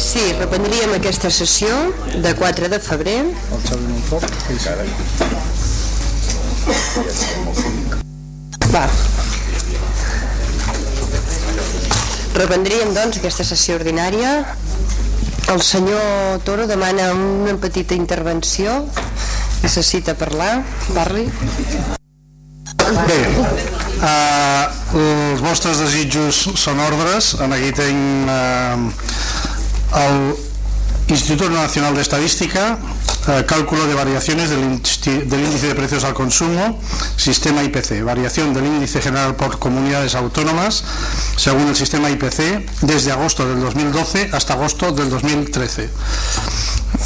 Sí, reprendríem aquesta sessió de 4 de febrer. Va. Reprendríem, doncs, aquesta sessió ordinària. El senyor Toro demana una petita intervenció. Necessita parlar. Parli. Bé, uh, els vostres desitjos són ordres. En aquí tinc uh, el Instituto Nacional de Estadística, uh, cálculo de variaciones del, del índice de precios al consumo, sistema IPC, variación del índice general por comunidades autónomas según el sistema IPC desde agosto del 2012 hasta agosto del 2013.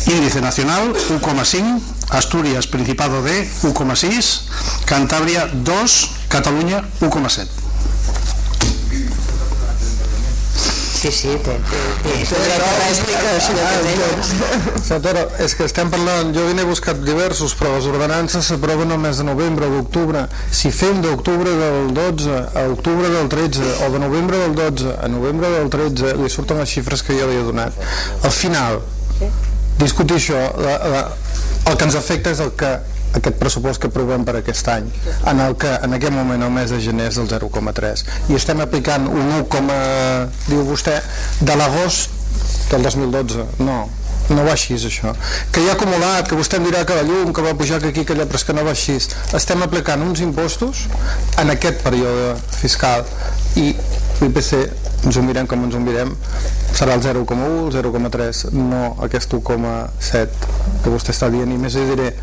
Índice nacional 1,5, Asturias Principado de 1,6, Cantabria 2, Catalunya 1,7. Sí, sí, té, té, té. És que estem parlant, jo n'he buscat diversos, però les ordenances s'aproven el mes de novembre o d'octubre. Si fem d'octubre del 12 a octubre del 13 o de novembre del 12 a novembre del 13, li surten les xifres que jo li he donat. Al final, discutir això, la, la, el que ens afecta és el que aquest pressupost que aprovem per aquest any en el que en aquest moment el mes de gener és del 0,3 i estem aplicant un 1, com diu vostè de l'agost del 2012 no, no va així això. Que hi ha acumulat, que vostè em dirà que la llum que va pujar que aquí, que allà, però és que no va així estem aplicant uns impostos en aquest període fiscal i l'IPC ens ho mirem com ens ho mirem. Serà el 0,1, el 0,3 no aquest 1,7 que vostè està dient. I més li diré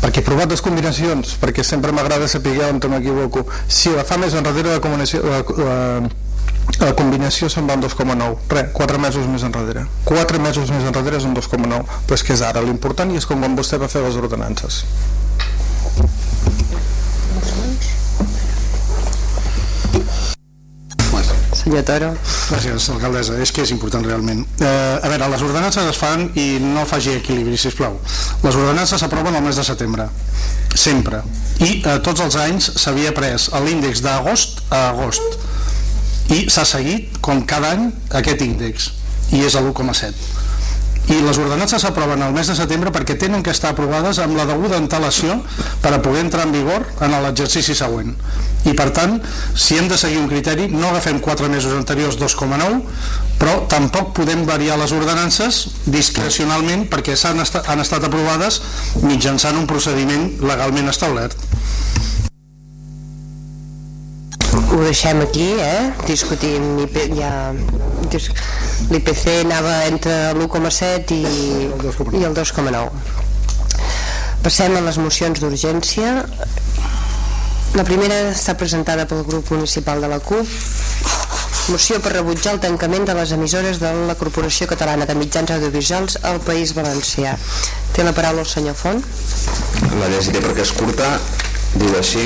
perquè he provat les combinacions perquè sempre m'agrada saber on m'equivoco. Si la fa més enrere la, la, la, la combinació se'n va en 2,9 res, 4 mesos més enrere. 4 mesos més enrere és un 2,9 però és que és ara. L'important i és com quan vostè va fer les ordenances Senyor Toro. Gràcies, alcaldessa. És que és important realment. Eh, a veure, les ordenances es fan i no faci equilibri, si plau. Les ordenances s'aproven al mes de setembre. Sempre. I eh, tots els anys s'havia pres l'índex d'agost a agost. I s'ha seguit, com cada any, aquest índex. I és l'1,7 i les ordenances s'aproven al mes de setembre perquè tenen que estar aprovades amb la deguda antelació per a poder entrar en vigor en l'exercici següent. I per tant, si hem de seguir un criteri no agafem 4 mesos anteriors 2,9 però tampoc podem variar les ordenances discrecionalment perquè han, han estat aprovades mitjançant un procediment legalment establert ho deixem aquí, eh? discutim ja l'IPC anava entre l'1,7 i, i el 2,9 passem a les mocions d'urgència. La primera està presentada pel grup municipal de la CUP. Moció per rebutjar el tancament de les emissores de la Corporació Catalana de Mitjans Audiovisuals al País Valencià. Té la paraula el senyor Font. La llegiré perquè és curta diu així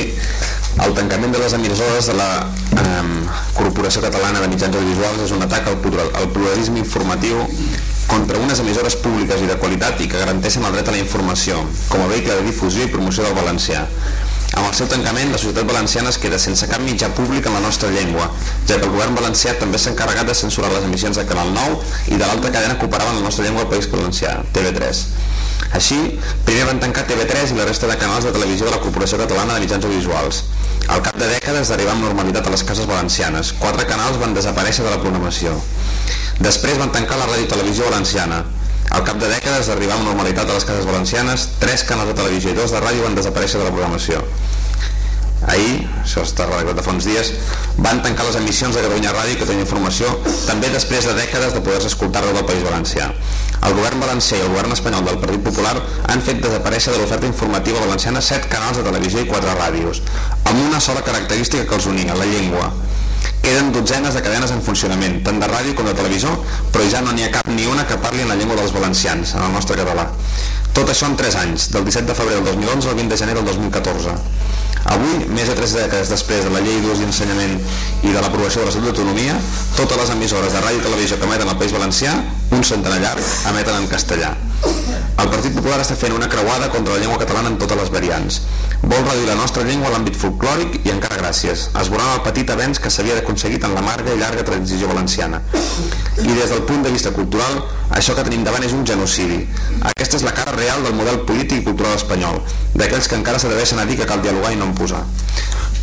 el tancament de les emissores de la eh, Corporació Catalana de Mitjans Audiovisuals és un atac al, al pluralisme informatiu contra unes emissores públiques i de qualitat i que garanteixen el dret a la informació com a vehicle de difusió i promoció del valencià. Amb el seu tancament, la societat valenciana es queda sense cap mitjà públic en la nostra llengua, ja que el govern valencià també s'ha encarregat de censurar les emissions de Canal 9 i de l'altra cadena que operaven la nostra llengua al País Valencià, TV3. Així, primer van tancar TV3 i la resta de canals de televisió de la Corporació Catalana de Mitjans Audiovisuals. Al cap de dècades d'arribar amb normalitat a les cases valencianes, quatre canals van desaparèixer de la programació. Després van tancar la ràdio televisió valenciana. Al cap de dècades d'arribar amb normalitat a les cases valencianes, tres canals de televisió i dos de ràdio van desaparèixer de la programació. Ahir, això està redactat de fa uns dies, van tancar les emissions de Catalunya Ràdio i Catalunya Informació també després de dècades de poder-se escoltar del País Valencià. El govern valencià i el govern espanyol del Partit Popular han fet desaparèixer de l'oferta informativa valenciana 7 canals de televisió i 4 ràdios, amb una sola característica que els unia, la llengua. Queden dotzenes de cadenes en funcionament, tant de ràdio com de televisió, però ja no n'hi ha cap ni una que parli en la llengua dels valencians, en el nostre català. Tot això en 3 anys, del 17 de febrer del 2011 al 20 de gener del 2014. Avui, més de tres dècades després de la llei d'ús i ensenyament i de l'aprovació de l'Estatut d'Autonomia, totes les emissores de ràdio i televisió que emeten al País Valencià, un centenar llarg, emeten en castellà. El Partit Popular està fent una creuada contra la llengua catalana en totes les variants. Vol reduir la nostra llengua a l'àmbit folclòric i encara gràcies, esborrant el petit avenç que s'havia aconseguit en la marga i llarga transició valenciana. I des del punt de vista cultural, això que tenim davant és un genocidi. Aquesta és la cara real del model polític i cultural espanyol, d'aquells que encara s'atreveixen a dir que cal dialogar i no en posar.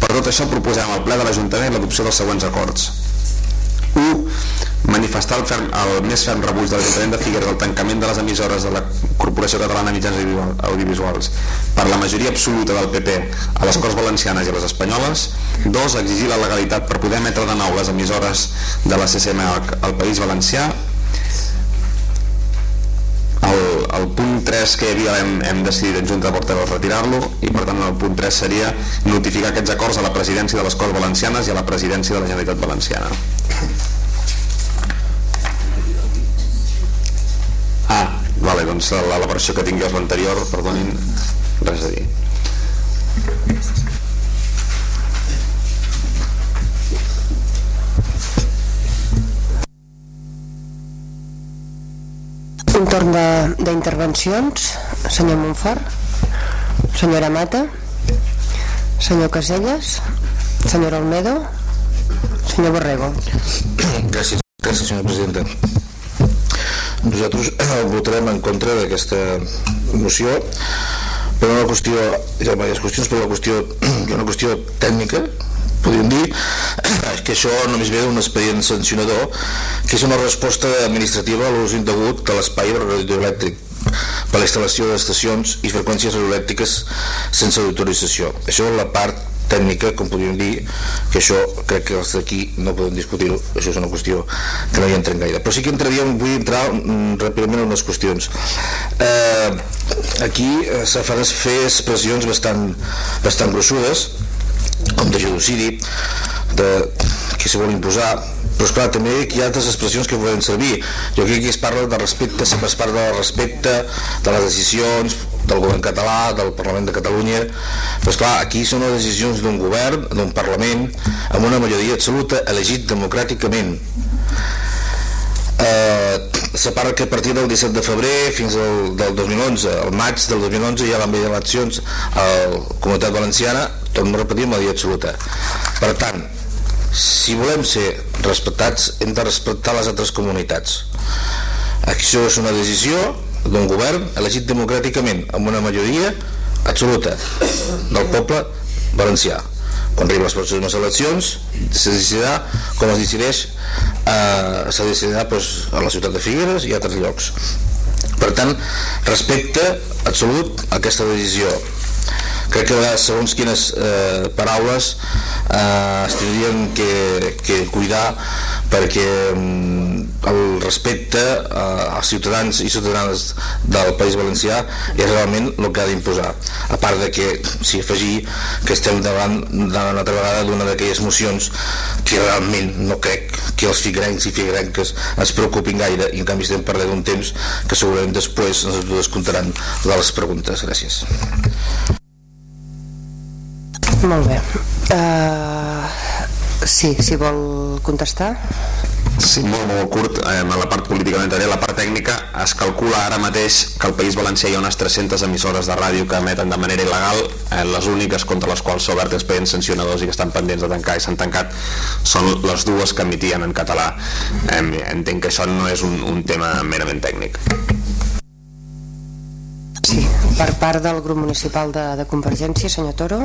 Per tot això proposem al ple de l'Ajuntament l'adopció dels següents acords. 1. Manifestar el, ferm, el més ferm rebuig de l'Ajuntament de Figueres del tancament de les emissores de la Corporació Catalana de Mitjans Audiovisuals per la majoria absoluta del PP a les Corts Valencianes i a les Espanyoles. 2. Exigir la legalitat per poder emetre de nou les emissores de la CCM al, País Valencià el, el punt 3 que havia hem, hem decidit en Junta de Portaveus retirar-lo i per tant el punt 3 seria notificar aquests acords a la presidència de les Corts Valencianes i a la presidència de la Generalitat Valenciana Ah, vale, doncs la, la versió que tingueu l'anterior, perdonin, res a dir. Un torn d'intervencions. Senyor Montfort, senyora Mata, senyor Caselles, senyora Olmedo, senyor Borrego. Gràcies, gràcies senyora presidenta. Nosaltres votarem en contra d'aquesta moció per una qüestió, hi ha diverses qüestions, però una qüestió, una qüestió tècnica, podríem dir que això només ve d'un expedient sancionador que és una resposta administrativa a l'ús indegut de l'espai radioelèctric per la instal·lació d'estacions i freqüències radioelèctriques sense autorització. Això és la part tècnica, com podríem dir, que això crec que els d'aquí no podem discutir-ho, això és una qüestió que no hi entrem gaire. Però sí que entraríem, vull entrar mm, ràpidament en unes qüestions. Eh, aquí eh, se fan fer expressions bastant, bastant grossudes, com de genocidi, de, que se vol imposar, però esclar, també hi ha altres expressions que poden servir. Jo crec que es parla de respecte sempre es parla de respecte de les decisions del govern català, del Parlament de Catalunya. Però esclar, aquí són les decisions d'un govern, d'un Parlament amb una majoria absoluta elegit democràticament. Eh, se parla que a partir del 17 de febrer fins al del 2011, al maig del 2011 hi ha l'ambient eleccions a la Comunitat Valenciana, torno a repetir, amb majoria absoluta. Per tant, si volem ser respectats, hem de respectar les altres comunitats. Això és una decisió d'un govern elegit democràticament amb una majoria absoluta del poble valencià. Quan arriben les pròximes eleccions se decidirà com es decideix eh, se decidirà doncs, a la ciutat de Figueres i a altres llocs. Per tant respecte absolut a aquesta decisió crec que segons quines eh, paraules eh, es tindrien que, que cuidar perquè mm, el respecte eh, als ciutadans i ciutadanes del País Valencià és realment el que ha d'imposar a part de que si afegir que estem davant d'una altra vegada d'una d'aquelles mocions que realment no crec que els figuerencs i figuerenques es preocupin gaire i en canvi estem parlant d'un temps que segurament després ens ho descomptaran de les preguntes. Gràcies. Molt bé. Uh, sí, si vol contestar. Sí, molt, molt curt, eh, en la part políticament també, la part tècnica es calcula ara mateix que al País Valencià hi ha unes 300 emissores de ràdio que emeten de manera il·legal, eh, les úniques contra les quals s'ha obert expedients sancionadors i que estan pendents de tancar i s'han tancat són les dues que emitien en català. Eh, entenc que això no és un, un tema merament tècnic. Sí, per part del grup municipal de, de Convergència, senyor Toro.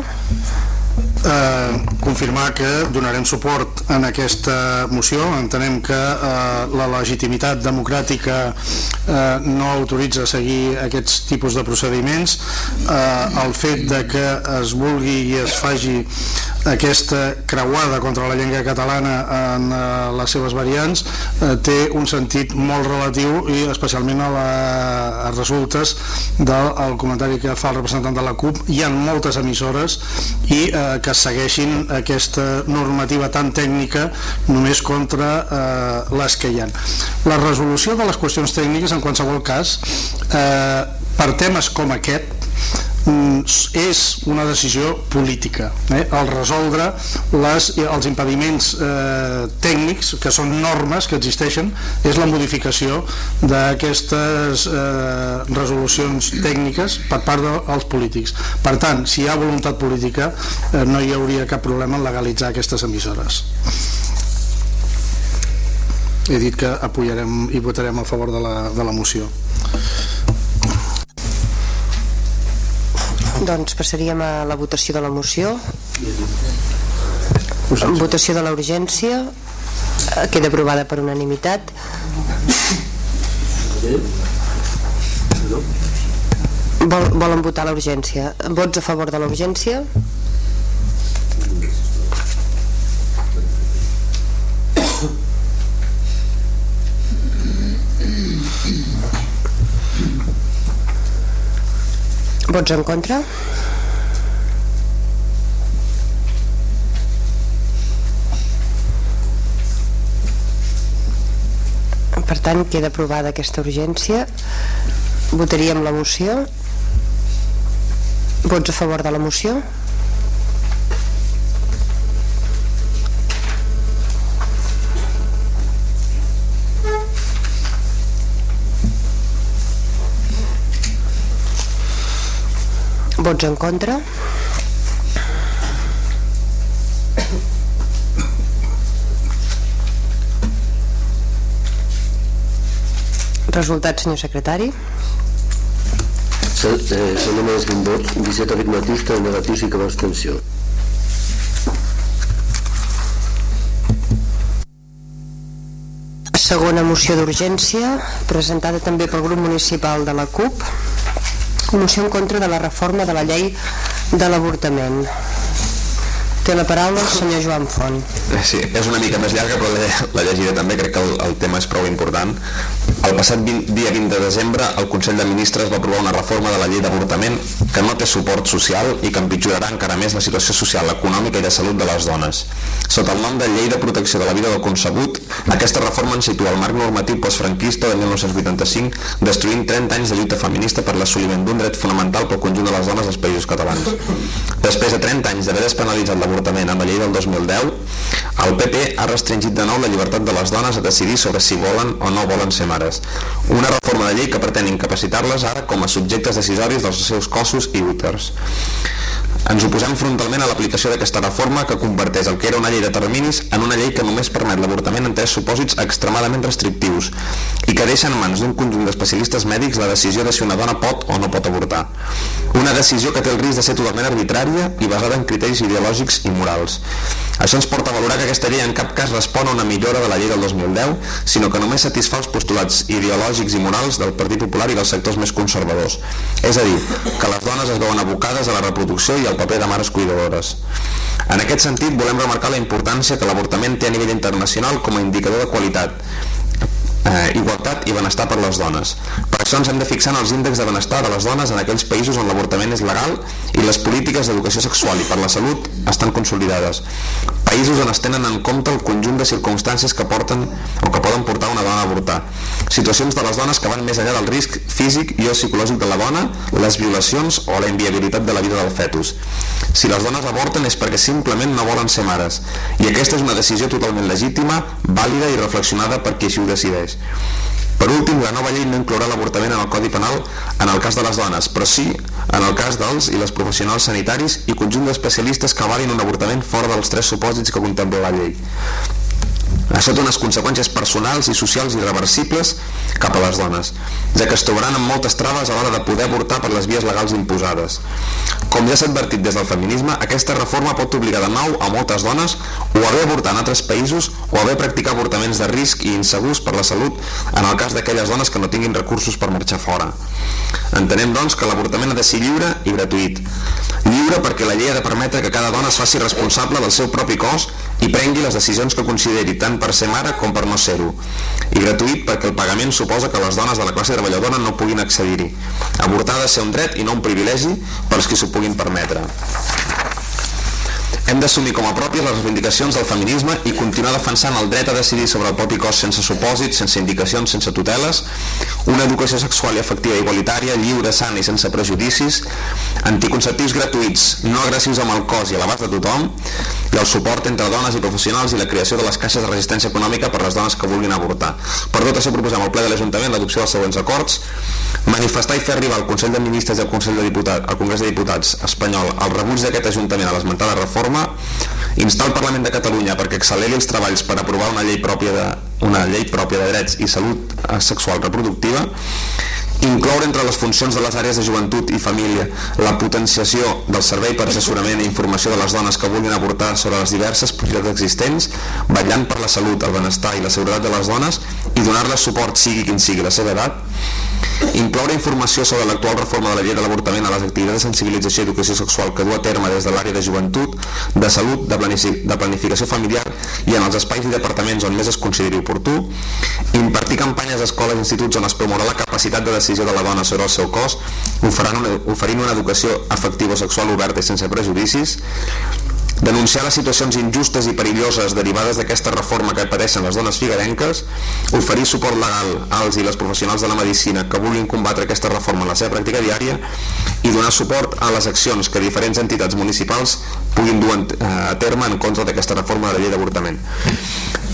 Eh, confirmar que donarem suport en aquesta moció. Entenem que eh, la legitimitat democràtica eh, no autoritza seguir aquests tipus de procediments. Eh, el fet de que es vulgui i es faci aquesta creuada contra la llengua catalana en eh, les seves variants eh, té un sentit molt relatiu i especialment a, a resultes del el comentari que fa el representant de la CUP. Hi ha moltes emissores i eh, que segueixin aquesta normativa tan tècnica només contra eh, les que hi ha. La resolució de les qüestions tècniques en qualsevol cas eh, per temes com aquest és una decisió política eh? el resoldre les, els impediments eh, tècnics que són normes que existeixen és la modificació d'aquestes eh, resolucions tècniques per part dels polítics. Per tant, si hi ha voluntat política eh, no hi hauria cap problema en legalitzar aquestes emissores. He dit que apoyarem i votarem a favor de la, de la moció doncs passaríem a la votació de la moció. Votació. De la urgència. Queda aprovada per unanimitat. Vol, volen votar la urgència. Vots a favor de la urgència Vots en contra? Per tant, queda aprovada aquesta urgència. Votaríem la moció. Vots a favor de la moció? Vots en contra? Resultat, senyor secretari? S'han eh, només 20 vots, 17 afirmatius, 3 negatius i cap abstenció. Segona moció d'urgència, presentada també pel grup municipal de la CUP, moció en contra de la reforma de la llei de l'avortament. Té la paraula el senyor Joan Font. Eh, sí, és una mica més llarga, però la, la llegiré també, crec que el, el tema és prou important. El passat 20, dia 20 de desembre, el Consell de Ministres va aprovar una reforma de la llei d'avortament que no té suport social i que empitjorarà encara més la situació social, econòmica i de salut de les dones. Sota el nom de Llei de Protecció de la Vida del Concebut, aquesta reforma en situa el marc normatiu postfranquista de 1985, destruint 30 anys de lluita feminista per l'assoliment d'un dret fonamental pel conjunt de les dones als països catalans. Després de 30 anys d'haver despenalitzat l'avortament amb la llei del 2010, el PP ha restringit de nou la llibertat de les dones a decidir sobre si volen o no volen ser mares. Una reforma de llei que pretén incapacitar-les ara com a subjectes decisoris dels seus cossos i úters. Ens oposem frontalment a l'aplicació d'aquesta reforma que converteix el que era una llei de terminis en una llei que només permet l'avortament en tres supòsits extremadament restrictius i que deixa en mans d'un conjunt d'especialistes mèdics la decisió de si una dona pot o no pot avortar. Una decisió que té el risc de ser totalment arbitrària i basada en criteris ideològics i morals. Això ens porta a valorar que aquesta llei en cap cas respon a una millora de la llei del 2010, sinó que només satisfà els postulats ideològics i morals del Partit Popular i dels sectors més conservadors. És a dir, que les dones es veuen abocades a la reproducció i al paper de mares cuidadores. En aquest sentit, volem remarcar la importància que l'avortament té a nivell internacional com a indicador de qualitat, eh, igualtat i benestar per les dones. Per això ens hem de fixar en els índexs de benestar de les dones en aquells països on l'avortament és legal i les polítiques d'educació sexual i per la salut estan consolidades. Països on es tenen en compte el conjunt de circumstàncies que porten o que poden portar una dona a avortar. Situacions de les dones que van més enllà del risc físic i o psicològic de la dona, les violacions o la inviabilitat de la vida del fetus. Si les dones avorten és perquè simplement no volen ser mares i aquesta és una decisió totalment legítima, vàlida i reflexionada per qui així ho decideix. Per últim, la nova llei no inclourà l'avortament en el Codi Penal en el cas de les dones, però sí en el cas dels i les professionals sanitaris i conjunt d'especialistes que avalin un avortament fora dels tres supòsits que contempla la llei. Això té unes conseqüències personals i socials irreversibles cap a les dones, ja que es trobaran amb moltes traves a l'hora de poder avortar per les vies legals imposades. Com ja s'ha advertit des del feminisme, aquesta reforma pot obligar de nou a moltes dones o a haver avortat en altres països o a haver practicat avortaments de risc i insegurs per la salut en el cas d'aquelles dones que no tinguin recursos per marxar fora. Entenem, doncs, que l'avortament ha de ser lliure i gratuït. Lliure perquè la llei ha de permetre que cada dona es faci responsable del seu propi cos i prengui les decisions que consideri tant per ser mare com per no ser-ho. I gratuït perquè el pagament suposa que les dones de la classe treballadora no puguin accedir-hi. Avortar ha de ser un dret i no un privilegi per als qui s'ho puguin permetre. Hem d'assumir com a pròpies les reivindicacions del feminisme i continuar defensant el dret a decidir sobre el propi cos sense supòsits, sense indicacions, sense tuteles, una educació sexual i afectiva igualitària, lliure, sana i sense prejudicis, anticonceptius gratuïts, no agressius amb el cos i a l'abast de tothom, i el suport entre dones i professionals i la creació de les caixes de resistència econòmica per les dones que vulguin avortar. Per tot això proposem al ple de l'Ajuntament l'adopció dels següents acords, manifestar i fer arribar al Consell de Ministres i al Consell de Diputats, al Congrés de Diputats espanyol el rebuig d'aquest Ajuntament a l'esmentada reforma reforma, instar el Parlament de Catalunya perquè acceleri els treballs per aprovar una llei pròpia de, una llei pròpia de drets i salut sexual reproductiva, incloure entre les funcions de les àrees de joventut i família la potenciació del servei per assessorament i informació de les dones que vulguin avortar sobre les diverses possibilitats existents, vetllant per la salut, el benestar i la seguretat de les dones i donar-les suport sigui quin sigui la seva edat, incloure informació sobre l'actual reforma de la llei de l'avortament a les activitats de sensibilització i educació sexual que du a terme des de l'àrea de joventut, de salut, de, de planificació familiar i en els espais i departaments on més es consideri oportú, impartir campanyes a escoles i instituts on es promourà la capacitat de decisió de la dona sobre el seu cos, oferint una, oferint una educació afectiva sexual oberta i sense prejudicis, denunciar les situacions injustes i perilloses derivades d'aquesta reforma que pateixen les dones figarenques, oferir suport legal als i les professionals de la medicina que vulguin combatre aquesta reforma en la seva pràctica diària i donar suport a les accions que diferents entitats municipals puguin dur eh, a terme en contra d'aquesta reforma de la llei d'avortament.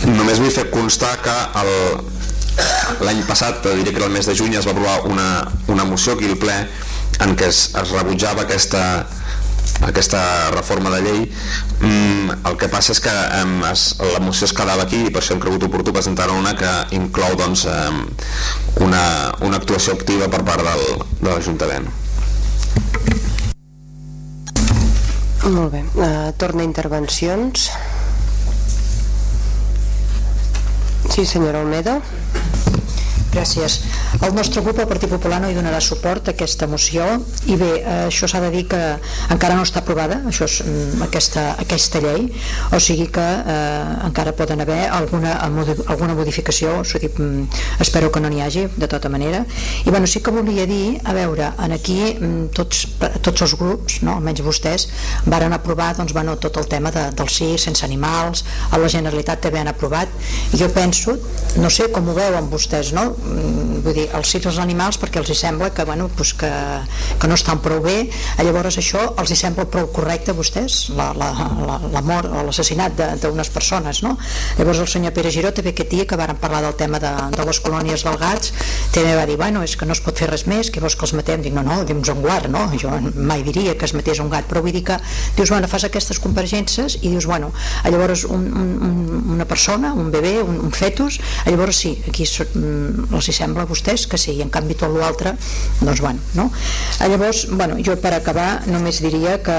Només vull fer constar que el, l'any passat, diria que el mes de juny, es va aprovar una, una moció aquí al ple en què es, es rebutjava aquesta, aquesta reforma de llei. Mm, el que passa és que em, es, la moció es quedava aquí i per això hem cregut oportú presentar una que inclou doncs, em, una, una actuació activa per part del, de l'Ajuntament. Molt bé, uh, torna a intervencions. Sí, senyora Olmedo Gràcies. El nostre grup, el Partit Popular, no hi donarà suport a aquesta moció i bé, eh, això s'ha de dir que encara no està aprovada això és, mm, aquesta, aquesta llei, o sigui que eh, encara poden haver alguna, alguna modificació, o sigui, mm, espero que no n'hi hagi, de tota manera. I bueno, sí que volia dir, a veure, en aquí mm, tots, tots els grups, no, almenys vostès, varen aprovar doncs, bueno, tot el tema de, del sí, sense animals, a la Generalitat també han aprovat, i jo penso, no sé com ho veuen vostès, no? Mm, vull dir, els als animals perquè els hi sembla que, bueno, pues que, que no estan prou bé llavors això els hi sembla prou correcte a vostès la, la, la, la mort o l'assassinat d'unes persones no? llavors el senyor Pere Giró també aquest dia que varen parlar del tema de, de les colònies del gats també va dir, bueno, és que no es pot fer res més que vols que els matem, dic, no, no, dius un guard no? jo mai diria que es matés un gat però vull dir que, dius, bueno, fas aquestes compareixences i dius, bueno, llavors un, un, una persona, un bebè, un, un fetus llavors sí, aquí mm, els sembla a vostès que sí, en canvi tot l'altre doncs bueno, no? llavors, bueno, jo per acabar només diria que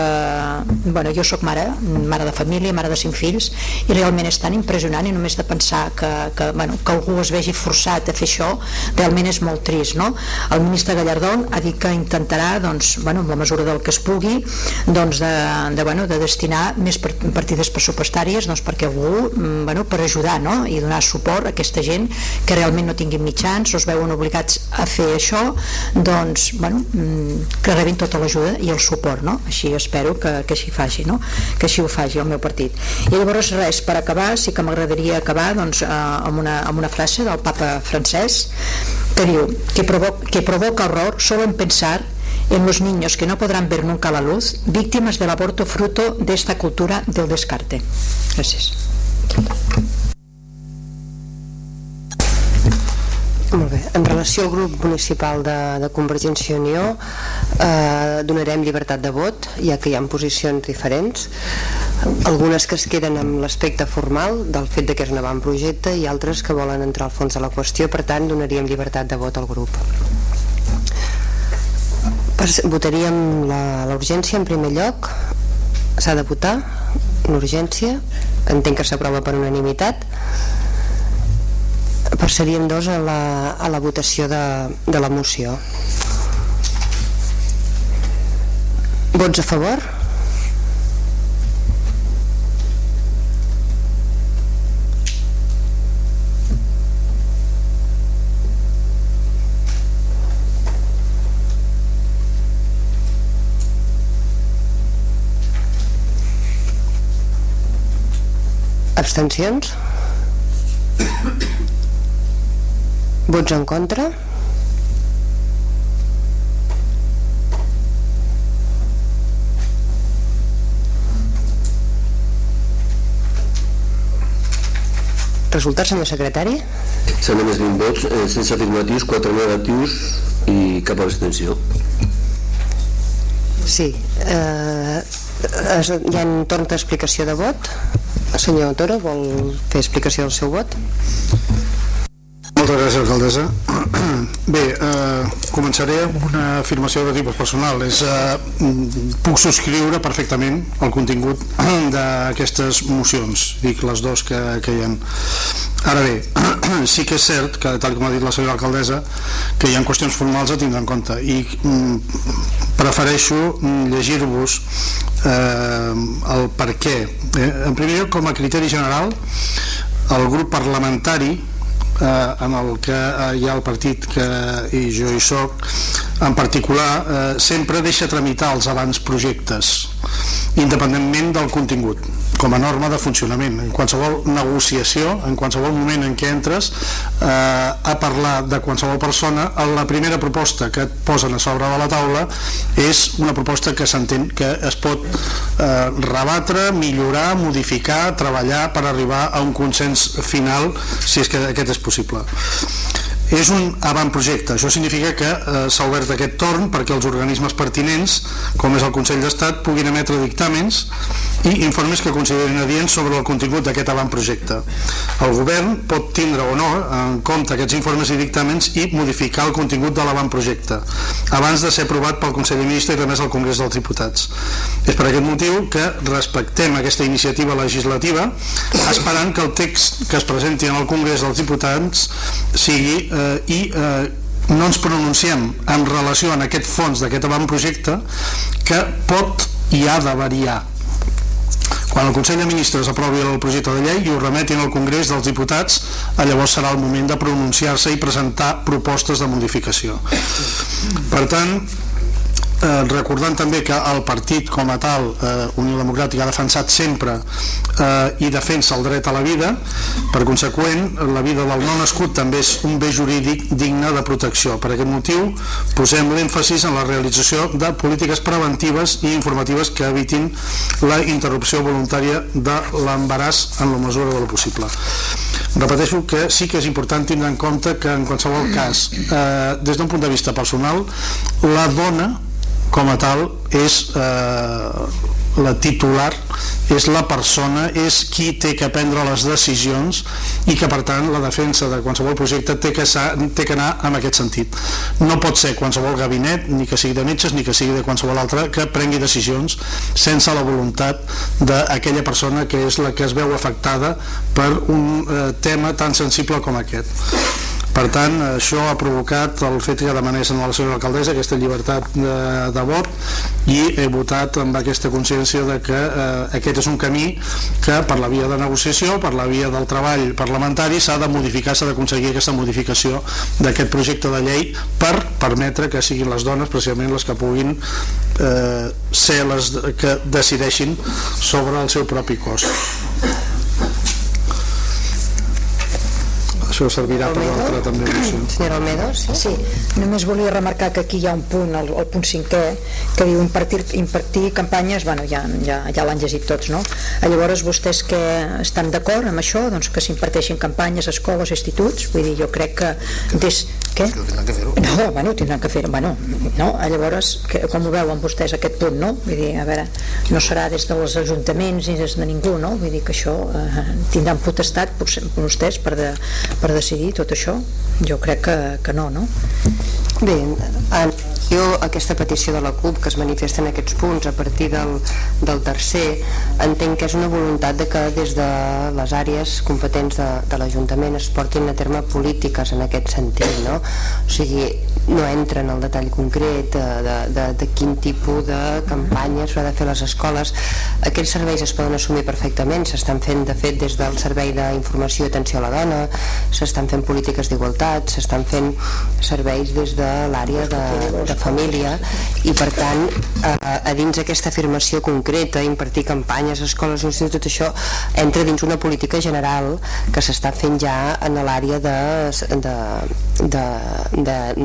bueno, jo sóc mare, mare de família mare de cinc fills, i realment és tan impressionant i només de pensar que, que, bueno, que algú es vegi forçat a fer això realment és molt trist, no? El ministre Gallardón ha dit que intentarà doncs, bueno, amb la mesura del que es pugui doncs de, de, bueno, de destinar més partides pressupostàries doncs, perquè algú, mm, bueno, per ajudar no? i donar suport a aquesta gent que realment no tinguin mitjans o es veuen obligats a fer això doncs, bueno, mm, que rebin tota l'ajuda i el suport, no? Així espero que, que així faci, no? Que així ho faci el meu partit. I llavors res, per acabar, sí que m'agradaria acabar doncs, eh, amb, una, amb una frase del papa francès que diu que, provo que provoca horror solo en pensar en los niños que no podrán ver nunca la luz, víctimas del aborto fruto de esta cultura del descarte. Gràcies. Molt bé. En relació al grup municipal de, de Convergència i Unió eh, donarem llibertat de vot ja que hi ha posicions diferents. Algunes que es queden amb l'aspecte formal del fet de que és un avantprojecte i altres que volen entrar al fons de la qüestió. Per tant donaríem llibertat de vot al grup. Votaríem la en primer lloc. S'ha de votar. L'urgència entenc que s'aprova per unanimitat passaríem dos a la, a la votació de, de la moció vots a favor? Abstencions? Vots en contra? Resultat, senyor secretari? S'han emès 20 vots, eh, sense afirmatius, 4 negatius i cap abstenció. Sí. Eh, es, hi ha torn d'explicació de vot. El senyor Toro vol fer explicació del seu vot? Moltes gràcies, alcaldessa. Bé, eh, començaré amb una afirmació de tipus personal. És, eh, puc subscriure perfectament el contingut d'aquestes mocions, dic les dues que, que hi ha. Ara bé, sí que és cert que, tal com ha dit la senyora alcaldessa, que hi ha qüestions formals a tindre en compte i mm, prefereixo llegir-vos eh, el per què. Eh, en primer lloc, com a criteri general, el grup parlamentari eh, en el que eh, hi ha el partit que i jo hi soc en particular eh, sempre deixa tramitar els abans projectes independentment del contingut com a norma de funcionament. En qualsevol negociació en qualsevol moment en què entres eh, a parlar de qualsevol persona la primera proposta que et posen a sobre de la taula és una proposta que s'entén que es pot eh, rebatre, millorar, modificar treballar per arribar a un consens final si és que aquest és possible és un avantprojecte, això significa que eh, s'ha obert aquest torn perquè els organismes pertinents, com és el Consell d'Estat, puguin emetre dictàmens i informes que considerin adients sobre el contingut d'aquest avantprojecte. El govern pot tindre o no en compte aquests informes i dictàmens i modificar el contingut de l'avantprojecte abans de ser aprovat pel Consell de Ministres i remès al Congrés dels Diputats. És per aquest motiu que respectem aquesta iniciativa legislativa esperant que el text que es presenti en el Congrés dels Diputats sigui eh, i eh, no ens pronunciem en relació a aquest fons d'aquest avantprojecte que pot i ha de variar quan el Consell de Ministres aprovi el projecte de llei i ho remetin al Congrés dels Diputats, llavors serà el moment de pronunciar-se i presentar propostes de modificació. Per tant, eh, recordant també que el partit com a tal, eh, Unió Democràtica, ha defensat sempre eh, i defensa el dret a la vida, per conseqüent, la vida del no nascut també és un bé jurídic digne de protecció. Per aquest motiu, posem l'èmfasis en la realització de polítiques preventives i informatives que evitin la interrupció voluntària de l'embaràs en la mesura de lo possible. Repeteixo que sí que és important tindre en compte que en qualsevol cas, eh, des d'un punt de vista personal, la dona com a tal és eh, la titular és la persona, és qui té que prendre les decisions i que per tant la defensa de qualsevol projecte té que, té que anar en aquest sentit. No pot ser qualsevol gabinet ni que sigui de metges ni que sigui de qualsevol altre que prengui decisions sense la voluntat d'aquella persona que és la que es veu afectada per un eh, tema tan sensible com aquest per tant, això ha provocat el fet que demanés a la senyora alcaldessa aquesta llibertat de, de vot i he votat amb aquesta consciència de que eh, aquest és un camí que per la via de negociació, per la via del treball parlamentari s'ha de modificar, s'ha d'aconseguir aquesta modificació d'aquest projecte de llei per permetre que siguin les dones precisament les que puguin eh, ser les que decideixin sobre el seu propi cos. Això servirà per l'altre també senyora Almedo, sí? sí, només volia remarcar que aquí hi ha un punt el, el punt cinquè que diu impartir, impartir campanyes. Bueno, ja, ja, ja l'han llegit tots no? llavors vostès que estan d'acord amb això doncs que s'imparteixin campanyes a escoles, instituts. Vull dir, jo crec que des, què? No, bueno, tindran que fer-ho bueno, no? llavors, que, com ho veuen vostès aquest punt, no? Vull dir, a veure no serà des dels ajuntaments ni des de ningú, no? Vull dir que això eh, tindran potestat vostès per, de, per decidir tot això? Jo crec que, que no, no? Bé, en jo aquesta petició de la CUP que es manifesta en aquests punts a partir del, del tercer entenc que és una voluntat de que des de les àrees competents de, de l'Ajuntament es portin a terme polítiques en aquest sentit no? o sigui, no entra en el detall concret de, de, de, de quin tipus de campanya s'ha de fer a les escoles aquells serveis es poden assumir perfectament s'estan fent de fet des del servei d'informació i atenció a la dona s'estan fent polítiques d'igualtat s'estan fent serveis des de l'àrea de, de família i per tant a, a dins aquesta afirmació concreta, impartir campanyes escoles, instituts, tot això entra dins una política general que s'està fent ja en l'àrea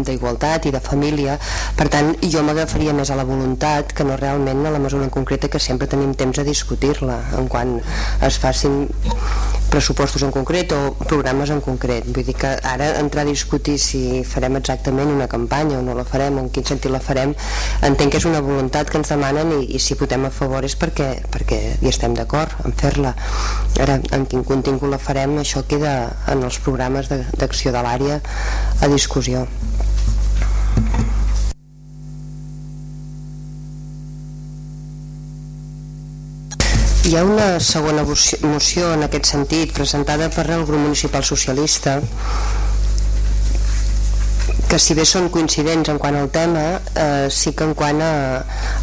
d'igualtat i de família. Per tant jo m'agafaria més a la voluntat que no realment a la mesura en concreta que sempre tenim temps a discutir-la en quan es facin pressupostos en concret o programes en concret. Vull dir que ara entrar a discutir si farem exactament una campanya o no la farem en quin sentit la farem. Entenc que és una voluntat que ens demanen i, i si votem a favor és perquè, perquè hi estem d'acord en fer-la. Ara en quin contingut la farem això queda en els programes d'acció de, de l'àrea a discussió. Hi ha una segona moció en aquest sentit presentada per el grup municipal socialista que si bé són coincidents en quant al tema eh, sí que en quant a,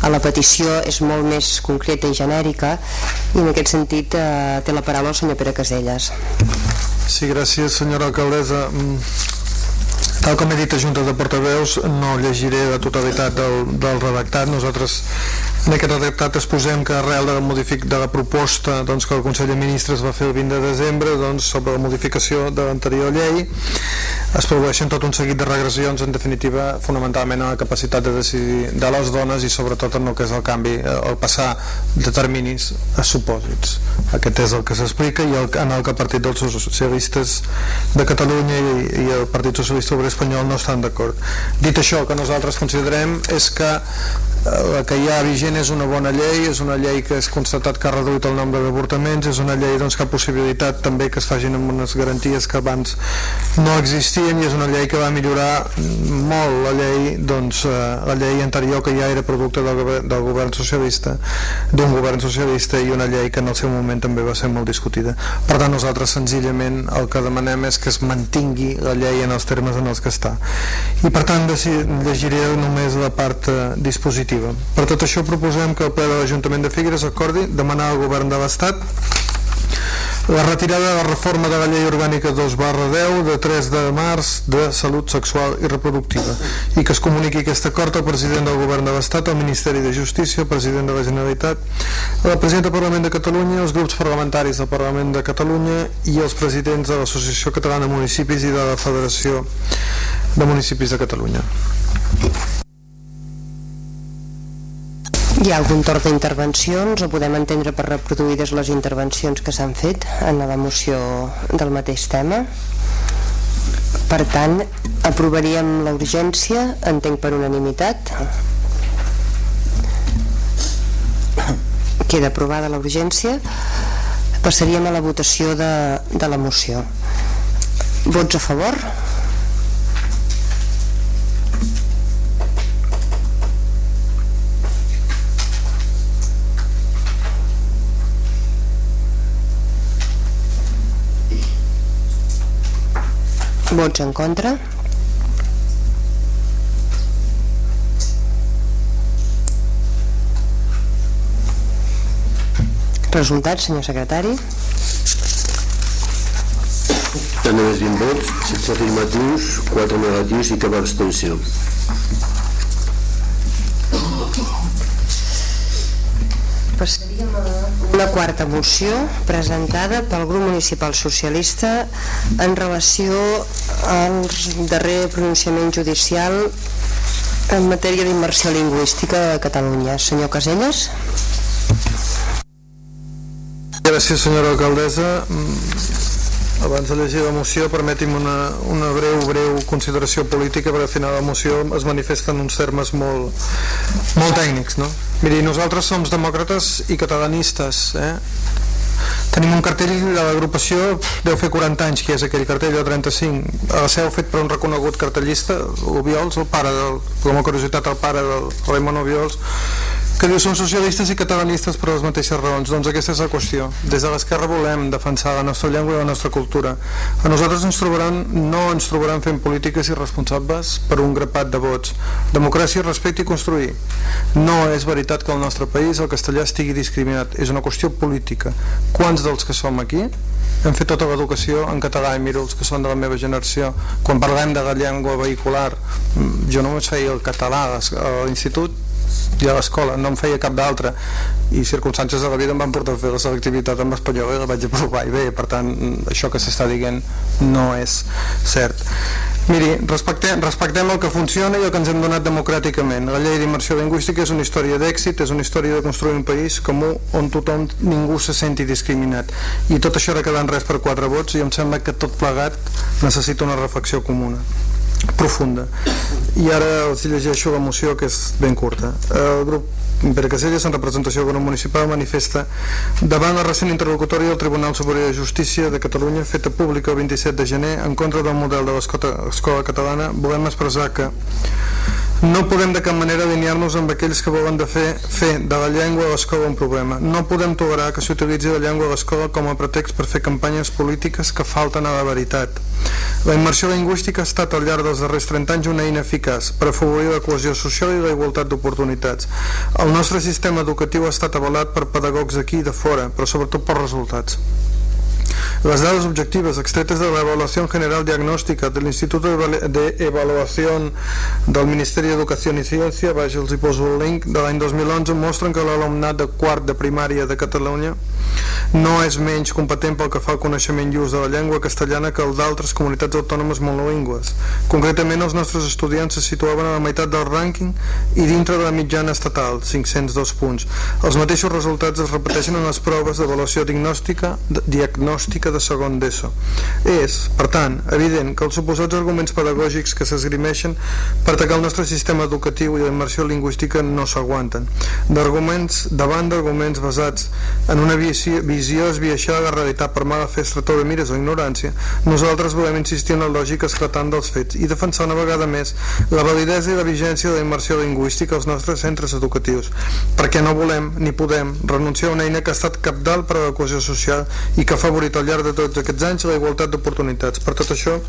a la petició és molt més concreta i genèrica i en aquest sentit eh, té la paraula el senyor Pere Caselles. Sí, gràcies senyora alcaldessa. Mm, tal com he dit a Junta de Portaveus no llegiré la totalitat del, del redactat. Nosaltres en aquest redactat exposem que arrel de la, modific, de la proposta doncs, que el Consell de Ministres va fer el 20 de desembre doncs, sobre la modificació de l'anterior llei es produeixen tot un seguit de regressions en definitiva fonamentalment a la capacitat de decidir de les dones i sobretot en el que és el canvi eh, el passar de terminis a supòsits. Aquest és el que s'explica i el, en el que el Partit dels Socialistes de Catalunya i, i el Partit Socialista Obrer Espanyol no estan d'acord. Dit això, que nosaltres considerem és que la que hi ha vigent és una bona llei, és una llei que és constatat que ha reduït el nombre d'avortaments, és una llei doncs, que ha possibilitat també que es facin amb unes garanties que abans no existien i és una llei que va millorar molt la llei, doncs, eh, la llei anterior que ja era producte del, del govern socialista, d'un govern socialista i una llei que en el seu moment també va ser molt discutida. Per tant, nosaltres senzillament el que demanem és que es mantingui la llei en els termes en els que està. I per tant, llegiré només la part eh, dispositiva definitiva. Per tot això proposem que el ple de l'Ajuntament de Figueres acordi demanar al govern de l'Estat la retirada de la reforma de la llei orgànica 2 barra 10 de 3 de març de salut sexual i reproductiva i que es comuniqui aquest acord al president del govern de l'Estat, al Ministeri de Justícia, al president de la Generalitat, a la presidenta del Parlament de Catalunya, als grups parlamentaris del Parlament de Catalunya i als presidents de l'Associació Catalana de Municipis i de la Federació de Municipis de Catalunya. Hi ha algun torn d'intervencions o podem entendre per reproduïdes les intervencions que s'han fet en la moció del mateix tema? Per tant, aprovaríem la urgència, entenc per unanimitat. Queda aprovada la urgència. Passaríem a la votació de, de la moció. Vots a favor? Vots en contra? Resultats, senyor secretari? També més 20 vots, 16 afirmatius, 4 negatius i cap abstenció. Una quarta moció presentada pel grup municipal socialista en relació al darrer pronunciament judicial en matèria d'immersió lingüística a Catalunya. Senyor Caselles? Gràcies, senyora alcaldessa. Abans de llegir la moció, permeti'm una, una breu, breu consideració política, perquè al final la moció es manifesta en uns termes molt, molt tècnics, no? Miri, nosaltres som demòcrates i catalanistes, eh? Tenim un cartell de l'agrupació, deu fer 40 anys que és aquell cartell, o 35. A la seu fet per un reconegut cartellista, Obiols, el pare del, com a curiositat, el pare del Raimon Obiols, que diu són socialistes i catalanistes per les mateixes raons. Doncs aquesta és la qüestió. Des de l'esquerra volem defensar la nostra llengua i la nostra cultura. A nosaltres ens trobaran no ens trobaran fent polítiques irresponsables per un grapat de vots. Democràcia, respecte i construir. No és veritat que al nostre país el castellà estigui discriminat. És una qüestió política. Quants dels que som aquí hem fet tota l'educació en català? I miro els que són de la meva generació. Quan parlem de la llengua vehicular mm, jo només feia el català a l'institut i a l'escola, no em feia cap d'altra i circumstàncies de la vida em van portar a fer la selectivitat amb espanyol i la vaig aprovar i bé, per tant això que s'està dient no és cert Miri, respectem, respectem el que funciona i el que ens hem donat democràticament. La llei d'immersió lingüística és una història d'èxit, és una història de construir un país comú on tothom, ningú se senti discriminat. I tot això de quedar en res per quatre vots i em sembla que tot plegat necessita una reflexió comuna profunda. I ara els llegeixo la moció que és ben curta. El grup Pere Caselles en representació del grup municipal manifesta davant la recent interlocutòria del Tribunal Superior de Justícia de Catalunya feta pública el 27 de gener en contra del model de l'escola catalana volem expressar que no podem de cap manera alinear-nos amb aquells que volen de fer, fer de la llengua a l'escola un problema. No podem tolerar que s'utilitzi la llengua a l'escola com a pretext per fer campanyes polítiques que falten a la veritat. La immersió lingüística ha estat al llarg dels darrers 30 anys una eina eficaç per afavorir la cohesió social i la igualtat d'oportunitats. El nostre sistema educatiu ha estat avalat per pedagogs d'aquí i de fora, però sobretot per resultats. Las dades objectives extretes de la Evaluación General Diagnóstica del Instituto de Evaluación del Ministeri d'Educació i Ciència, vaja, els hi poso el link, de l'any 2011, mostren que l'alumnat de quart de primària de Catalunya no és menys competent pel que fa al coneixement i ús de la llengua castellana que el d'altres comunitats autònomes monolingües. Concretament, els nostres estudiants se situaven a la meitat del rànquing i dintre de la mitjana estatal, 502 punts. Els mateixos resultats es repeteixen en les proves d'avaluació diagnòstica, diagnòstica de segon d'ESO. És, per tant, evident que els suposats arguments pedagògics que s'esgrimeixen per atacar el nostre sistema educatiu i la immersió lingüística no s'aguanten. D'arguments davant d'arguments basats en una visió, visió esbiaixada de realitat per mala de mires o ignorància, nosaltres volem insistir en la lògica esclatant dels fets i defensar una vegada més la validesa i la vigència de la immersió lingüística als nostres centres educatius, perquè no volem ni podem renunciar a una eina que ha estat capdalt per a la cohesió social i que ha favorit al llarg de tots aquests anys la igualtat d'oportunitats. Per tot això,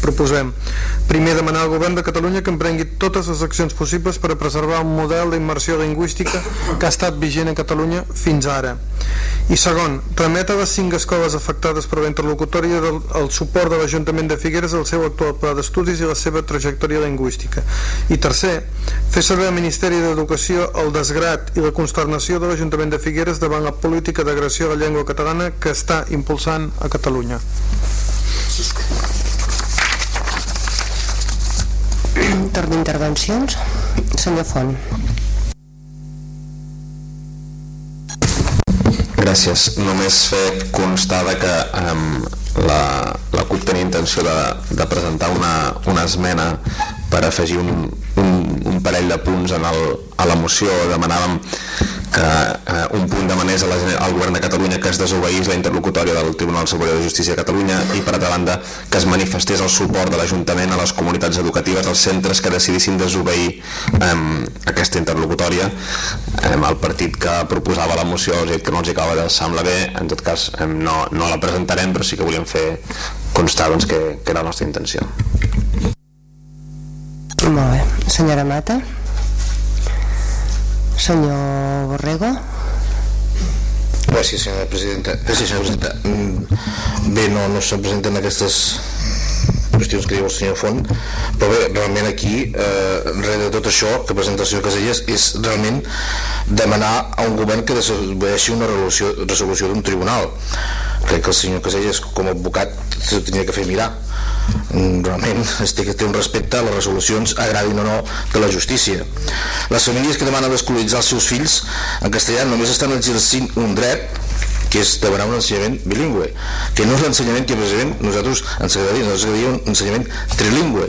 proposem. Primer demanar al govern de Catalunya que emprengui totes les accions possibles per a preservar un model d'immersió lingüística que ha estat vigent a Catalunya fins ara. I segon, remet a les cinc escoles afectades per la interlocutòria del el suport de l'Ajuntament de Figueres al seu actual pla d'estudis i la seva trajectòria lingüística. I tercer, fer saber al Ministeri d'Educació el desgrat i la consternació de l'Ajuntament de Figueres davant la política d'agressió a la llengua catalana que està impulsant a Catalunya Torn d'intervencions. Senyor Font. Gràcies. Només fer constar que um, la, la CUP tenia intenció de, de presentar una, una esmena per afegir un, un parell de punts en el, a la moció. Demanàvem que eh, un punt demanés a la, al govern de Catalunya que es desobeís la interlocutòria del Tribunal Superior de Justícia de Catalunya i per altra banda que es manifestés el suport de l'Ajuntament a les comunitats educatives dels centres que decidissin desobeir eh, aquesta interlocutòria eh, el partit que proposava la moció dit que no els acaba de semblar bé en tot cas eh, no, no la presentarem però sí que volíem fer constar doncs, que, que era la nostra intenció Molt bé. Senyora Mata? Senyor Borrego? Gràcies, senyora presidenta. Gràcies, senyora presidenta. Mm, Bé, no, no se'n presenten aquestes qüestions que diu el senyor Font, però bé, realment aquí, eh, res de tot això que presenta el senyor Casellas és realment demanar a un govern que desobeixi una resolució, resolució d'un tribunal. Crec que el senyor Casellas, com a advocat, s'ho tenia que fer mirar realment es té un respecte a les resolucions agradin o no de la justícia. Les famílies que demanen escolaritzar els seus fills en castellà només estan exercint un dret que és demanar un ensenyament bilingüe que no és l'ensenyament que precisament nosaltres ens agradaria, ens agradaria un ensenyament trilingüe.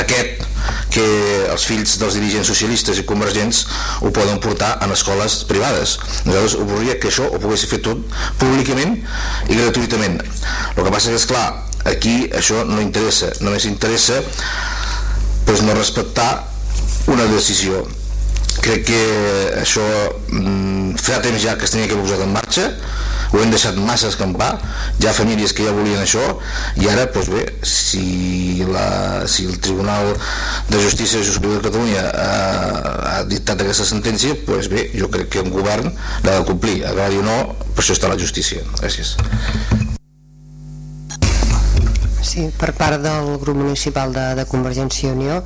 Aquest que els fills dels dirigents socialistes i convergents ho poden portar en escoles privades. Nosaltres ho volia que això ho pogués fer tot públicament i gratuïtament. El que passa que és clar aquí això no interessa. Només interessa pues, no respectar una decisió. Crec que això mm, fa temps ja que es tenia que posar en marxa. Ho hem deixat massa escampar. Ha famílies que ja volien això. I ara, doncs bé, si, la, si el Tribunal de Justícia Superior de Catalunya ha, ha dictat aquesta sentència, doncs bé, jo crec que un govern l'ha de complir, agradi o no, per això està la justícia. Gràcies. Sí, per part del grup municipal de, de Convergència i Unió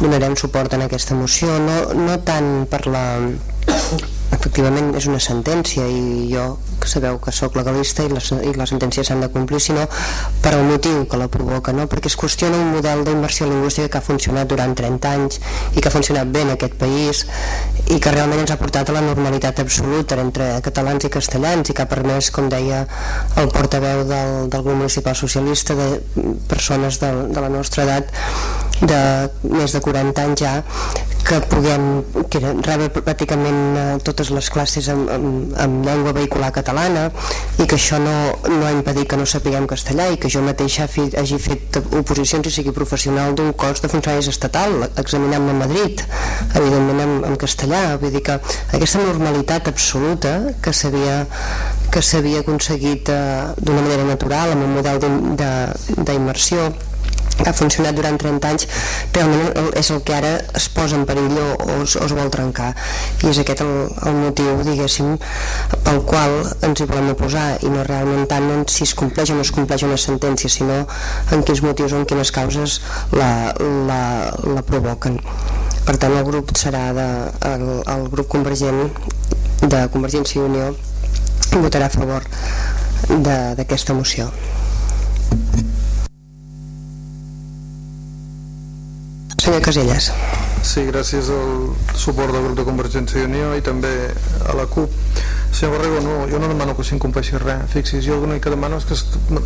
donarem suport en aquesta moció, no, no tant per la efectivament és una sentència i jo que sabeu que sóc legalista i la, i la sentència s'han de complir sinó per al motiu que la provoca no? perquè es qüestiona un model d'immersió lingüística que ha funcionat durant 30 anys i que ha funcionat bé en aquest país i que realment ens ha portat a la normalitat absoluta entre catalans i castellans i que ha permès, com deia el portaveu del, del grup municipal socialista de persones de, de la nostra edat de més de 40 anys ja que puguem que rebre pràcticament eh, totes les classes amb, amb, amb llengua vehicular catalana i que això no, no ha impedit que no sapiguem castellà i que jo mateixa hagi fet oposicions i sigui professional d'un cos de funcionaris estatal examinant a Madrid evidentment en, en castellà. Vull dir que aquesta normalitat absoluta que s'havia que s'havia aconseguit eh, d'una manera natural amb un model d'immersió ha funcionat durant 30 anys realment és el que ara es posa en perill o, o, es, o es vol trencar. I és aquest el, el motiu diguéssim pel qual ens hi volem oposar i no realment tant en si es compleix o no es compleix una sentència sinó en quins motius o en quines causes la, la, la provoquen. Per tant el grup serà de, el, el grup convergent de Convergència i Unió votarà a favor d'aquesta moció Senyor Casellas. Sí, gràcies al suport del grup de Convergència i Unió i també a la CUP. Senyor Borrego, no, jo no demano que s'incompleixi res. Fixis, jo l'únic que demano és que es,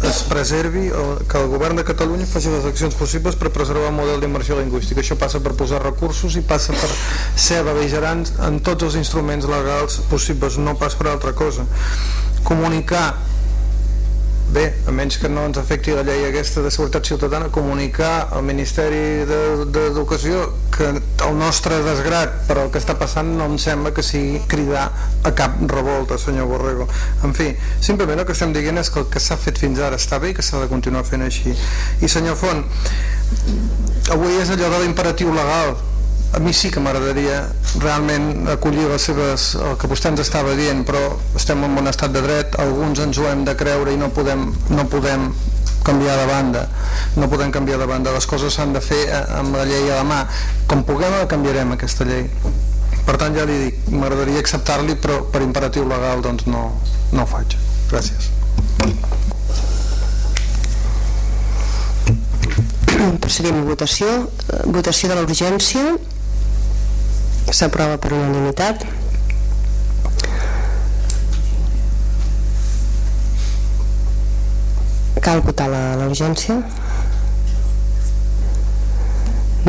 es preservi, el, que el govern de Catalunya faci les accions possibles per preservar el model d'immersió lingüística. Això passa per posar recursos i passa per ser beligerants en tots els instruments legals possibles, no pas per altra cosa. Comunicar bé, a menys que no ens afecti la llei aquesta de seguretat ciutadana, comunicar al Ministeri d'Educació de, que el nostre desgrat per el que està passant no em sembla que sigui cridar a cap revolta, senyor Borrego. En fi, simplement el que estem dient és que el que s'ha fet fins ara està bé i que s'ha de continuar fent així. I senyor Font, avui és allò de l'imperatiu legal, a mi sí que m'agradaria realment acollir les seves, el que vostè ens estava dient, però estem en un estat de dret, alguns ens ho hem de creure i no podem, no podem canviar de banda. No podem canviar de banda, les coses s'han de fer eh, amb la llei a la mà. Com puguem canviarem aquesta llei. Per tant ja li dic, m'agradaria acceptar-li però per imperatiu legal doncs no, no ho faig, gràcies. Passaríem a votació. Votació de l'urgència s'aprova per unanimitat. Cal votar l'urgència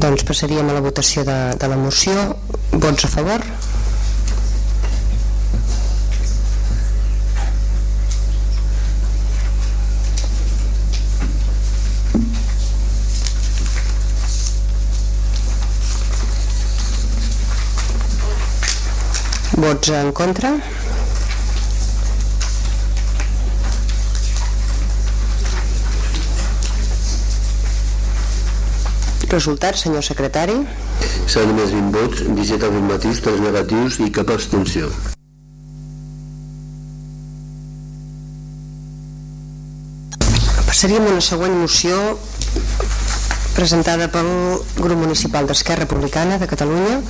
doncs passaríem a la votació de, de la moció. Vots a favor Vots en contra? Resultats, senyor secretari? S'han només 20 vots, 17 afirmatius, 3 negatius i cap abstenció. Passaríem a una següent moció presentada pel grup municipal d'Esquerra Republicana de Catalunya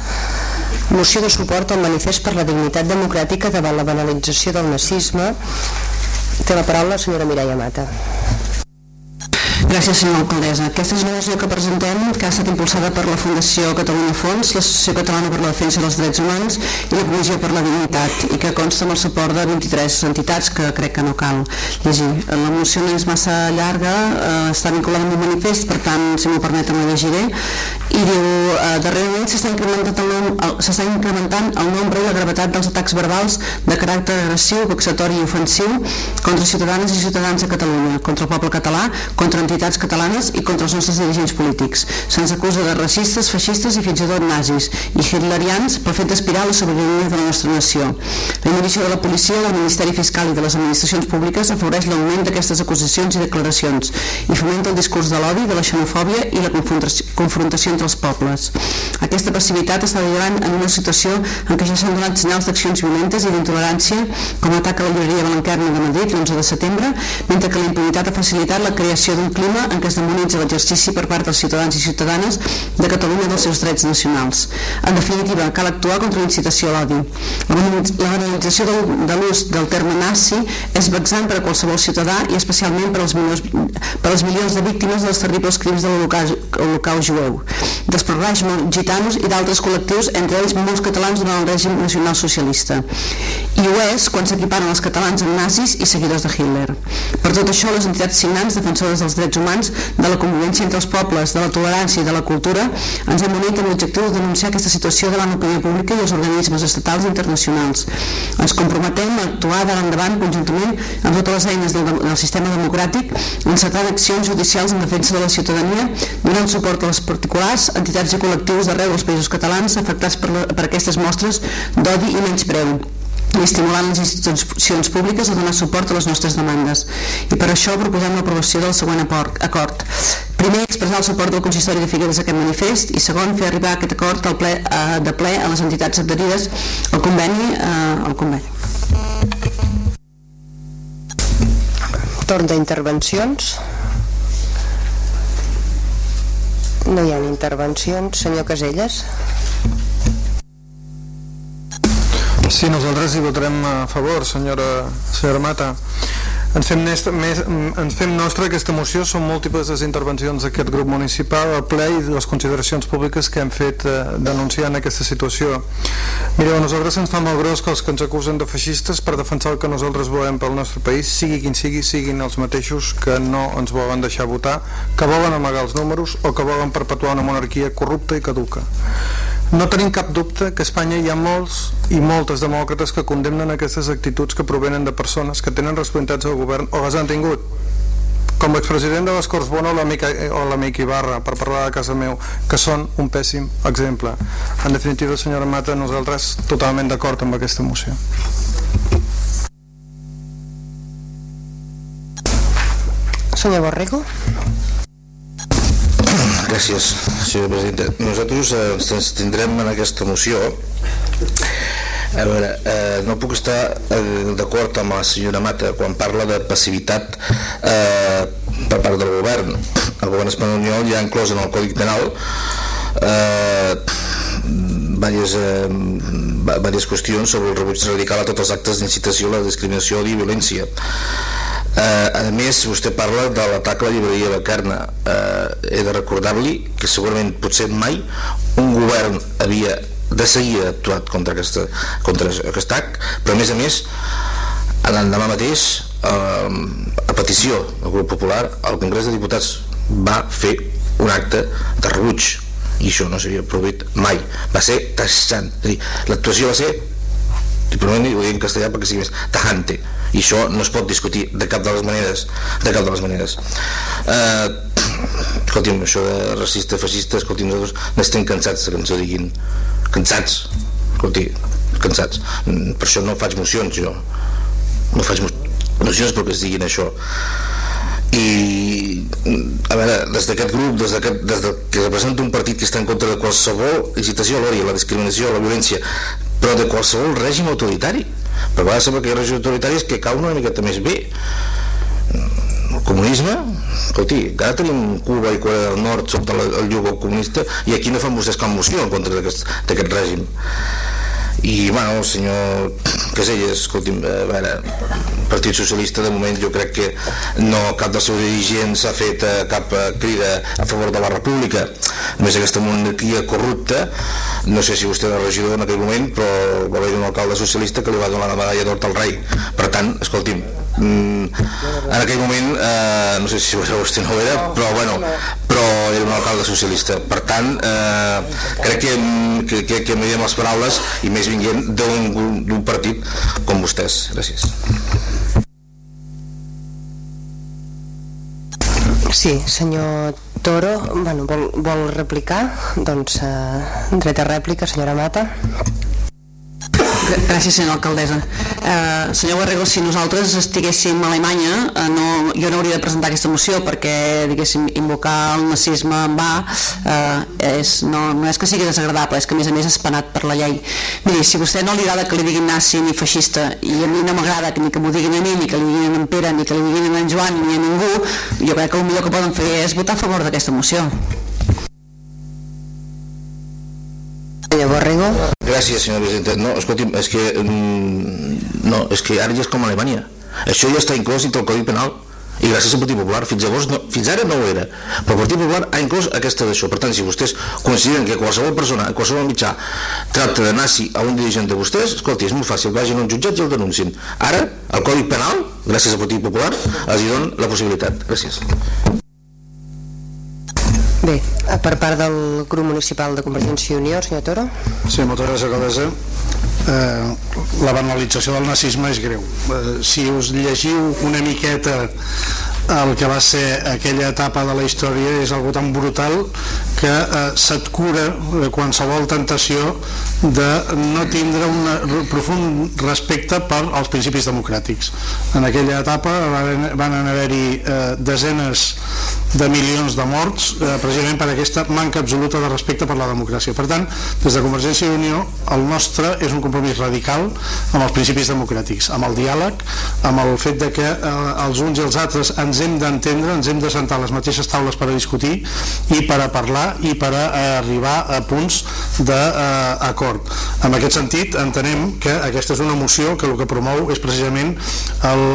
moció de suport al manifest per la dignitat democràtica davant la banalització del nazisme. Té la paraula la senyora Mireia Mata Gràcies, senyora alcaldessa. Aquesta és una moció que presentem, que ha estat impulsada per la Fundació Catalunya Fons, l'Associació Catalana per la Defensa dels Drets Humans i la Comissió per la Dignitat, i que consta amb el suport de 23 entitats que crec que no cal llegir. La moció no és massa llarga, eh, està vinculada amb un manifest, per tant, si m'ho permeten, la llegiré, i diu, eh, darrerament s'està incrementant, incrementant el nombre i la gravetat dels atacs verbals de caràcter agressiu, vexatori i ofensiu contra ciutadanes i ciutadans de Catalunya, contra el poble català, contra entitats catalanes i contra els nostres dirigents polítics. Se'ns acusa de racistes, feixistes i fins i tot nazis i hitlerians pel fet d'aspirar a la sobirania de la nostra nació. La inhibició de la policia, del Ministeri Fiscal i de les administracions públiques afavoreix l'augment d'aquestes acusacions i declaracions i fomenta el discurs de l'odi, de la xenofòbia i la confrontació, entre els pobles. Aquesta passivitat està derivant en una situació en què ja s'han donat senyals d'accions violentes i d'intolerància com l'atac a la llibreria Blanquerna de Madrid l'11 de setembre, mentre que la impunitat ha facilitat la creació d'un clima forma en què es demonitza l'exercici per part dels ciutadans i ciutadanes de Catalunya dels seus drets nacionals. En definitiva, cal actuar contra l'incitació a l'odi. La banalització de l'ús del terme nazi és vexant per a qualsevol ciutadà i especialment per als, milions, per als milions de víctimes dels terribles crims de l'Holocau jueu, dels prorraix gitanos i d'altres col·lectius, entre ells molts catalans durant el règim nacional socialista. I ho és quan s'equiparen els catalans amb nazis i seguidors de Hitler. Per tot això, les entitats signants defensores dels drets humans, de la convivència entre els pobles, de la tolerància i de la cultura, ens hem unit amb l'objectiu de denunciar aquesta situació davant l'opinió pública i els organismes estatals i internacionals. Ens comprometem a actuar d'ara endavant conjuntament amb totes les eines del, del sistema democràtic, encetant accions judicials en defensa de la ciutadania, donant suport a les particulars, entitats i col·lectius d'arreu dels països catalans afectats per, la, per aquestes mostres d'odi i menyspreu i estimulant les institucions públiques a donar suport a les nostres demandes. I per això proposem l'aprovació del següent acord. Primer, expressar el suport del consistori de Figueres a aquest manifest i segon, fer arribar aquest acord al ple, eh, de ple a les entitats adherides al conveni. Eh, al conveni. Torn d'intervencions. No hi ha intervencions. Senyor Caselles. Sí, nosaltres hi votarem a favor, senyora, senyora Mata. Ens fem, més, més, ens fem nostra aquesta moció, són múltiples les intervencions d'aquest grup municipal al ple i les consideracions públiques que hem fet eh, denunciant aquesta situació. Mireu, a nosaltres ens fa molt gros que els que ens acusen de feixistes per defensar el que nosaltres volem pel nostre país, sigui quin sigui, siguin els mateixos que no ens volen deixar votar, que volen amagar els números o que volen perpetuar una monarquia corrupta i caduca. No tenim cap dubte que a Espanya hi ha molts i moltes demòcrates que condemnen aquestes actituds que provenen de persones que tenen responsabilitats al govern o les han tingut com l'expresident de les Corts Bona o l'amic Ibarra, per parlar de casa meu, que són un pèssim exemple. En definitiva, senyora Mata, nosaltres totalment d'acord amb aquesta moció. Senyor Borrego. Gràcies, senyor president. Nosaltres eh, ens tindrem en aquesta moció a veure, eh, no puc estar eh, d'acord amb la senyora Mata quan parla de passivitat eh, per part del govern. El govern espanyol ja inclòs en el Codi Penal eh, diverses, eh, diverses qüestions sobre el rebuig radical a tots els actes d'incitació a la discriminació i violència. Eh, a més, vostè parla de l'atac a la llibreria de Carna. Eh, he de recordar-li que segurament potser mai un govern havia de seguir actuat contra, aquesta, contra aquest atac, però a més a més l'endemà mateix eh, a petició del grup popular el Congrés de Diputats va fer un acte de rebuig. I això no s'havia produït mai. Va ser taxant. L'actuació va ser i ho dic en castellà perquè sigui més tajante i això no es pot discutir de cap de les maneres de cap de les maneres. Eh, escolti'm, això de racista, feixista escolti'm, nosaltres n'estem cansats que ens ho diguin. Cansats. Escolti, cansats. Per això no faig mocions jo. No faig mocions perquè es diguin això. I a veure, des d'aquest grup des, des de, que representa un partit que està en contra de qualsevol incitació a l'odi, la discriminació, la violència però de qualsevol règim autoritari però a vegades sembla que hi ha règims autoritaris que cauen una miqueta més bé. El comunisme escolti, ara tenim Cuba i Corea del Nord sota el llogo comunista i aquí no fan vostès cap moció en contra d'aquest règim i bueno, el senyor Caselles escolti'm, a veure Partit Socialista de moment jo crec que no cap dels seus dirigents ha fet eh, cap eh, crida a favor de la república. Només aquesta monarquia corrupta no sé si vostè era regidor en aquell moment però va haver un alcalde socialista que li va donar la medalla d'or al rei. Per tant, escolti'm mm, en aquell moment eh, no sé si vostè no ho era però bueno, però era un alcalde socialista per tant eh, crec que, que, que, que diem les paraules i més vinguent d'un partit com vostès gràcies Sí, senyor Toro, bueno, vol, vol replicar? Doncs eh, dret a rèplica, senyora Mata. Gràcies, senyora alcaldessa. Eh, senyor Borrego, si nosaltres estiguéssim a Alemanya, eh, no, jo no hauria de presentar aquesta moció perquè, diguéssim, invocar el nazisme en va eh, és, no, no és que sigui desagradable, és que a més a més és penat per la llei. Miri, si vostè no li agrada que li diguin nazi ni feixista i a mi no m'agrada ni que m'ho diguin a mi, ni que li diguin a en Pere, ni que li diguin a en Joan, ni a ningú, jo crec que el millor que poden fer és votar a favor d'aquesta moció. Senyor Borrego. Gràcies, senyor president. No, escolti'm, és que... mm, No, és que ara ja és com a Alemanya. Això ja està inclòs dintre el Codi Penal. I gràcies al Partit Popular, fins llavors no, fins ara no ho era, però el Partit Popular ha inclòs aquesta d'això, per tant si vostès consideren que qualsevol persona, qualsevol mitjà tracta de nazi a un dirigent de vostès, escolti, és molt fàcil, vagin a un jutjat i el denuncin. Ara, el Codi Penal, gràcies al Partit Popular els hi la possibilitat, gràcies Bé, per part del grup municipal de Convergència i Unió, senyor Toro. Sí, moltes gràcies, alcaldessa. Eh, la banalització del nazisme és greu. Eh, si us llegiu una miqueta el que va ser aquella etapa de la història és algo tan brutal que eh, se't cura eh, qualsevol tentació de no tindre un profund respecte per als principis democràtics. En aquella etapa van haver-hi eh, desenes de milions de morts eh, precisament per aquesta manca absoluta de respecte per la democràcia. Per tant, des de Convergència i Unió, el nostre és un compromís radical amb els principis democràtics, amb el diàleg, amb el fet de que eh, els uns i els altres ens hem d'entendre, ens hem de sentar a les mateixes taules per a discutir i per a parlar i per a, a arribar a punts d'acord. En aquest sentit, entenem que aquesta és una moció que el que promou és precisament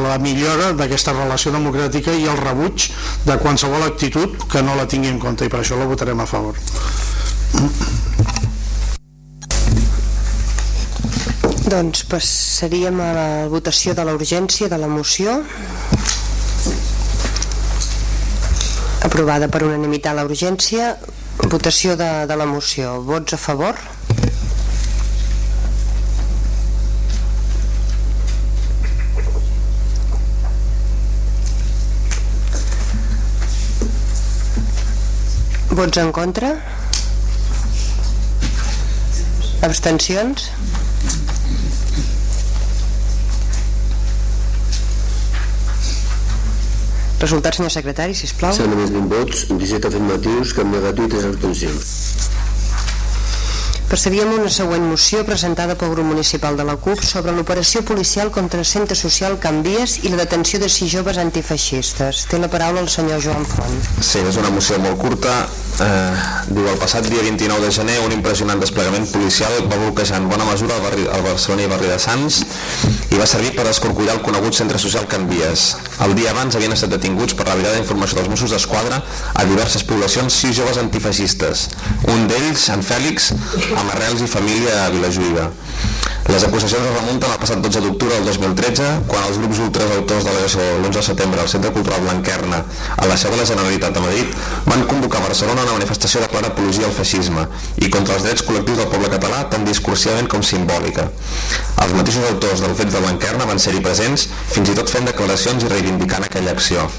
la millora d'aquesta relació democràtica i el rebuig de qualsevol actitud que no la tingui en compte i per això la votarem a favor. Doncs passaríem a la votació de la urgència de la moció. Aprovada per unanimitat la urgència. Votació de, de la moció. Vots a favor? Vots en contra? Abstencions? Resultat, senyor secretari, sisplau. S'han emès 20 vots, 17 afirmatius, cap negatiu i 3 abstencions. A una següent moció presentada pel grup municipal de la CUP sobre l'operació policial contra el centre social Can Vies i la detenció de sis joves antifeixistes. Té la paraula el senyor Joan Font. Sí, és una moció molt curta. Eh, diu, el passat dia 29 de gener un impressionant desplegament policial va bloquejar en bona mesura el, barri, el Barcelona i barri de Sants i va servir per escorcollar el conegut centre social Can Vies. El dia abans havien estat detinguts per la virada d'informació dels Mossos d'Esquadra a diverses poblacions sis joves antifeixistes. Un d'ells, en Fèlix, amb arrels i família a Vilajuïga. Les acusacions es remunten al passat 12 d'octubre del 2013, quan els grups ultres autors de l'agressió l'11 de setembre al Centre Cultural Blanquerna, a la seu de la Generalitat de Madrid, van convocar a Barcelona una manifestació de clara apologia al feixisme i contra els drets col·lectius del poble català tant discursivament com simbòlica. Els mateixos autors del fets de Blanquerna van ser-hi presents, fins i tot fent declaracions i reivindicant aquella acció.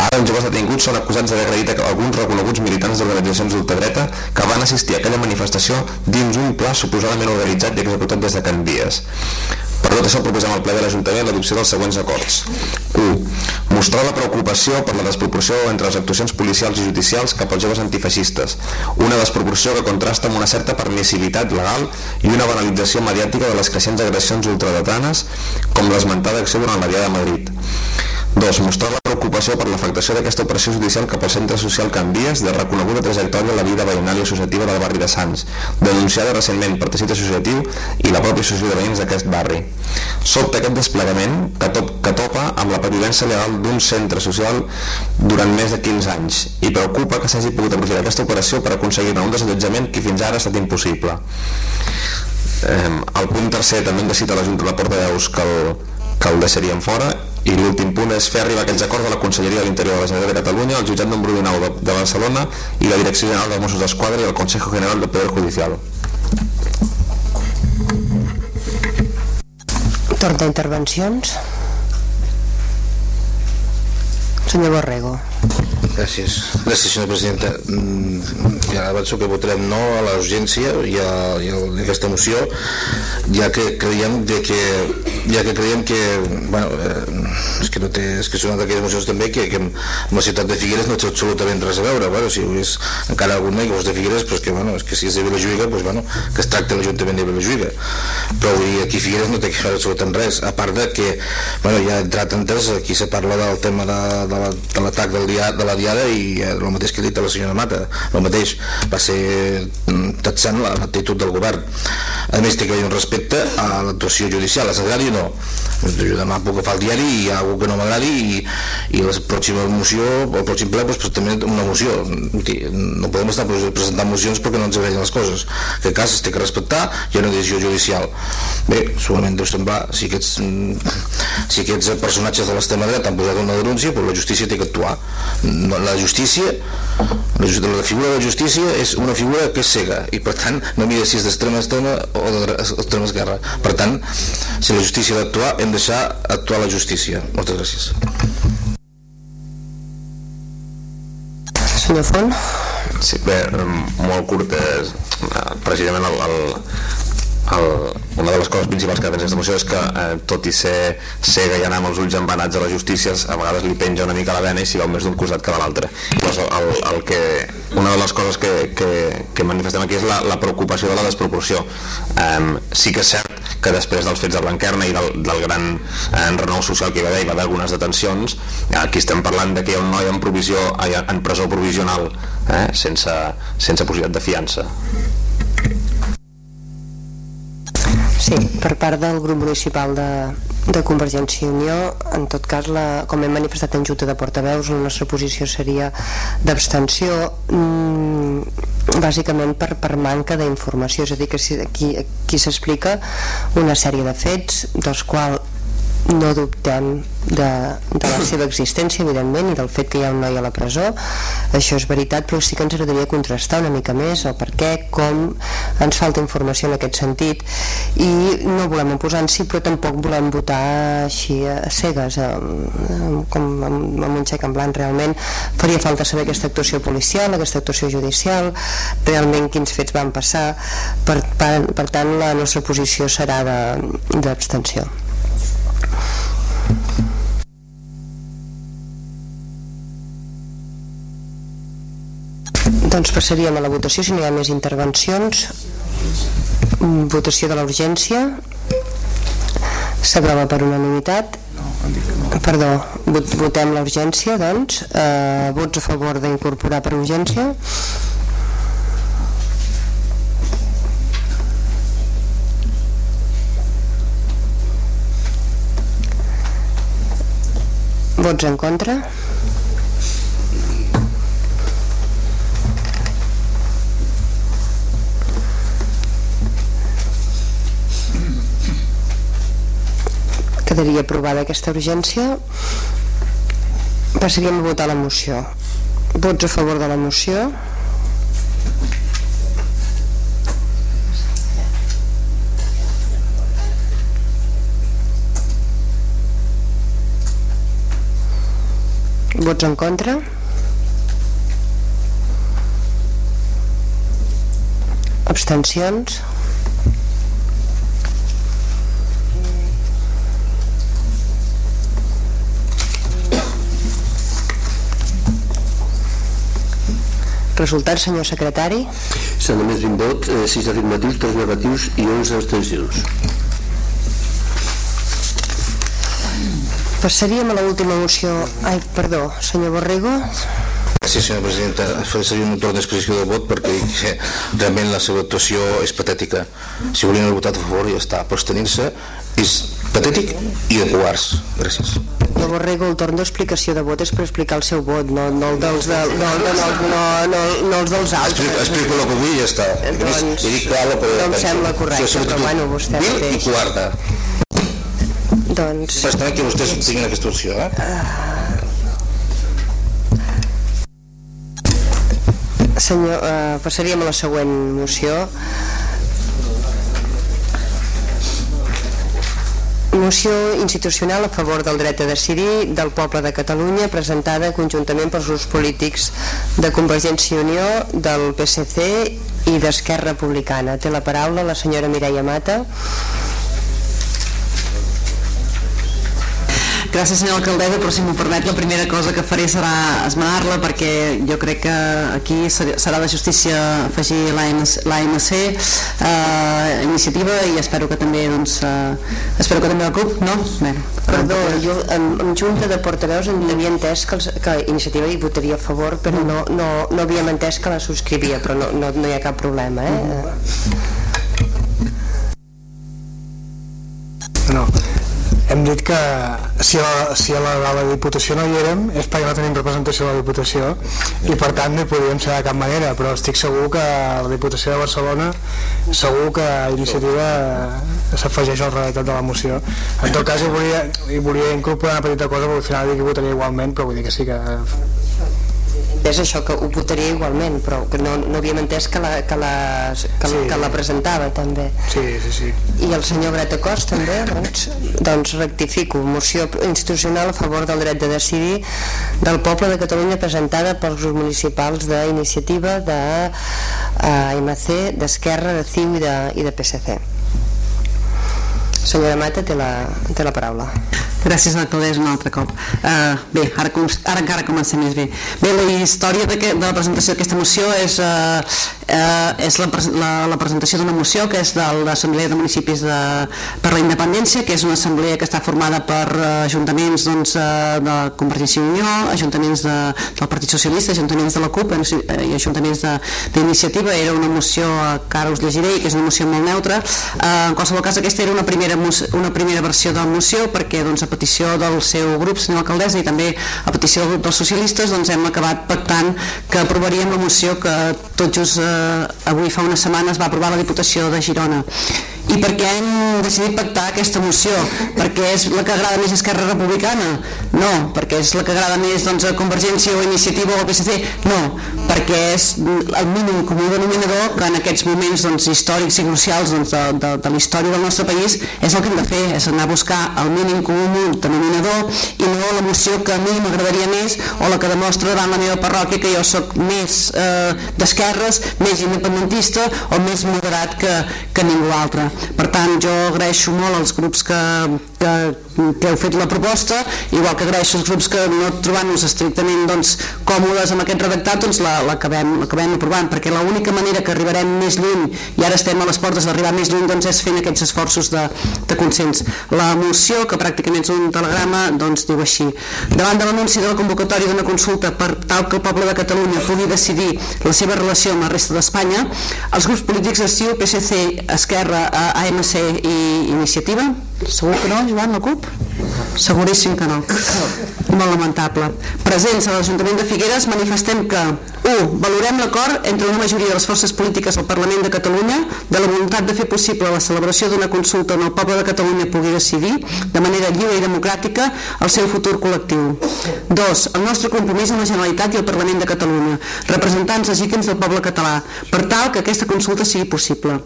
Ara els joves detinguts són acusats d'haver agredit alguns reconeguts militants d'organitzacions d'ultradreta que van assistir a aquella manifestació dins un pla suposadament organitzat i executat des de Can Vies. Per tot això proposem al ple de l'Ajuntament l'adopció dels següents acords. 1. Mostrar la preocupació per la desproporció entre les actuacions policials i judicials cap als joves antifeixistes, una desproporció que contrasta amb una certa permissivitat legal i una banalització mediàtica de les creixents agressions ultradetanes com l'esmentada acció durant la Diada de Madrid. 2. Mostrar la preocupació per l'afectació d'aquesta operació judicial cap al centre social Can Vies de reconeguda trajectòria a la vida veïnal i associativa del barri de Sants, denunciada recentment per teixit associatiu i la pròpia associació de veïns d'aquest barri. Sobta aquest desplegament que, top, que topa amb la pervivència legal d'un centre social durant més de 15 anys i preocupa que s'hagi pogut aprofitar aquesta operació per aconseguir un desallotjament que fins ara ha estat impossible. Eh, el punt tercer també hem de citar la Junta de la Porta d'Eus que el, que el deixaríem fora i l'últim punt és fer arribar aquells acords de la Conselleria de l'Interior de la Generalitat de Catalunya, el jutjat número 19 de, de Barcelona i la Direcció General dels Mossos d'Esquadra i el Consejo General del Poder Judicial. Torn d'intervencions. Senyor Borrego. Gràcies. Gràcies, senyora presidenta. Mm, Ja avanço que votarem no a la urgència i a, i a aquesta moció, ja que creiem de que ja que creiem que bueno, eh, és que no té, és que són d'aquelles mocions també que, que amb la ciutat de Figueres no té absolutament res a veure bueno, si és encara algun que fos de Figueres però és que, bueno, és que si és de Vilajuïga pues, bueno, que es tracta l'Ajuntament de Vilajuïga però dir, aquí Figueres no té que veure absolutament res a part de que bueno, ja ha entrat entès, aquí se parla del tema de, de la- de l'atac del dia, de la diada i eh, el mateix que ha dit la senyora Mata el mateix, va ser mm, taxant la- l'actitud del govern. A més té que haver un respecte a l'actuació judicial, és agradi o no jo demà puc agafar el diari i hi ha algú que no m'agradi i, i la pròxima moció el pròxim ple doncs, pues, també una moció. No podem estar presentant mocions perquè no ens agradin les coses. Que cas es té que respectar ha una decisió judicial. Bé, segurament deu semblar si aquests, mm, si aquests personatges de l'extrema dreta han posat una denúncia doncs la justícia té que actuar. No, la justícia la, just- la figura de la justícia és una figura que és cega i per tant no mira si és d'extrema a extrema o d'extrema esquerra. Per tant si la justícia ha d'actuar hem de deixar actuar la justícia. Moltes gràcies. Senyor Font? Sí, bé, molt curt, és, eh, precisament el, el, el, una de les coses principals que defensa aquesta moció és que eh, tot i ser cega i anar amb els ulls embanats a la justícia a vegades li penja una mica la vena i s'hi veu més d'un costat que de l'altre. El, el que, una de les coses que, que, que manifestem aquí és la, la preocupació de la desproporció. Um, sí que és cert que després dels fets de Blanquerna i del, del gran eh, renou social que hi va haver, hi va haver algunes detencions aquí estem parlant de que hi ha un noi en, provisió, ai, en presó provisional eh, sense, sense possibilitat de fiança Sí, per part del grup municipal de, de Convergència i Unió, en tot cas, la, com hem manifestat en junta de portaveus, la nostra posició seria d'abstenció, mm, bàsicament per, per manca d'informació, és a dir, que si, aquí, aquí s'explica una sèrie de fets dels quals no dubtem de, de la seva existència, evidentment, i del fet que hi ha un noi a la presó. Això és veritat, però sí que ens agradaria contrastar una mica més el per què, com, ens falta informació en aquest sentit, i no volem si, però tampoc volem votar així a cegues, eh, com amb, amb un xec en blanc realment. Faria falta saber aquesta actuació policial, aquesta actuació judicial, realment quins fets van passar, per, per, per tant la nostra posició serà d'abstenció. Doncs passaríem a la votació si no hi ha més intervencions. Mm, Votació de la urgència. S'aprova per unanimitat. Perdó, vot- votem la urgència, doncs. Eh, vots a favor d'incorporar per urgència. Vots en contra. Quedaria aprovada aquesta urgència. Passaríem a votar la moció. Vots a favor de la moció. Vots en contra. Abstencions. Resultat, senyor secretari? S'han emès 20 vots, eh, 6 afirmatius, 3 negatius i 11 abstencions. Passaríem a l'última moció... Ai, perdó, senyor Borrego. Gràcies, senyora presidenta. Faré servir un torn d'exposició del vot perquè que realment la seva actuació és patètica. Si volien haver votat a favor ja està, però abstenir-se és patètic i de covards. Gràcies. Senyor Borrego, el torn d'explicació de vot és per explicar el seu vot, no, no el dels, de, no, no, no, no, no, no els dels altres. Explico, explico el que vull i ja està. Doncs, I dic clar que no em sembla correcte, és però bueno, vostè vil i covarda. Doncs, Però està que vostès tinguin aquesta opció, eh? senyor, eh, passaríem a la següent moció. Moció institucional a favor del dret a decidir del poble de Catalunya presentada conjuntament pels grups polítics de Convergència i Unió, del PSC i d'Esquerra Republicana. Té la paraula la senyora Mireia Mata. Gràcies, senyora alcaldessa, però si m'ho permet, la primera cosa que faré serà esmenar-la perquè jo crec que aquí serà de justícia afegir l'AMC eh, iniciativa i espero que també doncs, eh, espero que també el CUP, no? Bé, Perdó, jo en, en Junta de Portaveus en havia entès que, els, que Iniciativa hi votaria a favor, però no, no, no havíem entès que la subscrivia, però no, no, no hi ha cap problema, eh? No, hem dit que si a la, si a la, a la Diputació no hi érem és perquè no tenim representació a la Diputació i per tant no podíem ser de cap manera però estic segur que a la Diputació de Barcelona segur que Iniciativa s'afegeix al redactat de la moció. En tot cas hi volia, hi volia incorporar una petita cosa perquè al final dic que votaria igualment però vull dir que sí que és això que ho votaria igualment però que no, no havíem entès que la, que la, que, sí. que la presentava també sí, sí, sí. i el senyor Gratacós també doncs, doncs rectifico moció institucional a favor del dret de decidir del poble de Catalunya presentada pels grups municipals d'iniciativa de eh, AMC, d'Esquerra, de CiU i de, i de PSC senyora Mata té la, té la paraula Gràcies, alcaldessa, un altre cop. Uh, bé, ara, ara encara comencem més bé. Bé, la història de, que, de la presentació d'aquesta moció és, uh, uh, és la, la, la presentació d'una moció que és de l'Assemblea de Municipis de, per la Independència, que és una assemblea que està formada per uh, ajuntaments doncs, uh, de Convergència i Unió, ajuntaments de, del Partit Socialista, ajuntaments de la CUP i ajuntaments d'iniciativa. Era una moció que ara us llegiré, que és una moció molt neutra. Uh, en qualsevol cas, aquesta era una primera, una primera versió de la moció perquè doncs, petició del seu grup, senyor alcaldessa, i també a petició del grup dels socialistes, doncs hem acabat pactant que aprovaríem la moció que tot just eh, avui fa unes setmanes va aprovar la Diputació de Girona i per què hem decidit pactar aquesta moció? Perquè és la que agrada més Esquerra Republicana? No. Perquè és la que agrada més doncs, a Convergència o a Iniciativa o al PSC? No. Perquè és el mínim comú denominador que en aquests moments doncs, històrics i crucials doncs, de, de, de la història del nostre país és el que hem de fer, és anar a buscar el mínim comú denominador i no la moció que a mi m'agradaria més o la que demostra davant la meva parròquia que jo sóc més eh, d'esquerres, més independentista o més moderat que, que ningú altre. Per tant, jo agraeixo molt als grups que, que, que heu fet la proposta, igual que agraeixo als grups que no trobant-nos estrictament doncs, còmodes amb aquest redactat, doncs l'acabem aprovant, perquè l'única manera que arribarem més lluny, i ara estem a les portes d'arribar més lluny, doncs és fent aquests esforços de, de consens. La moció, que pràcticament és un telegrama, doncs diu així. Davant de l'anunci de la convocatòria d'una consulta per tal que el poble de Catalunya pugui decidir la seva relació amb la resta d'Espanya, els grups polítics de CiU, PSC, Esquerra, AMC i Iniciativa? Segur que no, Joan, la CUP? Seguríssim que no. Molt lamentable. Presents a l'Ajuntament de Figueres manifestem que 1. Valorem l'acord entre una majoria de les forces polítiques al Parlament de Catalunya de la voluntat de fer possible la celebració d'una consulta on el poble de Catalunya pugui decidir de manera lliure i democràtica el seu futur col·lectiu. 2. El nostre compromís amb la Generalitat i el Parlament de Catalunya, representants legítims del poble català, per tal que aquesta consulta sigui possible.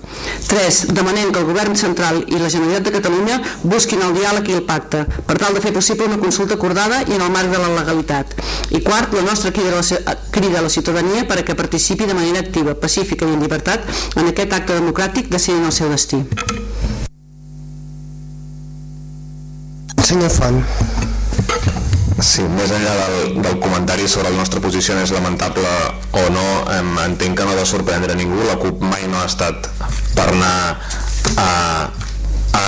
3. Demanem que el Govern Central i la Generalitat de Catalunya busquin el diàleg i el pacte, per tal de fer possible una consulta acordada i en el marc de la legalitat. I quart, la nostra crida a la, crida a la ciutadania per a que participi de manera activa, pacífica i en llibertat en aquest acte democràtic decidint el seu destí. Senyor Font. Sí, més enllà del, del comentari sobre el nostre posició és lamentable o no, em, entenc que no ha de sorprendre ningú, la CUP mai no ha estat per anar a, a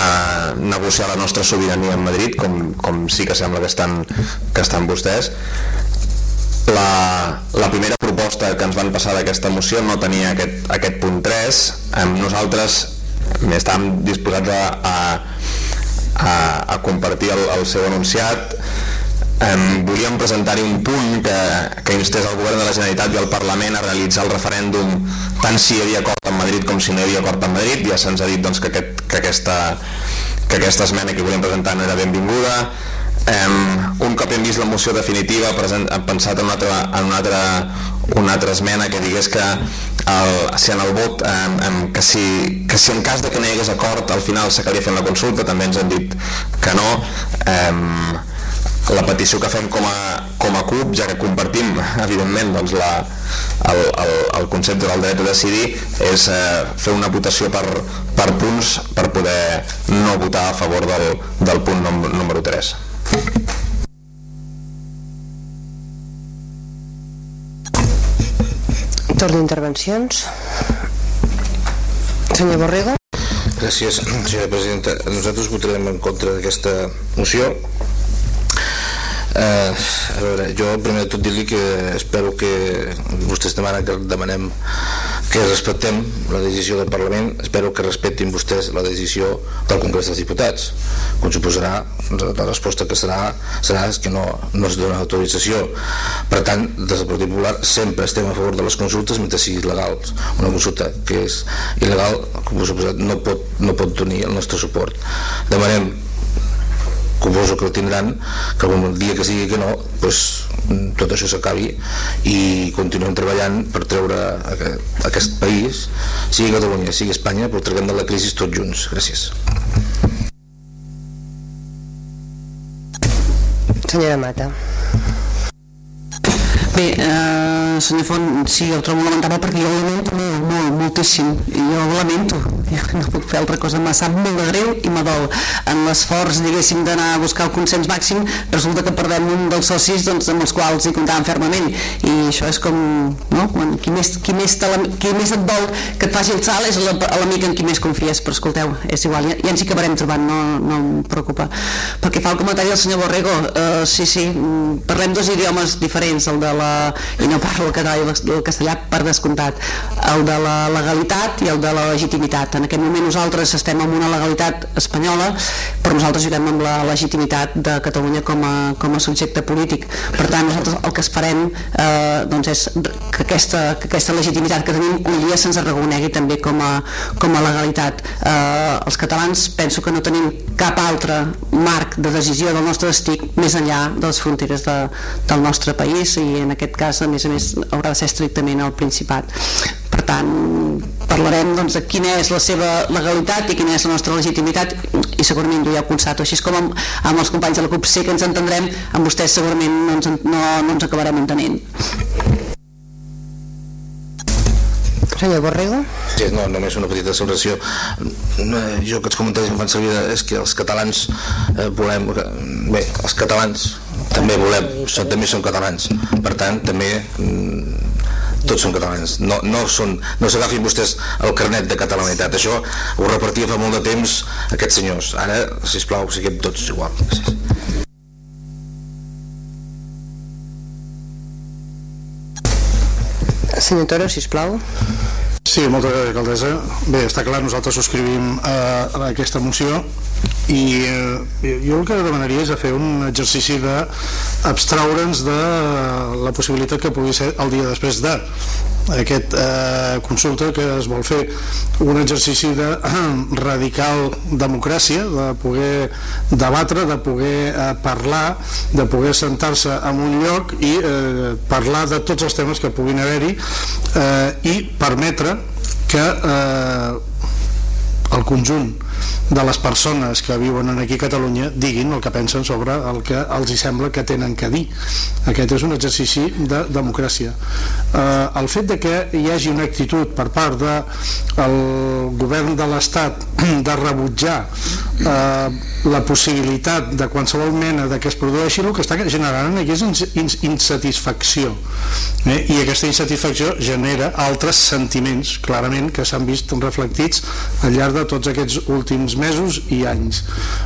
negociar la nostra sobirania en Madrid, com, com sí que sembla que estan, que estan vostès. La, la primera proposta que ens van passar d'aquesta moció no tenia aquest, aquest punt 3. Nosaltres estàvem disposats a, a, a compartir el, el seu anunciat Um, volíem presentar-hi un punt que, que instés el govern de la Generalitat i el Parlament a realitzar el referèndum tant si hi havia acord amb Madrid com si no hi havia acord amb Madrid ja se'ns ha dit doncs, que, aquest, que, aquesta, que aquesta esmena que volíem presentar no era benvinguda. Um, un cop hem vist la moció definitiva present, hem pensat en una altra, en una altra, una altra esmena que digués que el, si en el vot eh, eh, que, si, que si en cas de que no hi hagués acord al final s'acabaria fent la consulta. També ens han dit que no. Eh, la petició que fem com a, com a CUP, ja que compartim evidentment doncs, la, el, el, el concepte del dret a decidir és eh, fer una votació per, per punts per poder no votar a favor del, del punt número 3 Torn d'intervencions. Senyor Borrego. Gràcies, senyora presidenta. Nosaltres votarem en contra d'aquesta moció Eh, a veure, jo primer de tot dir-li que espero que vostès demanen que demanem que respectem la decisió del Parlament, espero que respectin vostès la decisió del Congrés dels Diputats. Com suposarà, la resposta que serà serà que no, no es dona autorització. Per tant, des del Partit Popular sempre estem a favor de les consultes mentre sigui legal. Una consulta que és il·legal, com suposat, no pot, no pot tenir el nostre suport. Demanem suposo que el tindran que el dia que sigui que no doncs, tot això s'acabi i continuem treballant per treure aquest, aquest país sigui Catalunya, sigui Espanya però treguem de la crisi tots junts, gràcies. Senyora Mata Bé, eh, senyor Font, sí, el trobo lamentable perquè jo ho lamento molt, molt, moltíssim. Jo ho lamento, jo no puc fer altra cosa, me sap molt de greu i me dol. En l'esforç, diguéssim, d'anar a buscar el consens màxim, resulta que perdem un dels socis doncs, amb els quals hi comptàvem fermament. I això és com, no? Bueno, qui, més, qui, més la, qui més et vol que et faci el salt és l'amic en qui més confies, però escolteu, és igual, ja, ja ens hi acabarem trobant, no, no em preocupa. Perquè fa el comentari del senyor Borrego, eh, sí, sí, mm, parlem dos idiomes diferents, el de la i no parlo el català i el castellà per descomptat, el de la legalitat i el de la legitimitat. En aquest moment nosaltres estem en una legalitat espanyola, però nosaltres juguem amb la legitimitat de Catalunya com a, com a subjecte polític. Per tant, nosaltres el que esperem eh, doncs és que aquesta, que aquesta legitimitat que tenim un dia se'ns reconegui també com a, com a legalitat. Eh, els catalans penso que no tenim cap altre marc de decisió del nostre destí més enllà de les fronteres de, del nostre país i en aquest cas a més a més haurà de ser estrictament al Principat. Per tant parlarem doncs, de quina és la seva legalitat i quina és la nostra legitimitat i segurament ho ja heu constatat així com amb, amb els companys de la CUP. Sé que ens entendrem amb vostès segurament no ens, no, no ens acabarem entenent Senyor Borrego? Sí, no, només una petita celebració. Jo aquests comentaris em fan servir és que els catalans eh, volem... Bé, els catalans també volem, són, també són catalans. Per tant també mm, tots són catalans. No, no, són, no s'agafin vostès el carnet de catalanitat. Això ho repartia fa molt de temps aquests senyors. Ara, sisplau, siguem tots igual Senyor Toro, sisplau Sí, moltes gràcies, alcaldessa. Bé, està clar, nosaltres subscrivim eh, aquesta moció i eh, jo el que demanaria és fer un exercici d'abstraure'ns de la possibilitat que pugui ser el dia després de aquest eh, consulta que es vol fer. Un exercici de eh, radical democràcia de poder debatre, de poder eh, parlar, de poder sentar-se en un lloc i eh, parlar de tots els temes que puguin haver-hi eh, i permetre que eh, el conjunt de les persones que viuen aquí a Catalunya diguin el que pensen sobre el que els hi sembla que tenen que dir. Aquest és un exercici de democràcia. Eh, el fet de que hi hagi una actitud per part del de govern de l'Estat de rebutjar eh, la possibilitat de qualsevol mena de que es produeixi el que està generant aquí és insatisfacció eh? i aquesta insatisfacció genera altres sentiments clarament que s'han vist reflectits al llarg de tots aquests últims mesos i anys.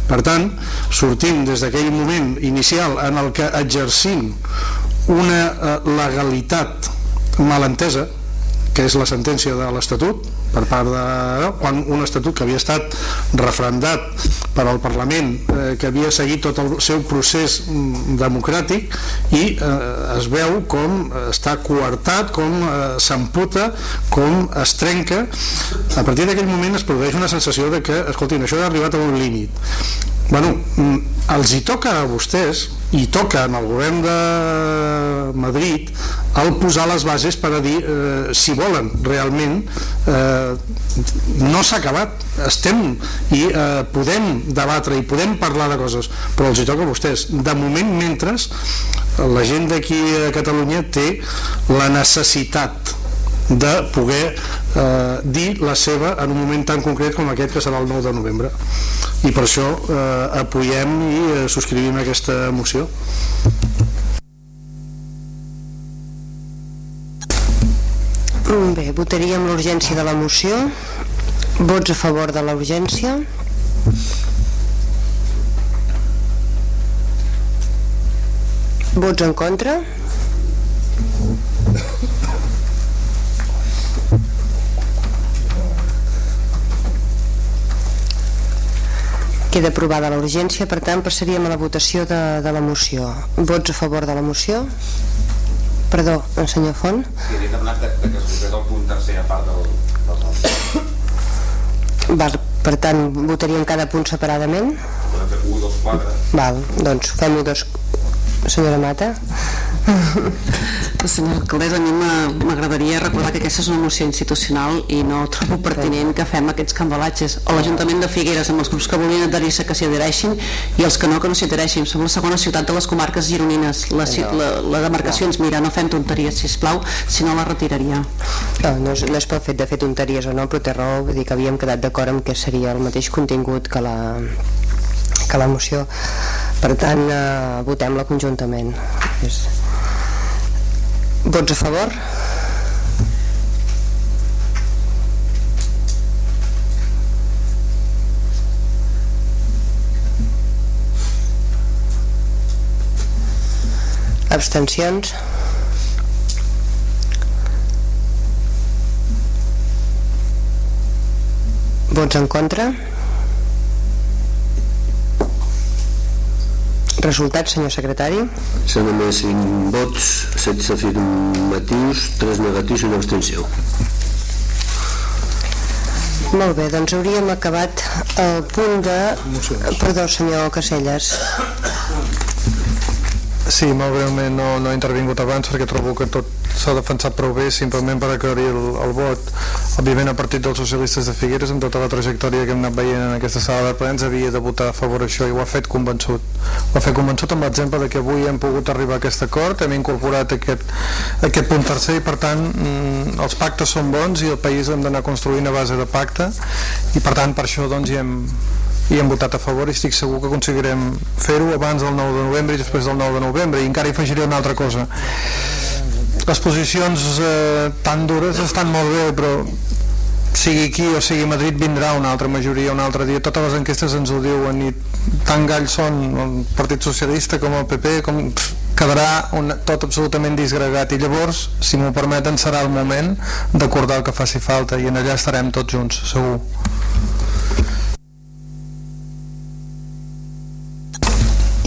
Per tant, sortim des d'aquell moment inicial en el que exercint una eh, legalitat malentesa que és la sentència de l'Estatut per part de quan un estatut que havia estat refrendat per al Parlament eh, que havia seguit tot el seu procés mm, democràtic i eh, es veu com està coartat, com eh, s'amputa, com es trenca a partir d'aquell moment es produeix una sensació de que, escoltin, això ha arribat a un límit bueno, mm, els hi toca a vostès i toca en el govern de Madrid el posar les bases per a dir eh, si volen realment eh, no s'ha acabat estem i eh, podem debatre i podem parlar de coses però els hi toca a vostès. De moment mentre la gent d'aquí a Catalunya té la necessitat de poder eh, dir la seva en un moment tan concret com aquest que serà el 9 de novembre. I per això eh, apoyem i eh, subscrivim aquesta moció. Bé, votaríem l'urgència de la moció. Vots a favor de la urgència. Vots en contra Queda aprovada la urgència, per tant passaríem a la votació de, de la moció. Vots a favor de la moció? Perdó, el senyor Font? Sí, he demanat de, de que es votés el punt tercer a part del, del Val, per tant, votaríem cada punt separadament? Podem fer 1, 2, 4. Val, doncs fem-ho dos... Senyora Mata? Senyora alcaldessa, a mi m'agradaria recordar que aquesta és una moció institucional i no trobo pertinent que fem aquests cambalatges. O l'Ajuntament de Figueres amb els grups que volien adherir-se que s'hi adhereixin i els que no, que no s'hi adhereixin. Som la segona ciutat de les comarques gironines. La, la, la demarcació ens mira, no fem tonteries, si plau, si no la retiraria. No, no és, no és pel fet de fer tonteries o no, però té raó, vull dir que havíem quedat d'acord amb que seria el mateix contingut que la, que la moció. Per tant, eh, votem-la conjuntament. És... Vots a favor? Abstencions? Vots en contra? Resultats, senyor secretari? S'han emès 5 vots, 16 afirmatius, 3 negatius i una abstenció. Molt bé, doncs hauríem acabat el punt de... Perdó, senyor Caselles. Sí, molt breument no, no he intervingut abans perquè trobo que tot s'ha defensat prou bé simplement per aclarir el, el vot. Òbviament el Partit dels Socialistes de Figueres amb tota la trajectòria que hem anat veient en aquesta sala de plens havia de votar a favor això i ho ha fet convençut. Ho ha fet convençut amb l'exemple de que avui hem pogut arribar a aquest acord hem incorporat aquest, aquest punt tercer i per tant mm, els pactes són bons i el país hem d'anar construint a base de pacte i per tant per això doncs hi hem, i hem votat a favor i estic segur que aconseguirem fer-ho abans del 9 de novembre i després del 9 de novembre. I encara hi afegiré una altra cosa les posicions eh, tan dures estan molt bé però sigui aquí o sigui Madrid vindrà una altra majoria un altre dia. Totes les enquestes ens ho diuen i tan galls són el Partit Socialista com el PP com pff, quedarà un, tot absolutament disgregat. I llavors, si m'ho permeten, serà el moment d'acordar el que faci falta i en allà estarem tots junts, segur.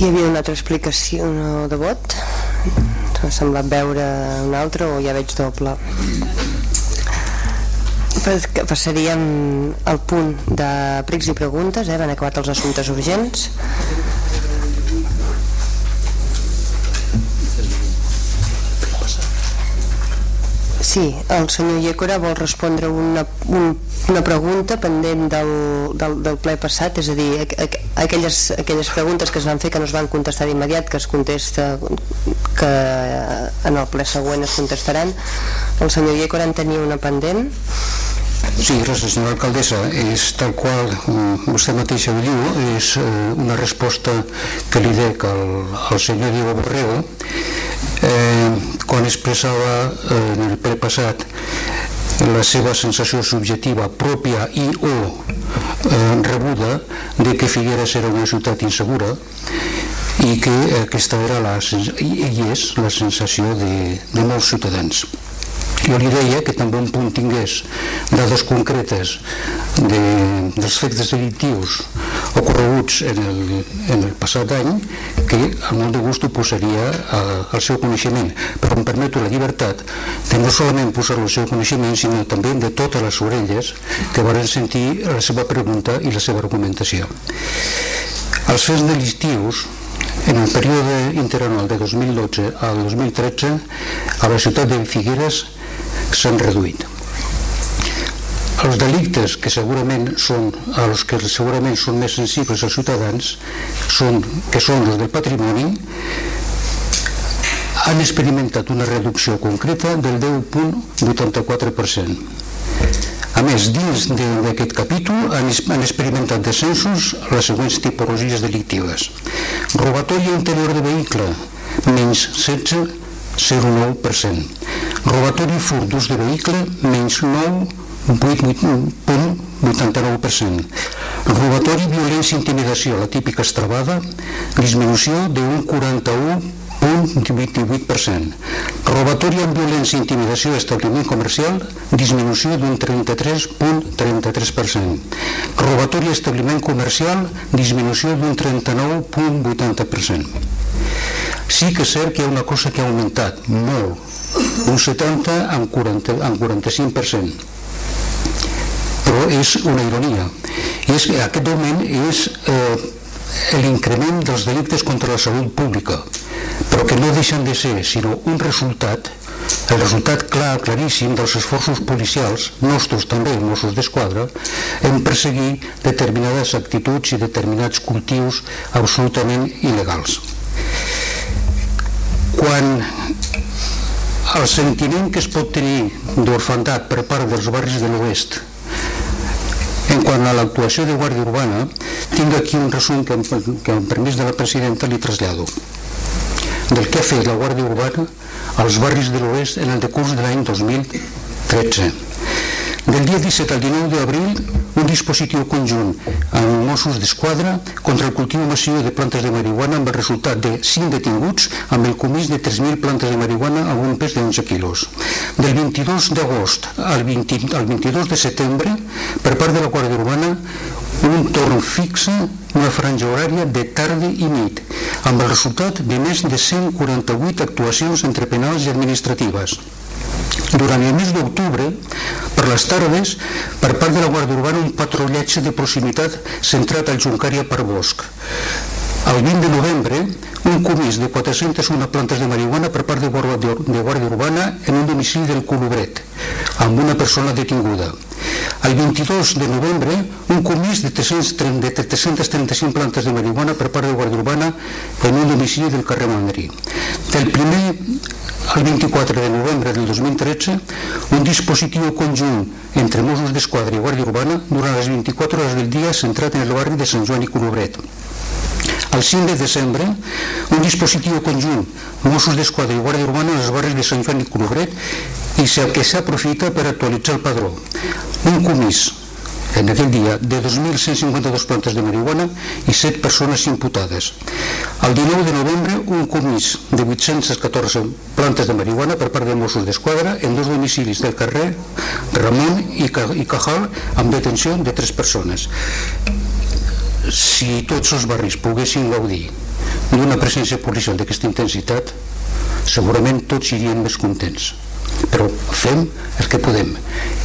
Hi havia una altra explicació no, de vot? M'ha semblat veure una altra o ja veig doble? Passaríem al punt de pregs i preguntes, eh? van acabat els assumptes urgents. Sí, el senyor Iecora vol respondre una, un, una pregunta pendent del, del, del ple passat, és a dir, aqu aqu aquelles, aquelles preguntes que es van fer que no es van contestar d'immediat, que es contesta que en el ple següent es contestaran. El senyor Iecora en tenia una pendent. Sí, gràcies, senyora alcaldessa. És tal qual vostè mateixa ho diu, és eh, una resposta que li dec al, al senyor Diego Borrego eh, quan expressava eh, en el ple passat la seva sensació subjectiva pròpia i o eh, rebuda de que Figueres era una ciutat insegura i que aquesta era la, i és la sensació de, de molts ciutadans. Jo li deia que també un punt tingués dades concretes de, dels fets delictius ocorreguts en el, en el passat any que amb molt de gust ho posaria al seu coneixement. Però em permeto la llibertat de no solament posar-lo al seu coneixement sinó també de totes les orelles que varen sentir la seva pregunta i la seva argumentació. Els fets delictius en el període interanual de 2012 al 2013 a la ciutat de Figueres s'han reduït. Els delictes que segurament són els que segurament són més sensibles als ciutadans són, que són els del patrimoni han experimentat una reducció concreta del 10.84%. A més, dins d'aquest capítol han, han experimentat descensos les següents tipologies delictives. Robatori interior de vehicle, menys 16,09%. Robatori furt d'ús de vehicle, menys 9,89%. Robatori, violència, intimidació, la típica estrabada, disminució d'un 41 28%. Robatori amb violència i intimidació d'establiment comercial, disminució d'un 33.33%. Robatori establiment comercial, disminució d'un 39.80%. Sí que és cert que hi ha una cosa que ha augmentat molt, un 70 amb, 40, amb 45%. Però és una ironia. I és que aquest augment és eh, l'increment dels delictes contra la salut pública però que no deixen de ser sinó un resultat el resultat clar, claríssim dels esforços policials, nostres també, Mossos d'Esquadra, en perseguir determinades actituds i determinats cultius absolutament il·legals. Quan el sentiment que es pot tenir d'orfandat per part dels barris de l'oest en quant a l'actuació de Guàrdia Urbana, tinc aquí un resum que, que amb permís de la presidenta li trasllado del que ha fet la Guàrdia Urbana als barris de l'Oest en el decurs de l'any 2013. Del dia 17 al 19 d'abril, un dispositiu conjunt amb Mossos d'Esquadra contra el cultiu massiu de plantes de marihuana amb el resultat de 5 detinguts amb el comís de 3.000 plantes de marihuana amb un pes de 11 quilos. Del 22 d'agost al, 20, al 22 de setembre, per part de la Guàrdia Urbana, un torn fixe, una franja horària de tarda i nit, amb el resultat de més de 148 actuacions entre penals i administratives. Durant el mes d'octubre, per les tardes, per part de la Guàrdia Urbana, un patrullatge de proximitat centrat al Juncària per Bosc. El 20 de novembre, un comís de 401 plantes de marihuana per part de Guàrdia, Urbana en un domicili del Colobret, amb una persona detinguda. El 22 de novembre, un comís de 330, de 335 plantes de marihuana per part de Guàrdia Urbana en un domicili del carrer Mandri. Del primer el 24 de novembre del 2013, un dispositiu conjunt entre Mossos d'Esquadra i Guàrdia Urbana durant les 24 hores del dia centrat en el barri de Sant Joan i Colobret. El 5 de desembre, un dispositiu conjunt Mossos d'Esquadra i Guàrdia Urbana als barris de Sant Joan i Colobret i que s'aprofita per actualitzar el padró. Un comís en aquell dia de 2.152 plantes de marihuana i 7 persones imputades. El 19 de novembre, un comís de 814 plantes de marihuana per part de Mossos d'Esquadra en dos domicilis del carrer Ramon i Cajal amb detenció de 3 persones. Si tots els barris poguessin gaudir d'una presència policial d'aquesta intensitat, segurament tots serien més contents però fem el que podem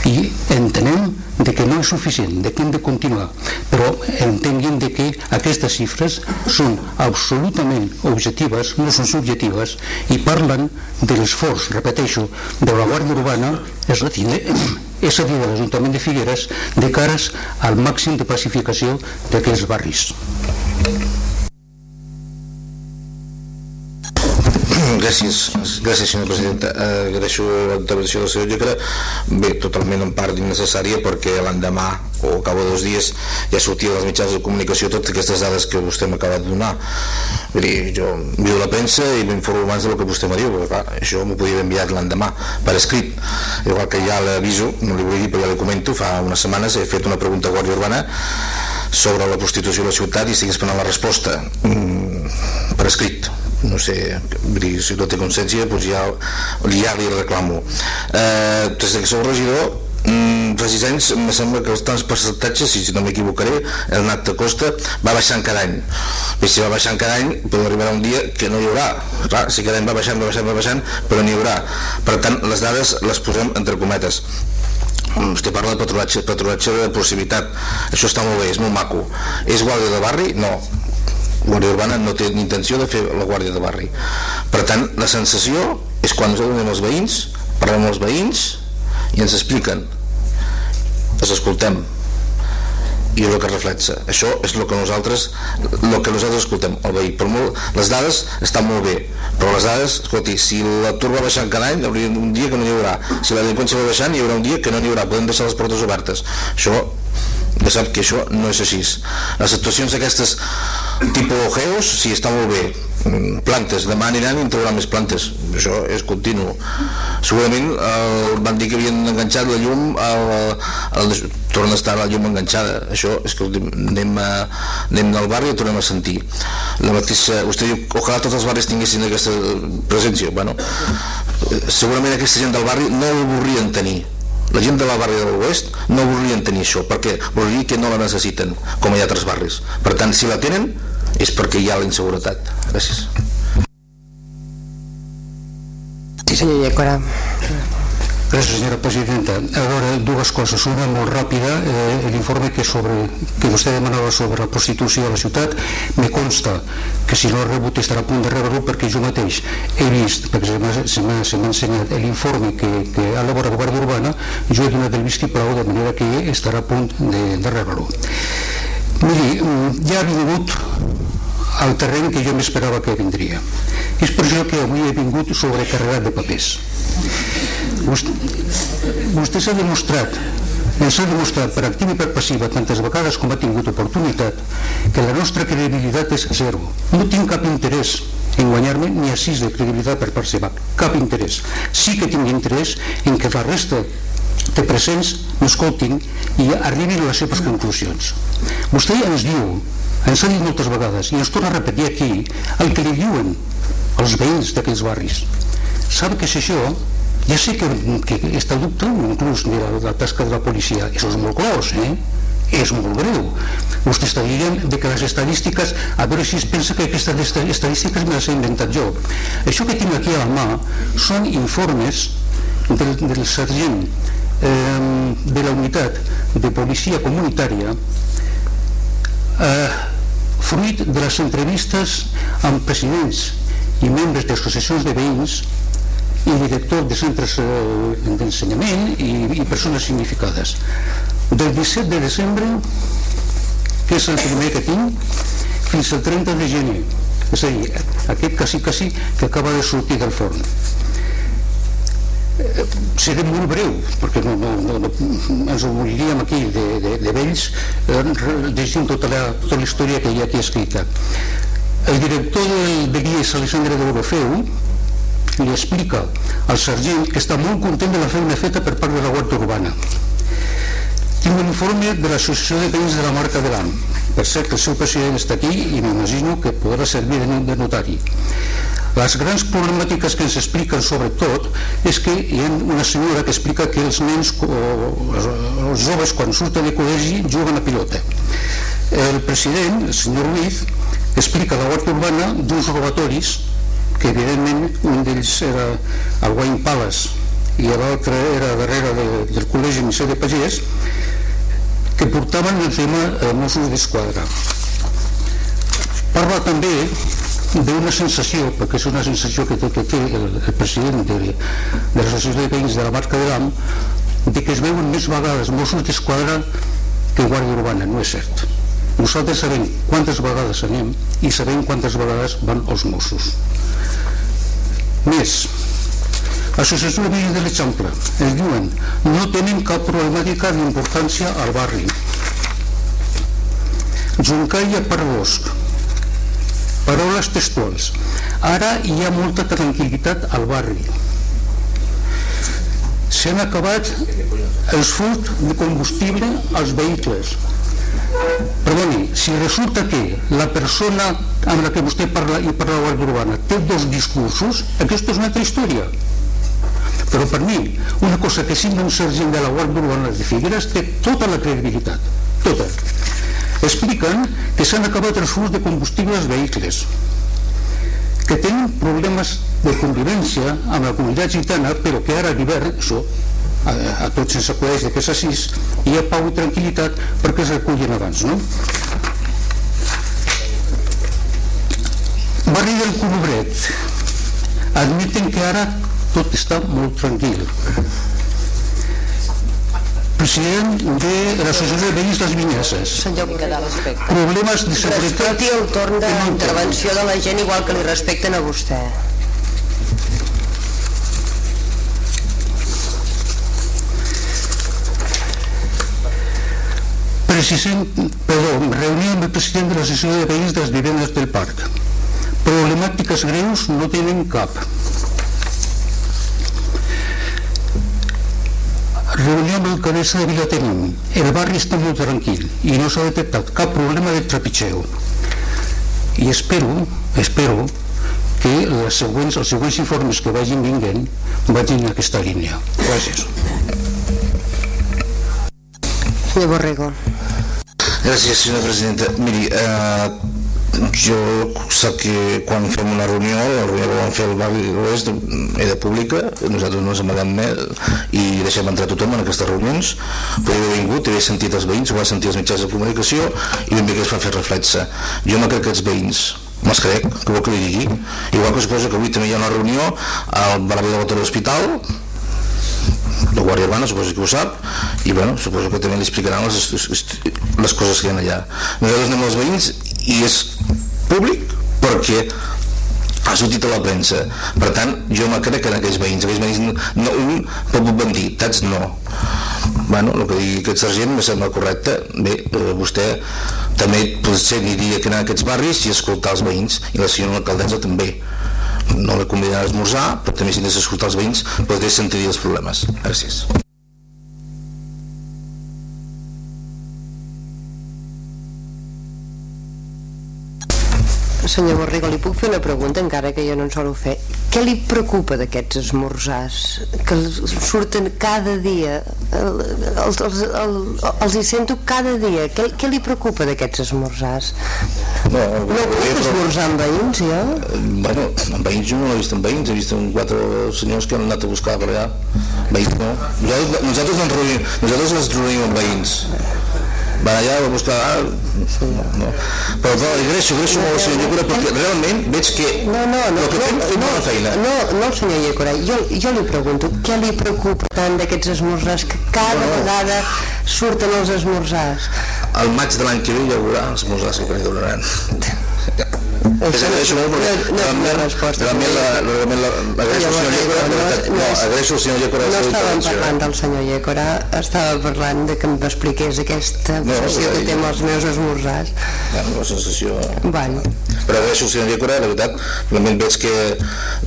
i entenem de que no és suficient, de que hem de continuar però entenguin de que aquestes xifres són absolutament objectives, no són subjectives i parlen de l'esforç, repeteixo, de la Guàrdia Urbana és a dir, és a dir de l'Ajuntament de Figueres de cares al màxim de pacificació d'aquests barris. Gràcies, gràcies senyora presidenta. Uh, agraeixo la intervenció del senyor Llecra. Bé, totalment en part innecessària perquè l'endemà o cap de dos dies ja sortia dels mitjans de comunicació totes aquestes dades que vostè m'ha acabat de donar. Vull dir, jo viu la premsa i m'informo abans del que vostè m'ha dit, perquè clar, això m'ho podia haver enviat l'endemà per escrit. Igual que ja l'aviso, no li vull dir però ja li comento, fa unes setmanes he fet una pregunta a Guàrdia Urbana sobre la prostitució a la ciutat i estic esperant la resposta mm, per escrit no sé, si no té consciència doncs ja, ja li reclamo. Eh, des que sou regidor mm, fa sis anys em sembla que els tants percentatges si no m'equivocaré el Nat de Costa va baixant cada any. I si va baixant cada any pot arribar un dia que no hi haurà. Clar, si cada any va baixant, va baixant, va baixant però n'hi haurà. Per tant les dades les posem entre cometes. Vostè parla de patrullatge, patrullatge de proximitat. Això està molt bé, és molt maco. És guàrdia de barri? no Guàrdia Urbana no té intenció de fer la Guàrdia de Barri. Per tant, la sensació és quan ens adonem els veïns, parlem amb els veïns i ens expliquen. Els escoltem, i el que reflexa. Això és el que nosaltres el que nosaltres escoltem, el veí. Per molt, les dades estan molt bé, però les dades, escolti, si l'atur va baixant cada any, hi hauria un dia que no n'hi haurà. Si la delinqüència va baixant, hi haurà un dia que no n'hi haurà. Podem deixar les portes obertes. Això ja sap que això no és així. Les actuacions d'aquestes tipus geos, sí, està molt bé. Mm, plantes, demà aniran i en trauran més plantes. Això és continu. Segurament eh, van dir que havien enganxat la llum, el, el, torna a estar la llum enganxada. Això és que anem, a, anem al barri i tornem a sentir. La mateixa, vostè diu, ojalà tots els barris tinguessin aquesta presència. Bueno, eh, segurament aquesta gent del barri no el voldrien tenir la gent de la barri de l'oest no voldrien tenir això, perquè voldria que no la necessiten, com hi ha altres barris. Per tant, si la tenen, és perquè hi ha la inseguretat. Gràcies. Sí, senyor Llecora. Gràcies, senyora presidenta. A veure, dues coses. Una molt ràpida, eh, l'informe que, sobre, que vostè demanava sobre la prostitució a la ciutat, me consta que si no ha rebut estarà a punt de rebre-lo perquè jo mateix he vist, perquè se m'ha ensenyat l'informe que, que ha elaborat la Guàrdia Urbana, jo he donat el vistiplau de manera que estarà a punt de, de rebre-lo. Miri, ja ha vingut al terreny que jo m'esperava que vindria. És per això que avui he vingut sobrecarregat de papers. Vostè, vostè s'ha demostrat ens ha demostrat per activa i per passiva tantes vegades com ha tingut oportunitat que la nostra credibilitat és zero. No tinc cap interès en guanyar-me ni a sis de credibilitat per part seva. Cap interès. Sí que tinc interès en que la resta de presents m'escoltin i arribin a les seves conclusions. Vostè ens diu, ens ha dit moltes vegades, i ens torna a repetir aquí, el que li diuen els veïns d'aquells barris. Sap que és això ja sé que, que està dubte inclús de la, de la tasca de la policia, això és molt clos, eh? és molt greu. Vostè està dient de que les estadístiques, a veure si es pensa que aquestes estadístiques me les he inventat jo. Això que tinc aquí a la mà són informes del, del sergent eh, de la unitat de policia comunitària eh, fruit de les entrevistes amb presidents i membres d'associacions de veïns i director de centres eh, d'ensenyament i, i persones significades. Del 17 de desembre, que és el primer que tinc, fins al 30 de gener, és a dir, aquest quasi quasi que acaba de sortir del forn. Seré molt breu, perquè no, no, no, no ens oblidaríem aquí de, de, de vells eh, llegint tota la, tota la història que hi ha aquí escrita. El director del, de Guies, Alexandre de Orofeu, li explica al sergent que està molt content de la feina feta per part de la Guàrdia Urbana. Tinc un informe de l'Associació de Veïns de la Marca de l'AM. Per cert, el seu president està aquí i m'imagino que podrà servir de notari. Les grans problemàtiques que ens expliquen sobretot és que hi ha una senyora que explica que els nens o els joves quan surten de col·legi juguen a pilota. El president, el senyor Ruiz, explica a la Guàrdia Urbana d'uns robatoris que evidentment un d'ells era al Wayne Palace i l'altre era darrere de, del Col·legi Misser de Pagès que portaven el tema de Mossos d'Esquadra. Parla també d'una sensació, perquè és una sensació que té, que té el, el president de, de l'Associació de Veïns de la Marca de l'AM, de que es veuen més vegades Mossos d'Esquadra que Guàrdia Urbana, no és cert. Nosaltres sabem quantes vegades anem i sabem quantes vegades van els Mossos. Més, Associació de Veïns de l'Eixample ens diuen no tenen cap problemàtica d'importància al barri. Juncaia per bosc. Paraules textuals. Ara hi ha molta tranquil·litat al barri. S'han acabat els furt de combustible als vehicles. Perdoni, si resulta que la persona amb la que vostè parla i parla la Guàrdia Urbana té dos discursos, aquesta és una altra història. Però per mi, una cosa que signa un sergent de la Guàrdia Urbana de Figueres té tota la credibilitat, tota. Expliquen que s'han acabat els furs de combustible als vehicles, que tenen problemes de convivència amb la comunitat gitana, però que ara a l'hivern, això a, a tots ens acudeix que és així, hi ha pau i tranquil·litat perquè es recullen abans, no? barri del Colobret admeten que ara tot està molt tranquil. President de l'Associació de Veïns Les Vinyeses. Senyor, Problemes de seguretat... respecti el torn d'intervenció de la gent igual que li respecten a vostè. Precisament, perdó, reunió amb el president de l'Associació de Veïns de les Vivendes del Parc. Problemàtiques greus no tenen cap. Reunió amb l'alcaldessa de Vilatenim. El barri està molt tranquil i no s'ha detectat cap problema de trepitgeu. I espero, espero que les següents, els següents informes que vagin vinguent vagin en aquesta línia. Gràcies. Senyor Borrego. Gràcies, senyora presidenta. Miri, eh, jo sap que quan fem una reunió, la reunió que vam fer al barri l'Oest era pública, nosaltres no ens amaguem més i deixem entrar tothom en aquestes reunions, però he vingut, he sentit els veïns, ho va sentir els mitjans de comunicació i ben bé que es va fer reflexa. Jo me crec que els veïns me'ls crec, que vol que li digui. Igual que suposo que avui també hi ha una reunió al barri de l'Hospital, la Guàrdia Urbana suposo que ho sap i bueno, suposo que també li explicaran les, les coses que hi ha allà nosaltres anem als veïns i és públic perquè ha sortit a la premsa. Per tant jo me crec en aquells veïns aquells veïns no, no un pot mentir tats no. Bueno, el que digui aquest sergent me sembla correcte. Bé, eh, vostè també potser aniria que anar a aquests barris i escoltar els veïns i la senyora alcaldessa també. No la convidarà a esmorzar però també si has escoltar els veïns podré sentir els problemes. Gràcies Senyor Borrego, li puc fer una pregunta, encara que jo no en solo fer. Què li preocupa d'aquests esmorzars? Que surten cada dia, els, els, els, els hi sento cada dia. Què, què li preocupa d'aquests esmorzars? No, no puc esmorzar amb veïns, jo? Bueno, amb veïns jo no l'he vist amb veïns, he vist amb quatre senyors que han anat a buscar per allà. Veïns no. Nosaltres, nosaltres, ens reunim, nosaltres ens reunim amb veïns van allà a buscar ah, no, no. però no, agraeixo, agraeixo molt al senyor Llecura perquè realment veig que no, no, no, el que fem, no, bona feina. no, no senyor Llecura, jo, jo li pregunto què li preocupa tant d'aquests esmorzars que cada no, no. vegada surten els esmorzars? Al maig de l'any que ve hi haurà esmorzars que li donaran agraeixo molt perquè no, no, resposta realment l'agraeixo al senyor Llecora no, agraeixo al senyor Llecora no estàvem parlant del senyor Llecora estava parlant de que m'expliqués aquesta sensació que té amb els meus esmorzars. Bueno, una sensació bueno. però agraeixo al senyor Llecora la veritat realment veig que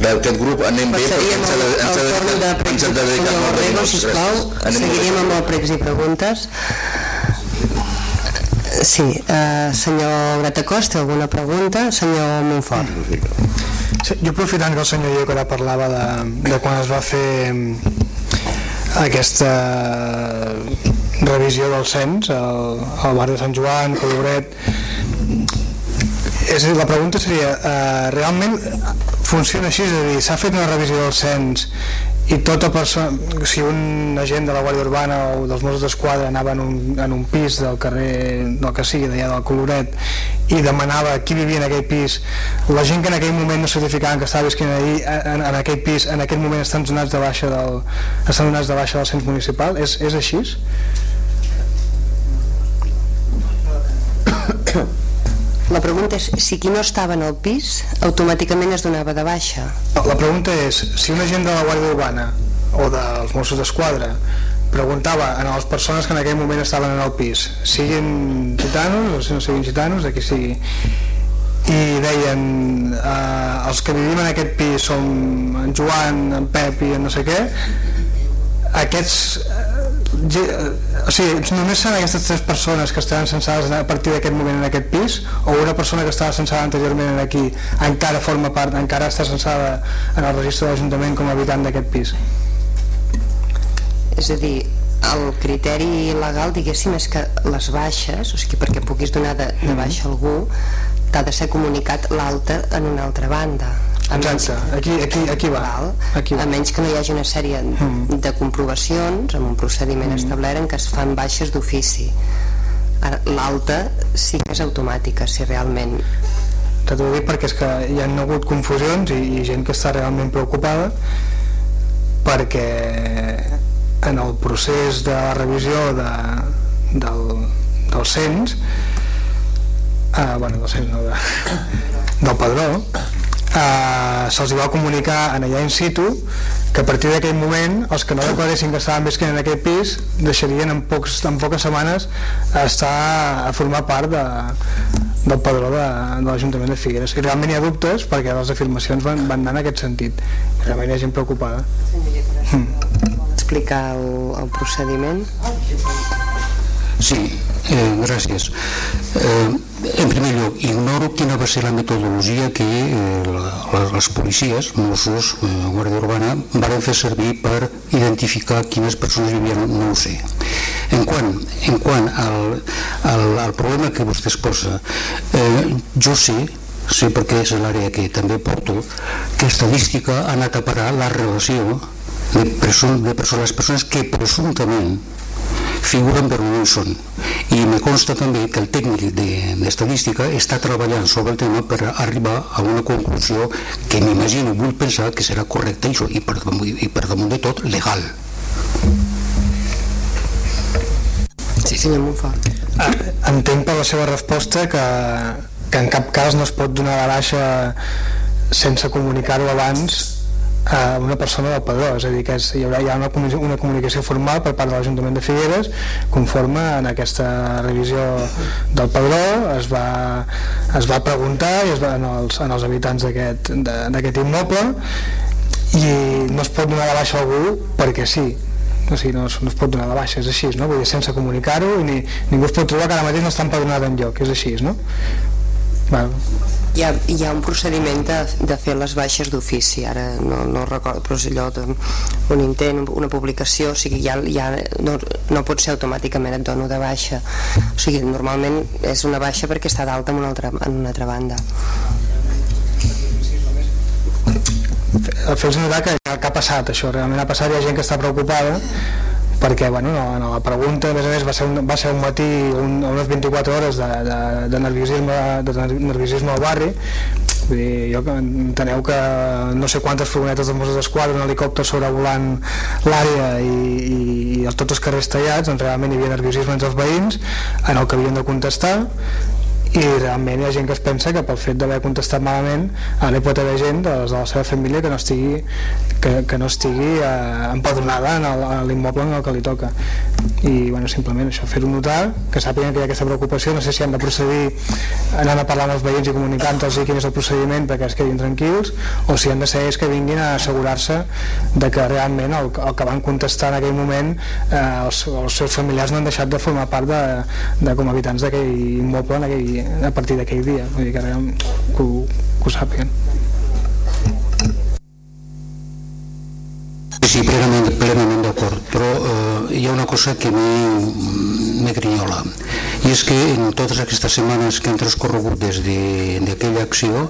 d'aquest grup anem bé perquè ens ha, dedicat molt bé sisplau, seguiríem amb el pregs i preguntes Sí, eh, senyor Gratacosta, alguna pregunta? Senyor Montfort. Sí, jo aprofitant que el senyor Iecora parlava de, de quan es va fer mm, aquesta revisió del cens al, al barri de Sant Joan, Colobret és dir, la pregunta seria eh, realment funciona així, és a dir, s'ha fet una revisió del cens i tota persona, si un agent de la Guàrdia Urbana o dels Mossos d'Esquadra anava en un, en un pis del carrer del que sigui, d'allà del Coloret i demanava qui vivia en aquell pis la gent que en aquell moment no certificaven que estava visquent allí, en, en aquell pis en aquell moment estan donats de baixa del, estan donats de baixa del cens municipal és, és així? La pregunta és si qui no estava en el pis automàticament es donava de baixa. La pregunta és si un agent de la Guàrdia Urbana o dels Mossos d'Esquadra preguntava a les persones que en aquell moment estaven en el pis, siguin gitanos o si no siguin gitanos, de qui sigui, i deien eh, els que vivim en aquest pis som en Joan, en Pep i en no sé què, aquests o sigui, només seran aquestes tres persones que estaran censades a partir d'aquest moment en aquest pis? O una persona que estava censada anteriorment aquí encara forma part, encara està censada en el registre de l'Ajuntament com a habitant d'aquest pis? És a dir el criteri legal diguéssim és que les baixes o sigui perquè puguis donar de, de baixa algú t'ha de ser comunicat l'alta en una altra banda Exacte, aquí, aquí, aquí, va. aquí va. A menys que no hi hagi una sèrie mm. de comprovacions amb un procediment mm. establert en què es fan baixes d'ofici. L'alta sí que és automàtica, si realment t'ho dic perquè és que hi ha hagut confusions i, i gent que està realment preocupada perquè en el procés de revisió de, del, del cens eh, bueno, del cens no, de, del padró eh, se'ls va comunicar en allà in situ que a partir d'aquell moment els que no declaressin que estaven visquent en aquest pis deixarien en, pocs, en poques setmanes estar a formar part de, del padró de, de l'Ajuntament de Figueres. I realment hi ha dubtes perquè les afirmacions van, van anar en aquest sentit. Realment hi ha gent preocupada. Mm. explicar el, el procediment. Sí, eh, gràcies. Eh, en primer lloc, ignoro quina va ser la metodologia que eh, la, les policies, Mossos, eh, Guàrdia Urbana, van fer servir per identificar quines persones vivien, no ho sé. En quant, en quant al, al, al problema que vostè es posa, eh, jo sé sé perquè és l'àrea que també porto, que estadística ha anat a parar la relació de, presum, de persones, les persones que presumptament figuren però no hi són. I me consta també que el tècnic d'estadística de, està treballant sobre el tema per arribar a una conclusió que m'imagino, vull pensar que serà correcta i, i, per, i per damunt de tot legal. Sí, senyor Monfort. Ah, entenc per la seva resposta que, que en cap cas no es pot donar la baixa sense comunicar-ho abans a una persona del padró, és a dir, que és, hi haurà ja una, una comunicació formal per part de l'Ajuntament de Figueres conforme en aquesta revisió del padró es va, es va preguntar i es va, en, els, en els habitants d'aquest immoble i no es pot donar la baixa a algú perquè sí o sigui, no, es, no es pot donar de baixa, és així, no? Vull dir, sense comunicar-ho ni, ningú es pot trobar que ara mateix no està empadronat en lloc, és així, no? Val. Hi ha, hi ha un procediment de, de fer les baixes d'ofici, ara no, no recordo, però és allò de, un intent, una publicació, o sigui, ja, ja no, no pot ser automàticament et dono de baixa, o sigui, normalment és una baixa perquè està d'alta en, una altra, en una altra banda. Fes notar que, que ha passat això, realment ha passat, hi ha gent que està preocupada perquè bueno, no, no, la pregunta a més a més va ser un, va ser un matí un, unes 24 hores de, de, de, nerviosisme, de nerviosisme al barri. Vull dir, jo enteneu que no sé quantes furgonetes dels Mossos d'Esquadra, un helicòpter sobrevolant l'àrea i, i, i tots els carrers tallats, doncs realment hi havia nerviosisme entre els veïns en el que havien de contestar i realment hi ha gent que es pensa que pel fet d'haver contestat malament ara hi pot haver gent de, de la seva família que no estigui, que, que no estigui eh, empadronada en l'immoble en el que li toca. I bueno, simplement això, fer-ho notar que sàpiguen que hi ha aquesta preocupació. No sé si han de procedir anant a parlar amb els veïns i comunicant-los quin és el procediment perquè es quedin tranquils o si han de ser ells que vinguin a assegurar-se de que realment el, el que van contestar en aquell moment eh, els, els seus familiars no han deixat de formar part de, de com habitants d'aquell immoble en aquell, a partir d'aquell dia. Vull dir que, que, ho, que ho sàpiguen. Sí, plenament, plenament d'acord, però eh, hi ha una cosa que me grinyola, i és que en totes aquestes setmanes que han transcorregut des d'aquella de, acció,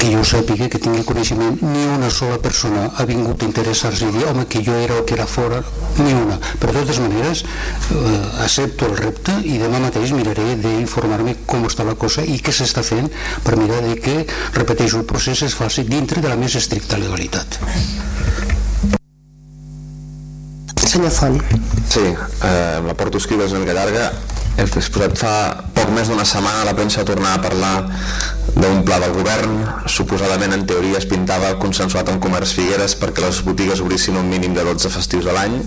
que jo sàpiga, que tingui coneixement, ni una sola persona ha vingut a interessar-se i dir, home, que jo era o que era fora, ni una. Però de totes maneres, eh, accepto el repte i demà mateix miraré d'informar-me com està la cosa i què s'està fent per mirar de que, repeteixo, el procés es faci dintre de la més estricta legalitat. Senyor Font. Sí, eh, la porto escrita és una mica llarga. Hem exposat fa poc més d'una setmana la premsa a tornar a parlar d'un pla del govern. Suposadament, en teoria, es pintava consensuat amb Comerç Figueres perquè les botigues obrissin un mínim de 12 festius a l'any,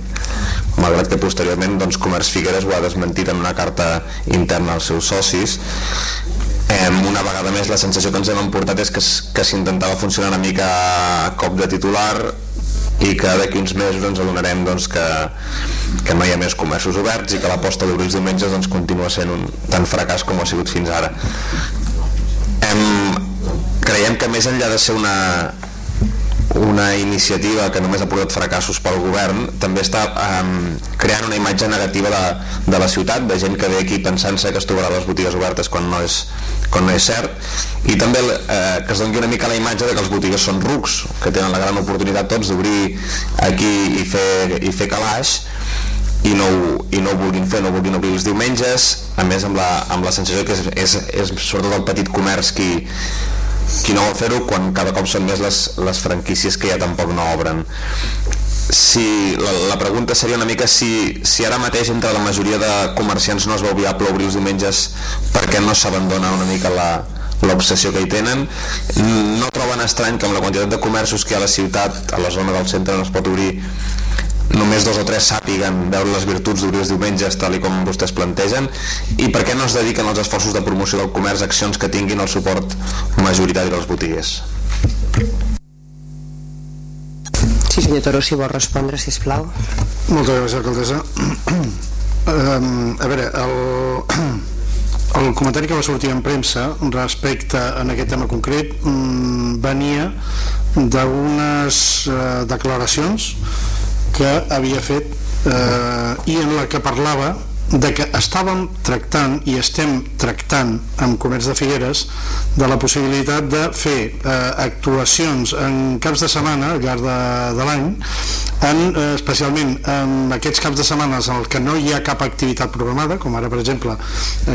malgrat que posteriorment doncs, Comerç Figueres ho ha desmentit en una carta interna als seus socis. Eh, una vegada més la sensació que ens hem emportat és que, que s'intentava funcionar una mica a cop de titular i que d'aquí uns mesos ens adonarem doncs, que, que no hi ha més comerços oberts i que l'aposta d'obrir els diumenges doncs, continua sent un tant fracàs com ha sigut fins ara. Hem, creiem que més enllà de ser una, una iniciativa que només ha portat fracassos pel govern també està um, creant una imatge negativa de, de la ciutat, de gent que ve aquí pensant-se que es trobarà les botigues obertes quan no és, quan no és cert i també eh, que es doni una mica la imatge de que els botigues són rucs que tenen la gran oportunitat tots d'obrir aquí i fer, i fer calaix i no, i no ho vulguin fer, no vulguin obrir els diumenges a més amb la, amb la sensació que és, és, és sobretot el petit comerç qui, qui no vol fer-ho quan cada cop són més les, les franquícies que ja tampoc no obren. Si, la, la pregunta seria una mica si, si ara mateix entre la majoria de comerciants no es veu viable obrir els diumenges perquè no s'abandona una mica la, l'obsessió que hi tenen? No troben estrany que amb la quantitat de comerços que hi ha a la ciutat a la zona del centre no es pot obrir només dos o tres sàpiguen veure les virtuts d'obrir els diumenges tal i com vostès plantegen i per què no es dediquen als esforços de promoció del comerç accions que tinguin el suport majoritari dels botiguers Sí, senyor Toro, si vol respondre, si plau. Moltes gràcies, alcaldessa. Um, a veure, el, el comentari que va sortir en premsa respecte a aquest tema concret um, venia d'unes uh, declaracions que havia fet uh, i en la que parlava de que estàvem tractant i estem tractant amb Comerç de Figueres de la possibilitat de fer eh, actuacions en caps de setmana al llarg de, de l'any eh, especialment en aquests caps de setmana en el que no hi ha cap activitat programada com ara per exemple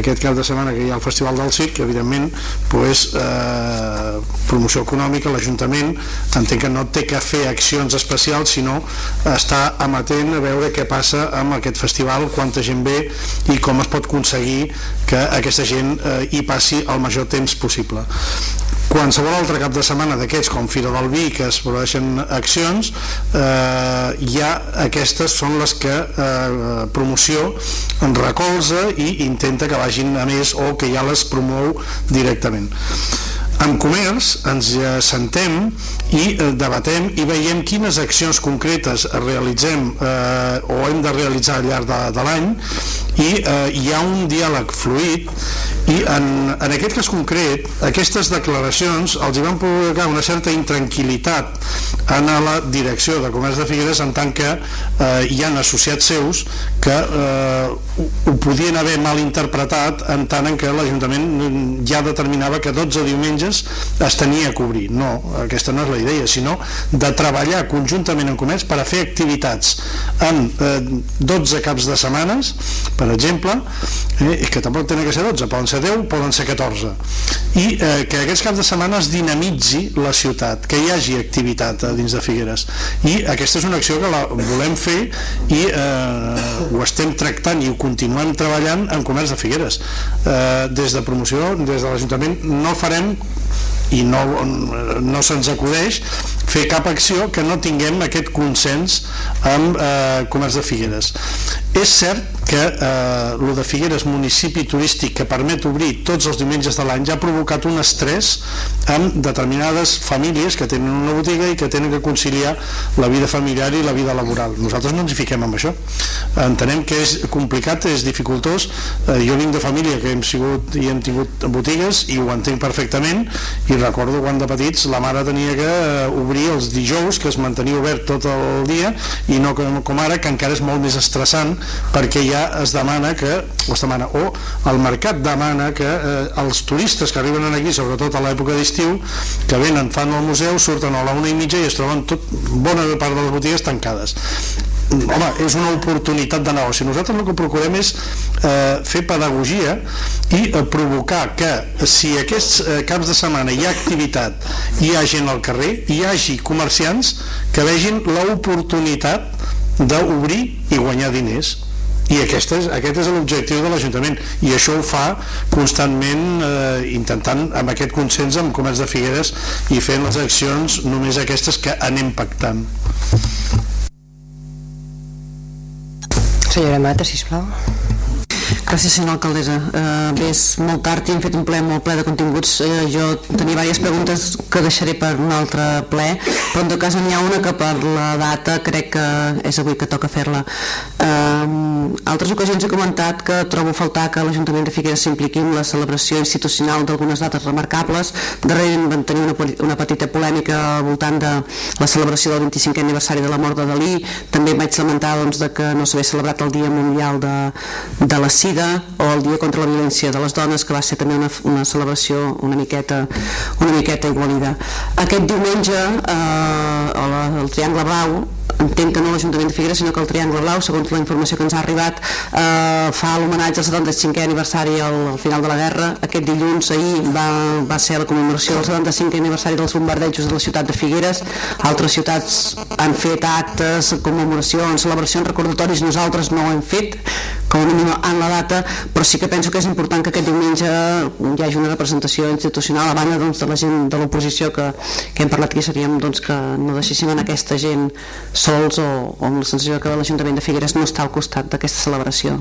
aquest cap de setmana que hi ha el Festival del Circ que evidentment pues, eh, promoció econòmica, l'Ajuntament entenc que no té que fer accions especials sinó estar amatent a veure què passa amb aquest festival, quanta gent ve i com es pot aconseguir que aquesta gent eh, hi passi el major temps possible. Qualsevol altre cap de setmana d'aquests com Fira del Vi que es produeixen accions eh, ja aquestes són les que eh, promoció en recolza i intenta que vagin a més o que ja les promou directament en comerç ens ja sentem i eh, debatem i veiem quines accions concretes realitzem eh, o hem de realitzar al llarg de, de l'any i eh, hi ha un diàleg fluid i en, en aquest cas concret aquestes declaracions els hi van provocar una certa intranquil·litat en la direcció de Comerç de Figueres en tant que eh, hi han associats seus que eh, ho, podien haver mal interpretat en tant en què l'Ajuntament ja determinava que 12 diumenges es tenia a cobrir. No, aquesta no és la idea sinó de treballar conjuntament en comerç per a fer activitats en eh, 12 caps de setmanes per exemple eh, que tampoc tenen que ser 12 poden ser 10, poden ser 14 i eh, que aquests caps de setmana es dinamitzi la ciutat, que hi hagi activitat dins de Figueres. I aquesta és una acció que la volem fer i eh, ho estem tractant i ho continuem treballant en comerç de Figueres. Eh, des de promoció, des de l'Ajuntament no farem i no, no se'ns acudeix fer cap acció que no tinguem aquest consens amb eh, Comerç de Figueres. És cert que eh, lo de Figueres, municipi turístic que permet obrir tots els diumenges de l'any, ja ha provocat un estrès amb determinades famílies que tenen una botiga i que tenen que conciliar la vida familiar i la vida laboral. Nosaltres no ens hi fiquem amb això. Entenem que és complicat, és dificultós. Eh, jo vinc de família que hem sigut i hem tingut botigues i ho entenc perfectament i recordo quan de petits la mare tenia que eh, obrir els dijous, que es mantenia obert tot el dia i no com, ara, que encara és molt més estressant perquè ja es demana que o es demana, o el mercat demana que eh, els turistes que arriben aquí, sobretot a l'època d'estiu, que venen, fan el museu, surten a la una i mitja i es troben tot, bona part de les botigues tancades home, és una oportunitat de negoci. Nosaltres el que procurem és eh, fer pedagogia i eh, provocar que si aquests eh, caps de setmana hi ha activitat, hi ha gent al carrer, hi hagi comerciants que vegin l'oportunitat d'obrir i guanyar diners. I aquest és, aquest és l'objectiu de l'Ajuntament. I això ho fa constantment eh, intentant amb aquest consens amb Comerç de Figueres i fent les accions només aquestes que anem pactant Senyora Mata, sisplau. Gràcies, senyora alcaldessa. Uh, bé, és molt tard i hem fet un ple molt ple de continguts. Uh, jo tenia diverses preguntes que deixaré per un altre ple, però en tot cas n'hi ha una que per la data crec que és avui que toca fer-la. Uh, altres ocasions he comentat que trobo faltar que l'Ajuntament de Figueres s'impliqui en la celebració institucional d'algunes dates remarcables. Darrere van tenir una, una petita polèmica al voltant de la celebració del 25è aniversari de la mort de Dalí. També vaig lamentar doncs, de que no s'havia celebrat el Dia Mundial de, de la SIDA o el Dia contra la Violència de les Dones, que va ser també una, una celebració una miqueta, una miqueta igualida. Aquest diumenge, eh, el, el Triangle Blau entenc que no l'Ajuntament de Figueres sinó que el Triangle Blau, segons la informació que ens ha arribat eh, fa l'homenatge al 75è aniversari al, al final de la guerra. Aquest dilluns ahir va, va ser la commemoració del 75è aniversari dels bombardejos de la ciutat de Figueres. Altres ciutats han fet actes commemoracions, celebracions, recordatoris. Nosaltres no ho hem fet com a mínim en la data però sí que penso que és important que aquest diumenge hi hagi una representació institucional a banda doncs, de la gent de l'oposició que, que hem parlat aquí seríem doncs, que no deixéssim en aquesta gent sols o, o amb la sensació que l'Ajuntament de Figueres no està al costat d'aquesta celebració.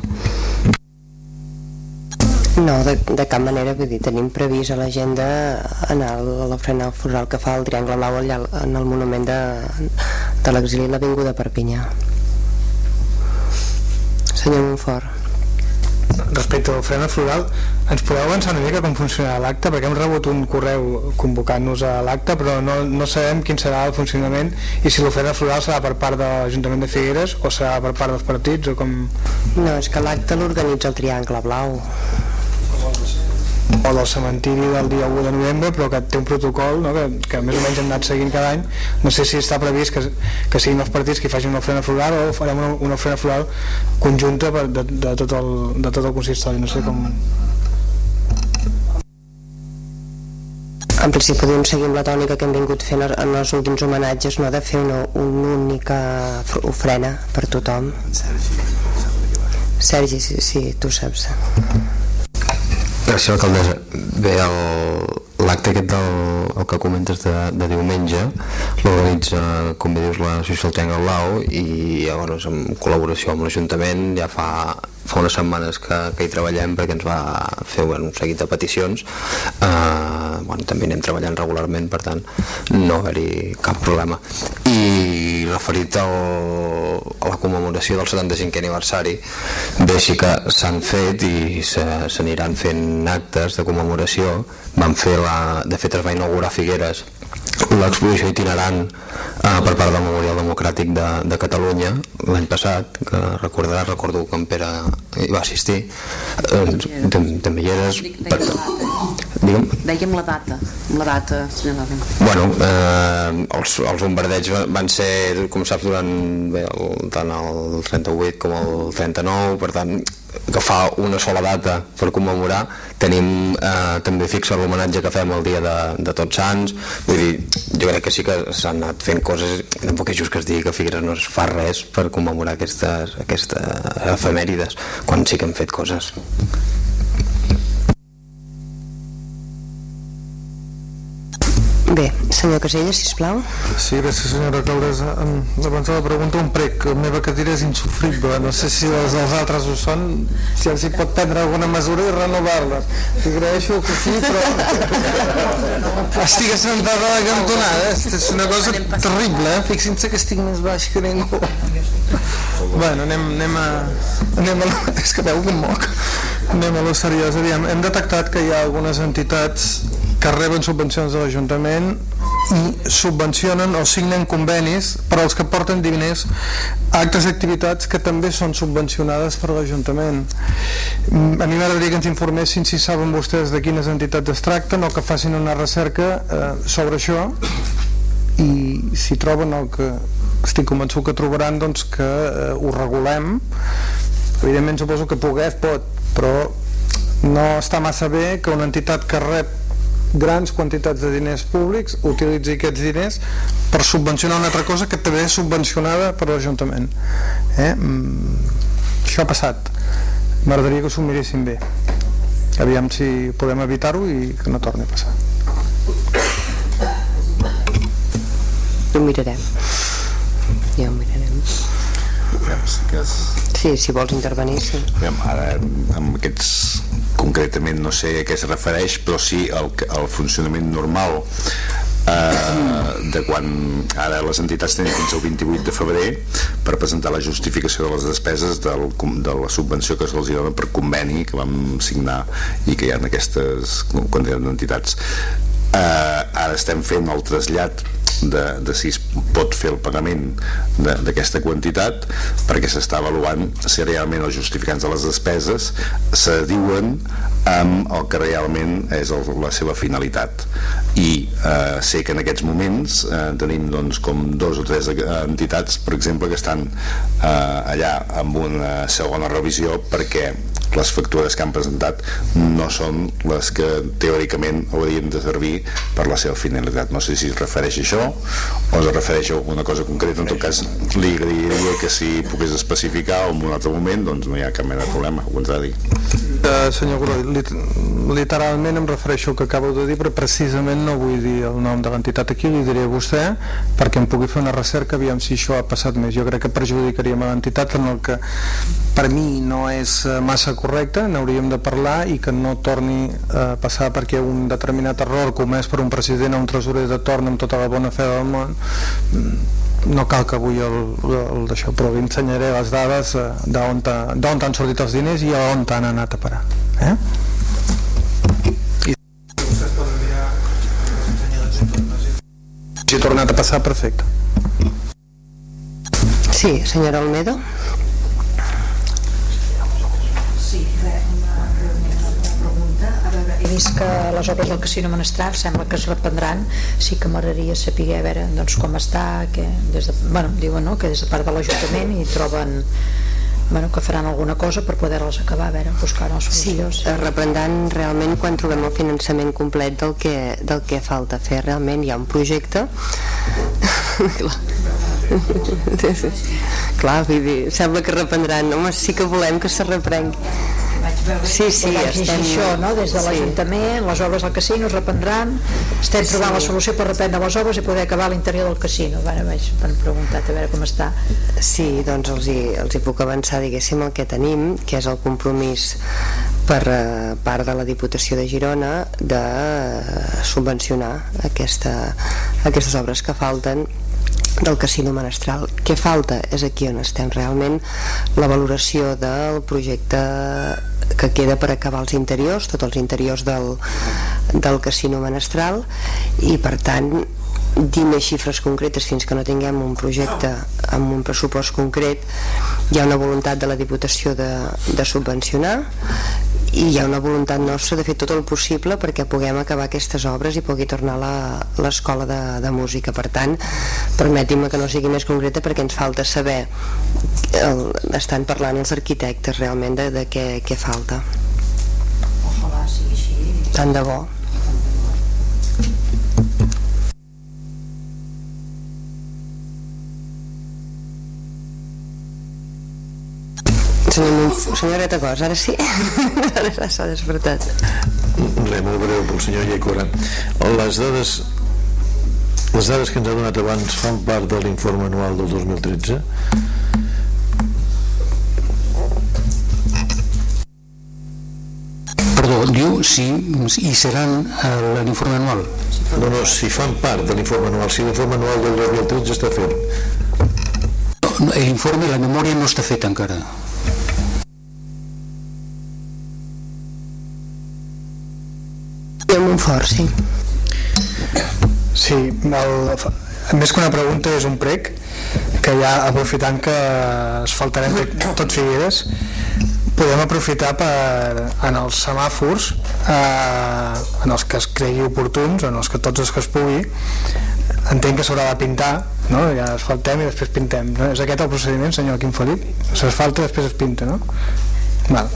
No, de, de cap manera, vull dir, tenim previst a l'agenda anar a l'ofrena floral que fa el Triangle Blau allà en el monument de, de l'exili a l'Avinguda Perpinyà. Senyor Montfort respecte a l'ofrena floral, ens podeu avançar una mica com funcionarà l'acte? Perquè hem rebut un correu convocant-nos a l'acte, però no, no sabem quin serà el funcionament i si l'ofrena floral serà per part de l'Ajuntament de Figueres o serà per part dels partits o com... No, és que l'acte l'organitza el Triangle Blau o del cementiri del dia 1 de novembre però que té un protocol no? que, que més o menys hem anat seguint cada any no sé si està previst que, que siguin els partits que facin una ofrena floral o farem una, una ofrena floral conjunta de, de, de, tot el, de tot el consistori no sé com... En principi doncs seguim la tònica que hem vingut fent en els últims homenatges no? de fer una, una única ofrena per tothom Sergi, sí, sí tu saps Gràcies, alcaldessa. Bé, l'acte aquest del el que comentes de, de diumenge l'organitza, com bé dius, l'associació del Triangle Blau i llavors en col·laboració amb l'Ajuntament ja fa fa unes setmanes que, que hi treballem perquè ens va fer un seguit de peticions. Eh, bueno, també anem treballant regularment per tant no haver-hi cap problema. I referit al, a la commemoració del 75è aniversari sí que s'han fet i s'aniran fent actes de commemoració. Vam fer la, de fet es va inaugurar Figueres l'exposició itinerant eh, per part del Memorial Democràtic de, de Catalunya l'any passat, que recordarà, recordo que en Pere hi va assistir eh, també hi eres per... Digue'm. Dèiem la data, la data, senyor Bueno, eh, els, els bombardeigs van ser, com saps, durant bé, el, tant el 38 com el 39, per tant, agafar una sola data per commemorar tenim eh, també fixa l'homenatge que fem el dia de, de Tots Sants. Vull dir, jo crec que sí que s'han anat fent coses tampoc és just que es digui que Figueres no es fa res per commemorar aquestes, aquestes efemèrides quan sí que hem fet coses Bé, senyor Casella, sisplau. Sí, gràcies, senyora alcaldessa. Abans de la pregunta, un prec. La meva cadira és insufrible. No sé si els dels altres ho són, si els hi pot prendre alguna mesura i renovar-les. T'hi agraeixo que sí, però... Estic assentada a la cantonada. És una cosa terrible, eh? Fixin-se que estic més baix que ningú. Bueno, anem, anem a... Anem a la... És que veu que moc. Anem a lo seriós. Aviam, hem detectat que hi ha algunes entitats que reben subvencions de l'Ajuntament i subvencionen o signen convenis per als que porten diners actes i activitats que també són subvencionades per l'Ajuntament. A mi m'agradaria que ens informessin si saben vostès de quines entitats es tracten o que facin una recerca eh, sobre això i si troben el que estic convençut que trobaran doncs que eh, ho regulem evidentment suposo que es pot però no està massa bé que una entitat que rep grans quantitats de diners públics utilitzi aquests diners per subvencionar una altra cosa que també és subvencionada per l'Ajuntament. Eh? Mm, això ha passat. M'agradaria que s'ho miressin bé. Aviam si podem evitar-ho i que no torni a passar. Ho mirarem. Ja ho mirarem. Sí, si vols intervenir sí. ara amb aquests concretament no sé a què es refereix però sí al, al funcionament normal eh, de quan ara les entitats tenen fins al 28 de febrer per presentar la justificació de les despeses del, de la subvenció que se'ls dona per conveni que vam signar i que hi ha en aquestes quantitats d'entitats eh, ara estem fent el trasllat de, de si es pot fer el pagament d'aquesta quantitat perquè s'està avaluant si realment els justificants de les despeses se diuen amb el que realment és el, la seva finalitat. I eh, sé que en aquests moments eh, tenim doncs, com dos o tres entitats per exemple que estan eh, allà amb una segona revisió perquè les factures que han presentat no són les que teòricament haurien de servir per la seva finalitat. No sé si es refereix a això o es refereix a alguna cosa concreta. En tot cas, li agrairia que si pogués especificar en un altre moment, doncs no hi ha cap mena de problema, ho contrari. Uh, senyor Gordó, lit literalment em refereixo al que acabo de dir, però precisament no vull dir el nom de l'entitat aquí, li diré a vostè perquè em pugui fer una recerca, aviam si això ha passat més. Jo crec que perjudicaríem a l'entitat en el que per mi no és eh, massa correcte, n'hauríem de parlar i que no torni a passar perquè un determinat error comès per un president o un tresorer de torn amb tota la bona fe del món mm, no cal que avui el, el d'això però li ensenyaré les dades eh, d'on han sortit els diners i on han anat a parar eh? si ha tornat a passar, perfecte. Sí, senyora Olmedo he vist que les obres del Casino Menestral sembla que es reprendran sí que m'agradaria saber a veure doncs, com està que des de, bueno, diuen no, que des de part de l'Ajuntament i troben bueno, que faran alguna cosa per poder-les acabar, a veure, buscar una solució. Sí, es reprendran realment quan trobem el finançament complet del que, del que falta fer. Realment hi ha un projecte. Clar, vull dir, sembla que reprendran. Home, sí que volem que se reprengui Sí, sí, estem... això, no? des de l'Ajuntament, les obres del casino es reprendran, estem trobant sí. la solució per reprendre les obres i poder acabar l'interior del casino. Bueno, vaig, m'han preguntat a veure com està. Sí, doncs els hi, els hi puc avançar, diguéssim, el que tenim, que és el compromís per eh, part de la Diputació de Girona de eh, subvencionar aquesta, aquestes obres que falten del casino menestral. Què falta? És aquí on estem realment la valoració del projecte que queda per acabar els interiors, tots els interiors del, del casino menestral i per tant dir més xifres concretes fins que no tinguem un projecte amb un pressupost concret. Hi ha una voluntat de la Diputació de, de subvencionar i hi ha una voluntat nostra de fer tot el possible perquè puguem acabar aquestes obres i pugui tornar a l'escola de, de música. Per tant, permetim que no sigui més concreta perquè ens falta saber el, estan parlant els arquitectes realment de, de què, què falta. Tant de bo senyor, senyoreta Cos, ara sí. Ara s'ha despertat. Re, molt breu pel senyor Llecora les dades les dades que ens ha donat abans fan part de l'informe anual del 2013 Perdó, diu si i seran l'informe anual. No, no, si fan part de l'informe anual. Si l'informe anual del 2013 està fet. No, l'informe, la memòria no està feta encara un fort, sí. Sí, el, més que una pregunta és un prec que ja aprofitant que es faltarem tot Figueres podem aprofitar per, en els semàfors eh, en els que es cregui oportuns en els que tots els que es pugui entenc que s'haurà de pintar no? ja asfaltem i després pintem no? és aquest el procediment senyor Quim Felip s'asfalta i després es pinta no? Val.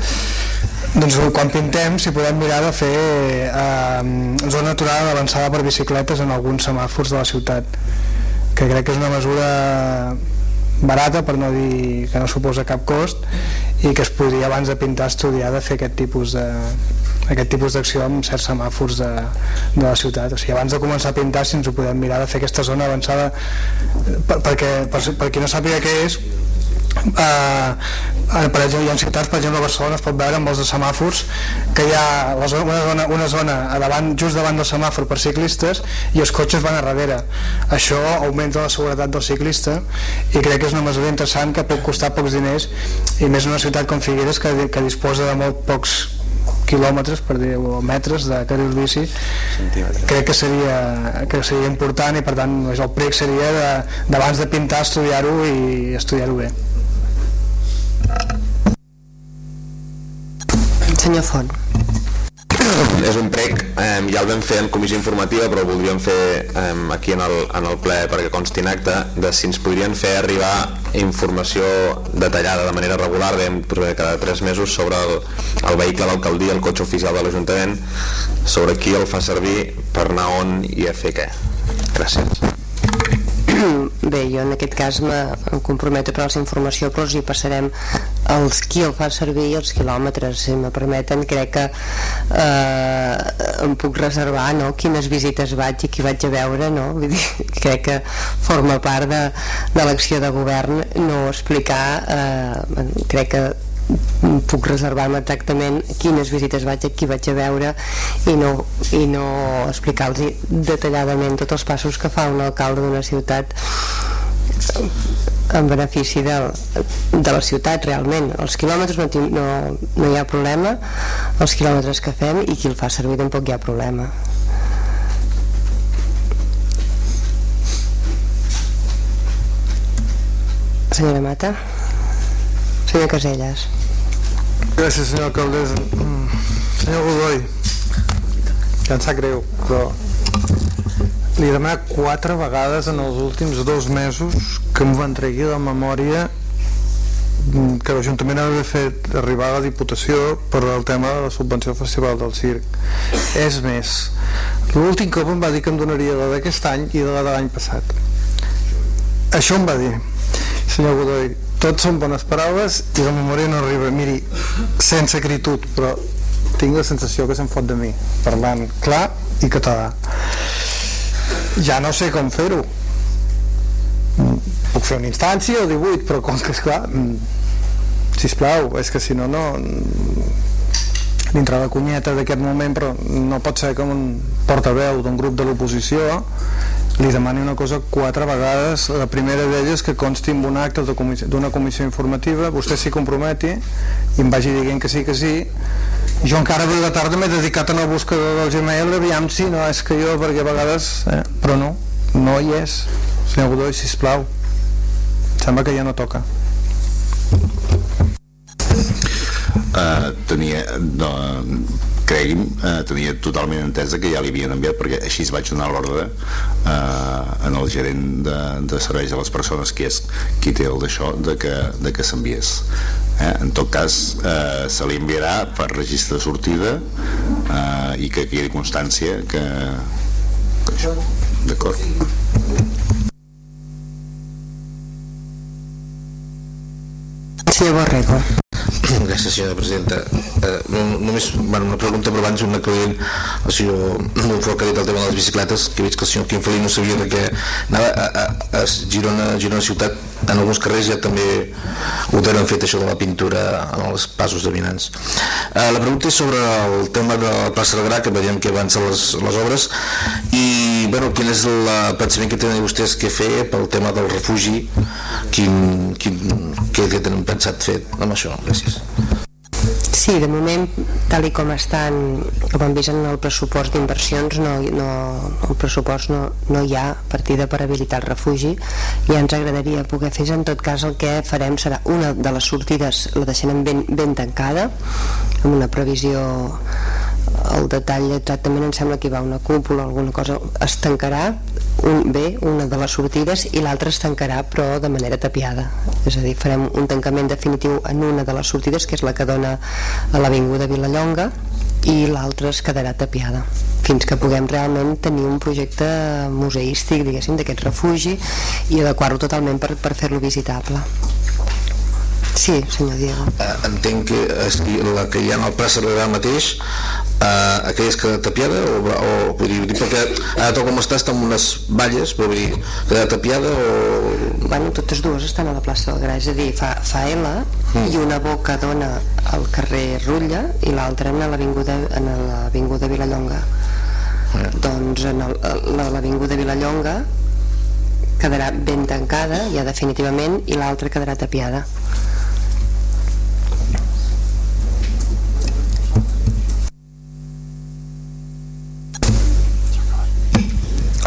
Doncs quan pintem, si podem mirar de fer eh, zona natural d'avançada per bicicletes en alguns semàfors de la ciutat, que crec que és una mesura barata, per no dir que no suposa cap cost, i que es podria abans de pintar estudiar de fer aquest tipus de aquest tipus d'acció amb certs semàfors de, de la ciutat. O sigui, abans de començar a pintar, si ens ho podem mirar de fer aquesta zona avançada, per, perquè per, per qui no sàpiga què és, eh, per exemple, hi ha ciutats, per exemple a Barcelona es pot veure amb molts de semàfors que hi ha una zona, una zona a davant, just davant del semàfor per ciclistes i els cotxes van a darrere. Això augmenta la seguretat del ciclista i crec que és una mesura interessant que pot costar pocs diners i més una ciutat com Figueres que, que disposa de molt pocs quilòmetres per dir o metres de carril bici. Crec que seria, que seria important i per tant és el prec seria d'abans de, de pintar estudiar-ho i estudiar-ho bé Senyor Font. És un prec, eh, ja el vam fer en comissió informativa però el voldríem fer eh, aquí en el, en el ple perquè consti en acte de si ens podrien fer arribar informació detallada de manera regular. Dèiem, cada 3 mesos sobre el, el vehicle de l'alcaldia, el cotxe oficial de l'Ajuntament sobre qui el fa servir per anar on i a fer què. Gràcies bé, jo en aquest cas em comprometo per la informació però els hi passarem els qui el fa servir i els quilòmetres si me permeten crec que eh, em puc reservar no? quines visites vaig i qui vaig a veure no? Vull dir, crec que forma part de, de l'acció de govern no explicar eh, crec que puc reservar-me exactament quines visites vaig, a qui vaig a veure i no, i no explicar-los detalladament tots els passos que fa un alcalde d'una ciutat en benefici de, de la ciutat realment. Els quilòmetres no, no, no hi ha problema els quilòmetres que fem i qui el fa servir tampoc hi ha problema. Senyora Mata? Senyor Caselles Gràcies, senyor alcaldessa. Mm. Senyor Godoy, ja em sap greu, però li he demanat quatre vegades en els últims dos mesos que em va entregui la memòria que l'Ajuntament ha d'haver fet arribar a la Diputació per al tema de la subvenció al Festival del Circ. És més, l'últim cop em va dir que em donaria la d'aquest any i la de l'any passat. Això em va dir, senyor Godoy, tot són bones paraules i la memòria no arriba. Miri, sense acritud però tinc la sensació que se'n fot de mi parlant clar i català. Ja no sé com fer-ho. Puc fer una instància o 18 però com que esclar sisplau, és que si no no dintre la cunyeta d'aquest moment però no pot ser com un portaveu d'un grup de l'oposició li demani una cosa quatre vegades. La primera d'elles que consti en un acte d'una comissió, informativa. Vostè s'hi comprometi i em vagi dient que sí que sí. Jo encara avui de tarda m'he dedicat en el buscador del Gmail aviam si no és que jo perquè a vegades eh, però no, no hi és. Senyor Godoy, sisplau. Sembla que ja no toca. Uh, tenia no, cregui'm, eh, tenia totalment entesa que ja li havien enviat perquè així es vaig donar l'ordre eh, en el gerent de, de serveis a les persones que és qui té el d'això de que, de que s'enviés eh? en tot cas eh, se li enviarà per registre de sortida eh, i que quedi constància que, que això d'acord Senyor Borrego Gràcies, senyora presidenta. Eh, només bueno, una pregunta, però abans una client, el senyor Monfort, que ha dit el tema de les bicicletes, que veig que el senyor Quim Felí no sabia de què anava a, a, a Girona, Girona ciutat, en alguns carrers ja també ho tenen fet això de la pintura en els passos de vinants. Eh, la pregunta és sobre el tema de la plaça del Gra, que veiem que avancen les, les obres, i bueno, quin és el pensament que tenen vostès que fer pel tema del refugi, quin, quin, què, què tenen pensat fer amb això? Gràcies. Sí, de moment, tal i com estan, com hem vist en el pressupost d'inversions, no, no, el pressupost no, no hi ha partida per habilitar el refugi i ens agradaria poder fer en tot cas el que farem serà una de les sortides la deixarem ben, ben tancada amb una previsió el detall exactament em sembla que hi va una cúpula alguna cosa es tancarà un, bé una de les sortides i l'altra es tancarà però de manera tapiada. És a dir, farem un tancament definitiu en una de les sortides que és la que dona a l'Avinguda Vilallonga i l'altra es quedarà tapiada fins que puguem realment tenir un projecte museístic diguéssim d'aquest refugi i adequar-lo totalment per, per fer-lo visitable Sí, senyor Diego. Uh, entenc que és la que hi ha al Pla Cervera mateix uh, aquella és queda tapiada o, o vull dir, perquè ara tot com està està amb unes valles però vull dir, queda tapiada o... Bueno, totes dues estan a la plaça del Gra és a dir, fa, fa L mm. i una boca dona al carrer Rutlla i l'altra en l'avinguda en l'avinguda Vilallonga mm. doncs en l'avinguda Vilallonga quedarà ben tancada ja definitivament i l'altra quedarà tapiada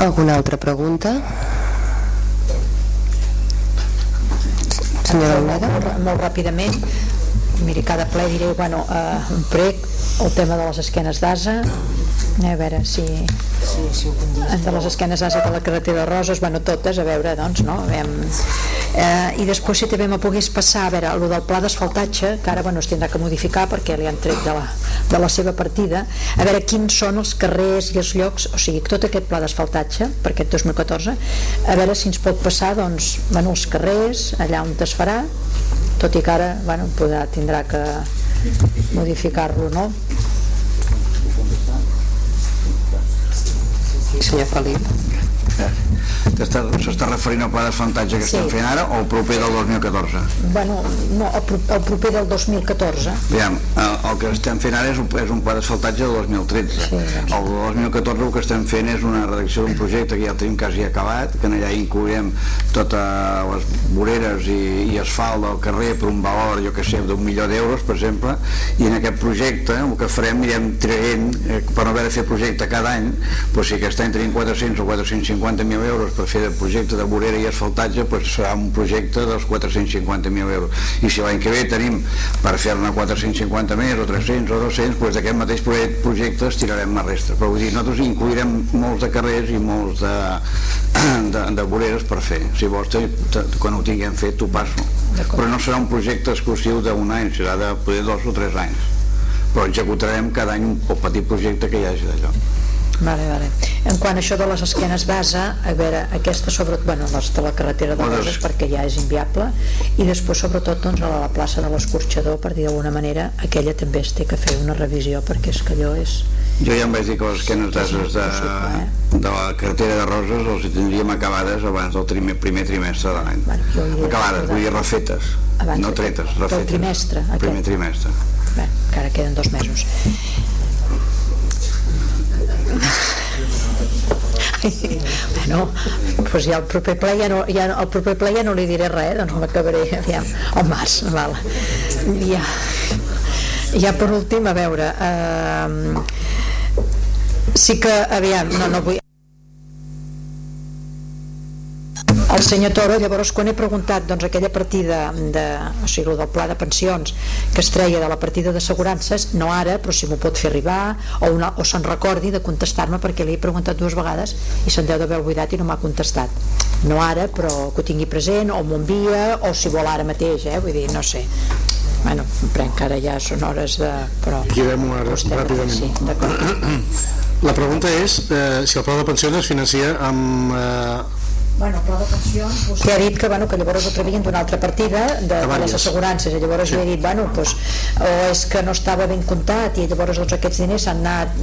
Alguna altra pregunta? Senyora Almeda. Molt, molt ràpidament, miri, cada ple diré, bueno, eh, un prec, el tema de les esquenes d'asa, a veure si... Sí, sí, de les esquenes d'asa de la carretera de Roses, bueno, totes, a veure, doncs, no? Veiem, eh, I després, si també me pogués passar, a veure, el del pla d'asfaltatge, que ara, bueno, es tindrà que modificar perquè li han tret de la, de la seva partida, a veure quins són els carrers i els llocs, o sigui, tot aquest pla d'asfaltatge per aquest 2014, a veure si ens pot passar, doncs, bueno, els carrers, allà on es farà, tot i que ara, bueno, podrà, tindrà que modificar-lo, no? Senyor Felip. S'està referint al pla d'asfaltatge que Sí. estem fent ara o el proper del 2014? Bueno, no, el, pro- el proper del 2014. Aviam, el, el que estem fent ara és un, és un pla d'asfaltatge del 2013. Sí, el 2014 el que estem fent és una redacció d'un projecte que ja el tenim quasi acabat, que allà inclourem totes les voreres i, i asfalt del carrer per un valor, jo que sé, d'un milió d'euros, per exemple, i en aquest projecte el que farem, anirem traient, eh, per no haver de fer projecte cada any, doncs si aquest any tenim 400 o 450.000 euros per fer el projecte de vorera i asfaltatge, doncs serà un projecte dels 450.000 euros. I si l'any que ve tenim per fer-ne 450 més o 300 o 200, doncs d'aquest mateix proje- projecte estirarem la resta. Però vull dir, nosaltres incluirem molts de carrers i molts de, de, de voreres per fer. Si vols, te, te, quan ho tinguem fet, t'ho passo. Però no serà un projecte exclusiu d'un any, serà de poder dos o tres anys. Però executarem cada any un petit projecte que hi hagi d'allò. Vale, vale. En quant a això de les esquenes d'asa, a veure, aquesta sobre, bueno, les de la carretera de Roses perquè ja és inviable i després sobretot doncs, a la plaça de l'escorxador per dir d'alguna manera, aquella també es té que fer una revisió perquè és que allò és Jo ja em vaig dir que les esquenes d'ases de, de la cartera de Roses els tindríem acabades abans del primer, primer trimestre de l'any. Acabades, vull dir refetes, Abans no tretes, del refetes. trimestre, El primer aquest. trimestre. Bé, encara queden dos mesos. Bueno, doncs ja el proper ple ja no, ja, el proper ple ja no li diré res, doncs m'acabaré aviam, al març, val. Ja, ja per últim, a veure, eh, sí que, aviam, no, no vull, el senyor Toro, llavors quan he preguntat doncs, aquella partida de, o sigui, el del pla de pensions que es treia de la partida d'assegurances, no ara, però si m'ho pot fer arribar o, una, o se'n recordi de contestar-me perquè li he preguntat dues vegades i se'n deu d'haver oblidat i no m'ha contestat no ara, però que ho tingui present o m'ho envia, o si vol ara mateix eh? vull dir, no sé bueno, prenc ara ja són hores de... però... Liquidem-ho ara, ràpidament. Sí, d'acord. La pregunta és eh, si el pla de pensions es financia amb... Eh, Bueno, pla de pensions... Vostè ha dit que, bueno, que llavors ho trebien d'una altra partida de, de les assegurances. I llavors sí. li he dit, bueno, pues, o és que no estava ben comptat i llavors doncs, aquests diners s'han anat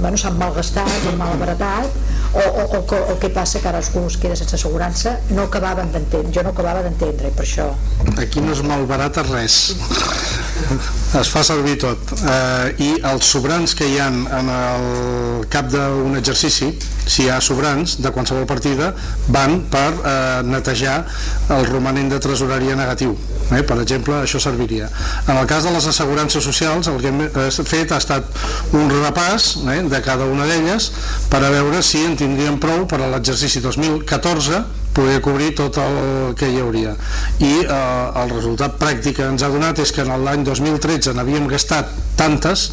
bueno, s'han malgastat, s'han malbaratat o, o, o, o, o què passa que ara algú es queda sense assegurança? No acabaven d'entendre, jo no acabava d'entendre i per això. Aquí no es malbarata res. Es fa servir tot. Eh, i els sobrants que hi han en el cap d'un exercici si hi ha sobrants de qualsevol partida van per eh, netejar el romanent de tresoreria negatiu eh? per exemple això serviria en el cas de les assegurances socials el que hem eh, fet ha estat un repàs eh, de cada una d'elles per a veure si en tindríem prou per a l'exercici 2014 poder cobrir tot el que hi hauria i eh, el resultat pràctic que ens ha donat és que en l'any 2013 n'havíem gastat tantes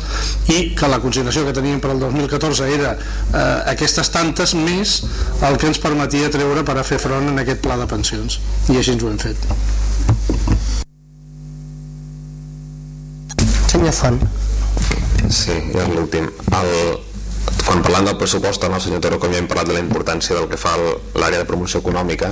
i que la consignació que teníem per al 2014 era eh, aquestes tantes més el que ens permetia treure per a fer front en aquest pla de pensions i així ens ho hem fet Senyor Font. Sí, ja és l'últim. El, quan parlant del pressupost, amb el senyor Toro, com ja hem parlat de la importància del que fa l'àrea de promoció econòmica,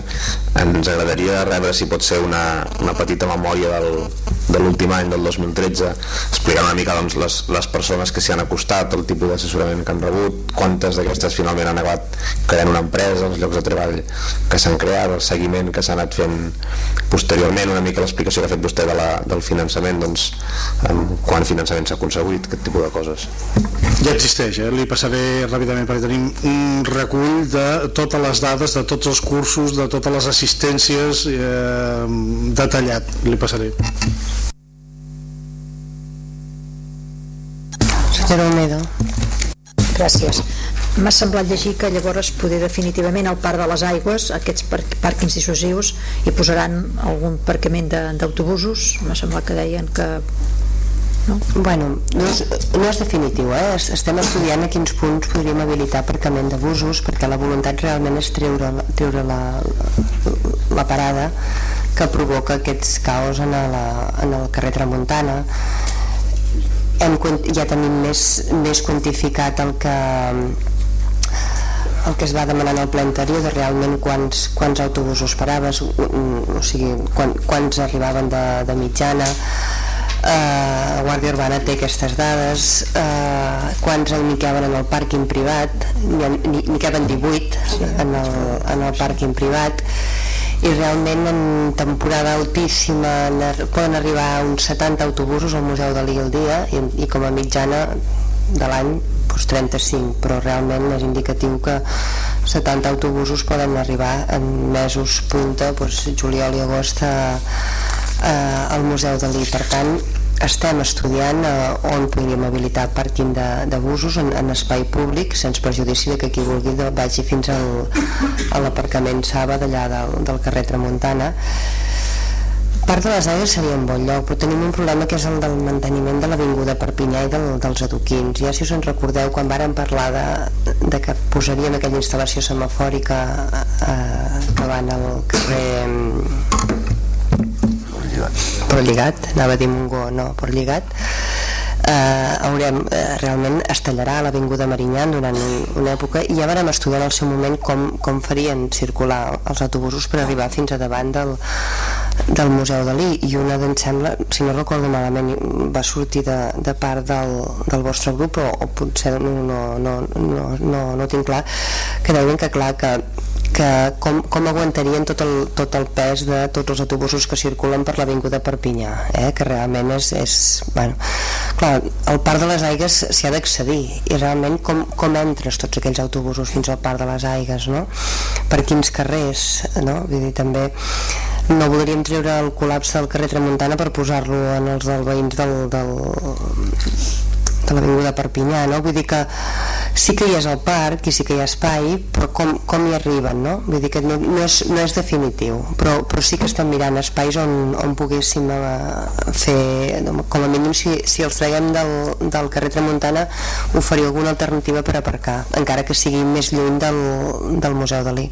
ens agradaria rebre si pot ser una, una petita memòria del, de l'últim any, del 2013, explicant una mica doncs, les, les persones que s'hi han acostat, el tipus d'assessorament que han rebut, quantes d'aquestes finalment han acabat creant una empresa, els llocs de treball que s'han creat, el seguiment que s'ha anat fent posteriorment, una mica l'explicació que ha fet vostè de la, del finançament, doncs, amb quant finançament s'ha aconseguit, aquest tipus de coses. ja existeix, eh? li passaré ràpidament perquè tenim un recull de totes les dades, de tots els cursos de totes les assistències eh, detallat, li passaré Senyora Olmedo. Gràcies. m'ha semblat llegir que llavors poder definitivament al Parc de les Aigües aquests pàrquings dissuasius hi posaran algun parcament d'autobusos m'ha semblat que deien que no? Bueno, no és, no és definitiu, eh? estem estudiant a quins punts podríem habilitar aparcament de busos perquè la voluntat realment és treure, treure la, la parada que provoca aquests caos en, la, en el carrer Tramuntana hem, ja tenim més, més quantificat el que el que es va demanar en el ple anterior de realment quants, quants autobusos paraves o sigui, quan, quants arribaven de, de mitjana eh, Guàrdia Urbana té aquestes dades. Eh, quants n'hi caben en el pàrquing privat? N'hi caben 18 en el, en el pàrquing privat. I realment en temporada altíssima poden arribar uns 70 autobusos al Museu Dalí al dia i, i com a mitjana de l'any doncs 35 però realment és indicatiu que 70 autobusos poden arribar en mesos punta doncs, juliol i agost a, a, al Museu Dalí per tant estem estudiant eh, on podríem habilitar pàrquing de, de busos en, en espai públic sense perjudici de que qui vulgui de, vagi fins al, a l'aparcament Saba d'allà del, del carrer Tramuntana Part de les Aigües seria un bon lloc, però tenim un problema que és el del manteniment de l'Avinguda Perpinyà i del, dels adoquins. Ja si us en recordeu, quan vàrem parlar de, de que posaríem aquella instal·lació semafòrica eh, que van al carrer per lligat, anava a dir Montgó, no, per lligat, eh, haurem, eh, realment es tallarà l'Avinguda Marinyan durant un, una època i ja vam estudiar en el seu moment com, com farien circular els autobusos per arribar fins a davant del, del Museu Dalí i una d'en sembla, si no recordo malament va sortir de, de part del, del vostre grup o, o potser no, no, no, no, no, no tinc clar que deien que clar que que com, com aguantarien tot el, tot el pes de tots els autobusos que circulen per l'Avinguda Perpinyà eh? que realment és, és bueno, clar, el Parc de les Aigues s'hi ha d'accedir i realment com, com entres tots aquells autobusos fins al Parc de les Aigues no? per quins carrers no? Vull dir, també no voldríem treure el col·lapse del carrer Tramuntana per posar-lo en els del veïns del, del, de l'Avinguda Perpinyà, no? Vull dir que sí que hi és el parc i sí que hi ha espai, però com, com hi arriben, no? Vull dir que no, no, és, no és definitiu, però, però sí que estem mirant espais on, on poguéssim eh, fer, com a mínim si, si els traiem del, del carrer Tramuntana, oferir alguna alternativa per aparcar, encara que sigui més lluny del, del Museu Dalí.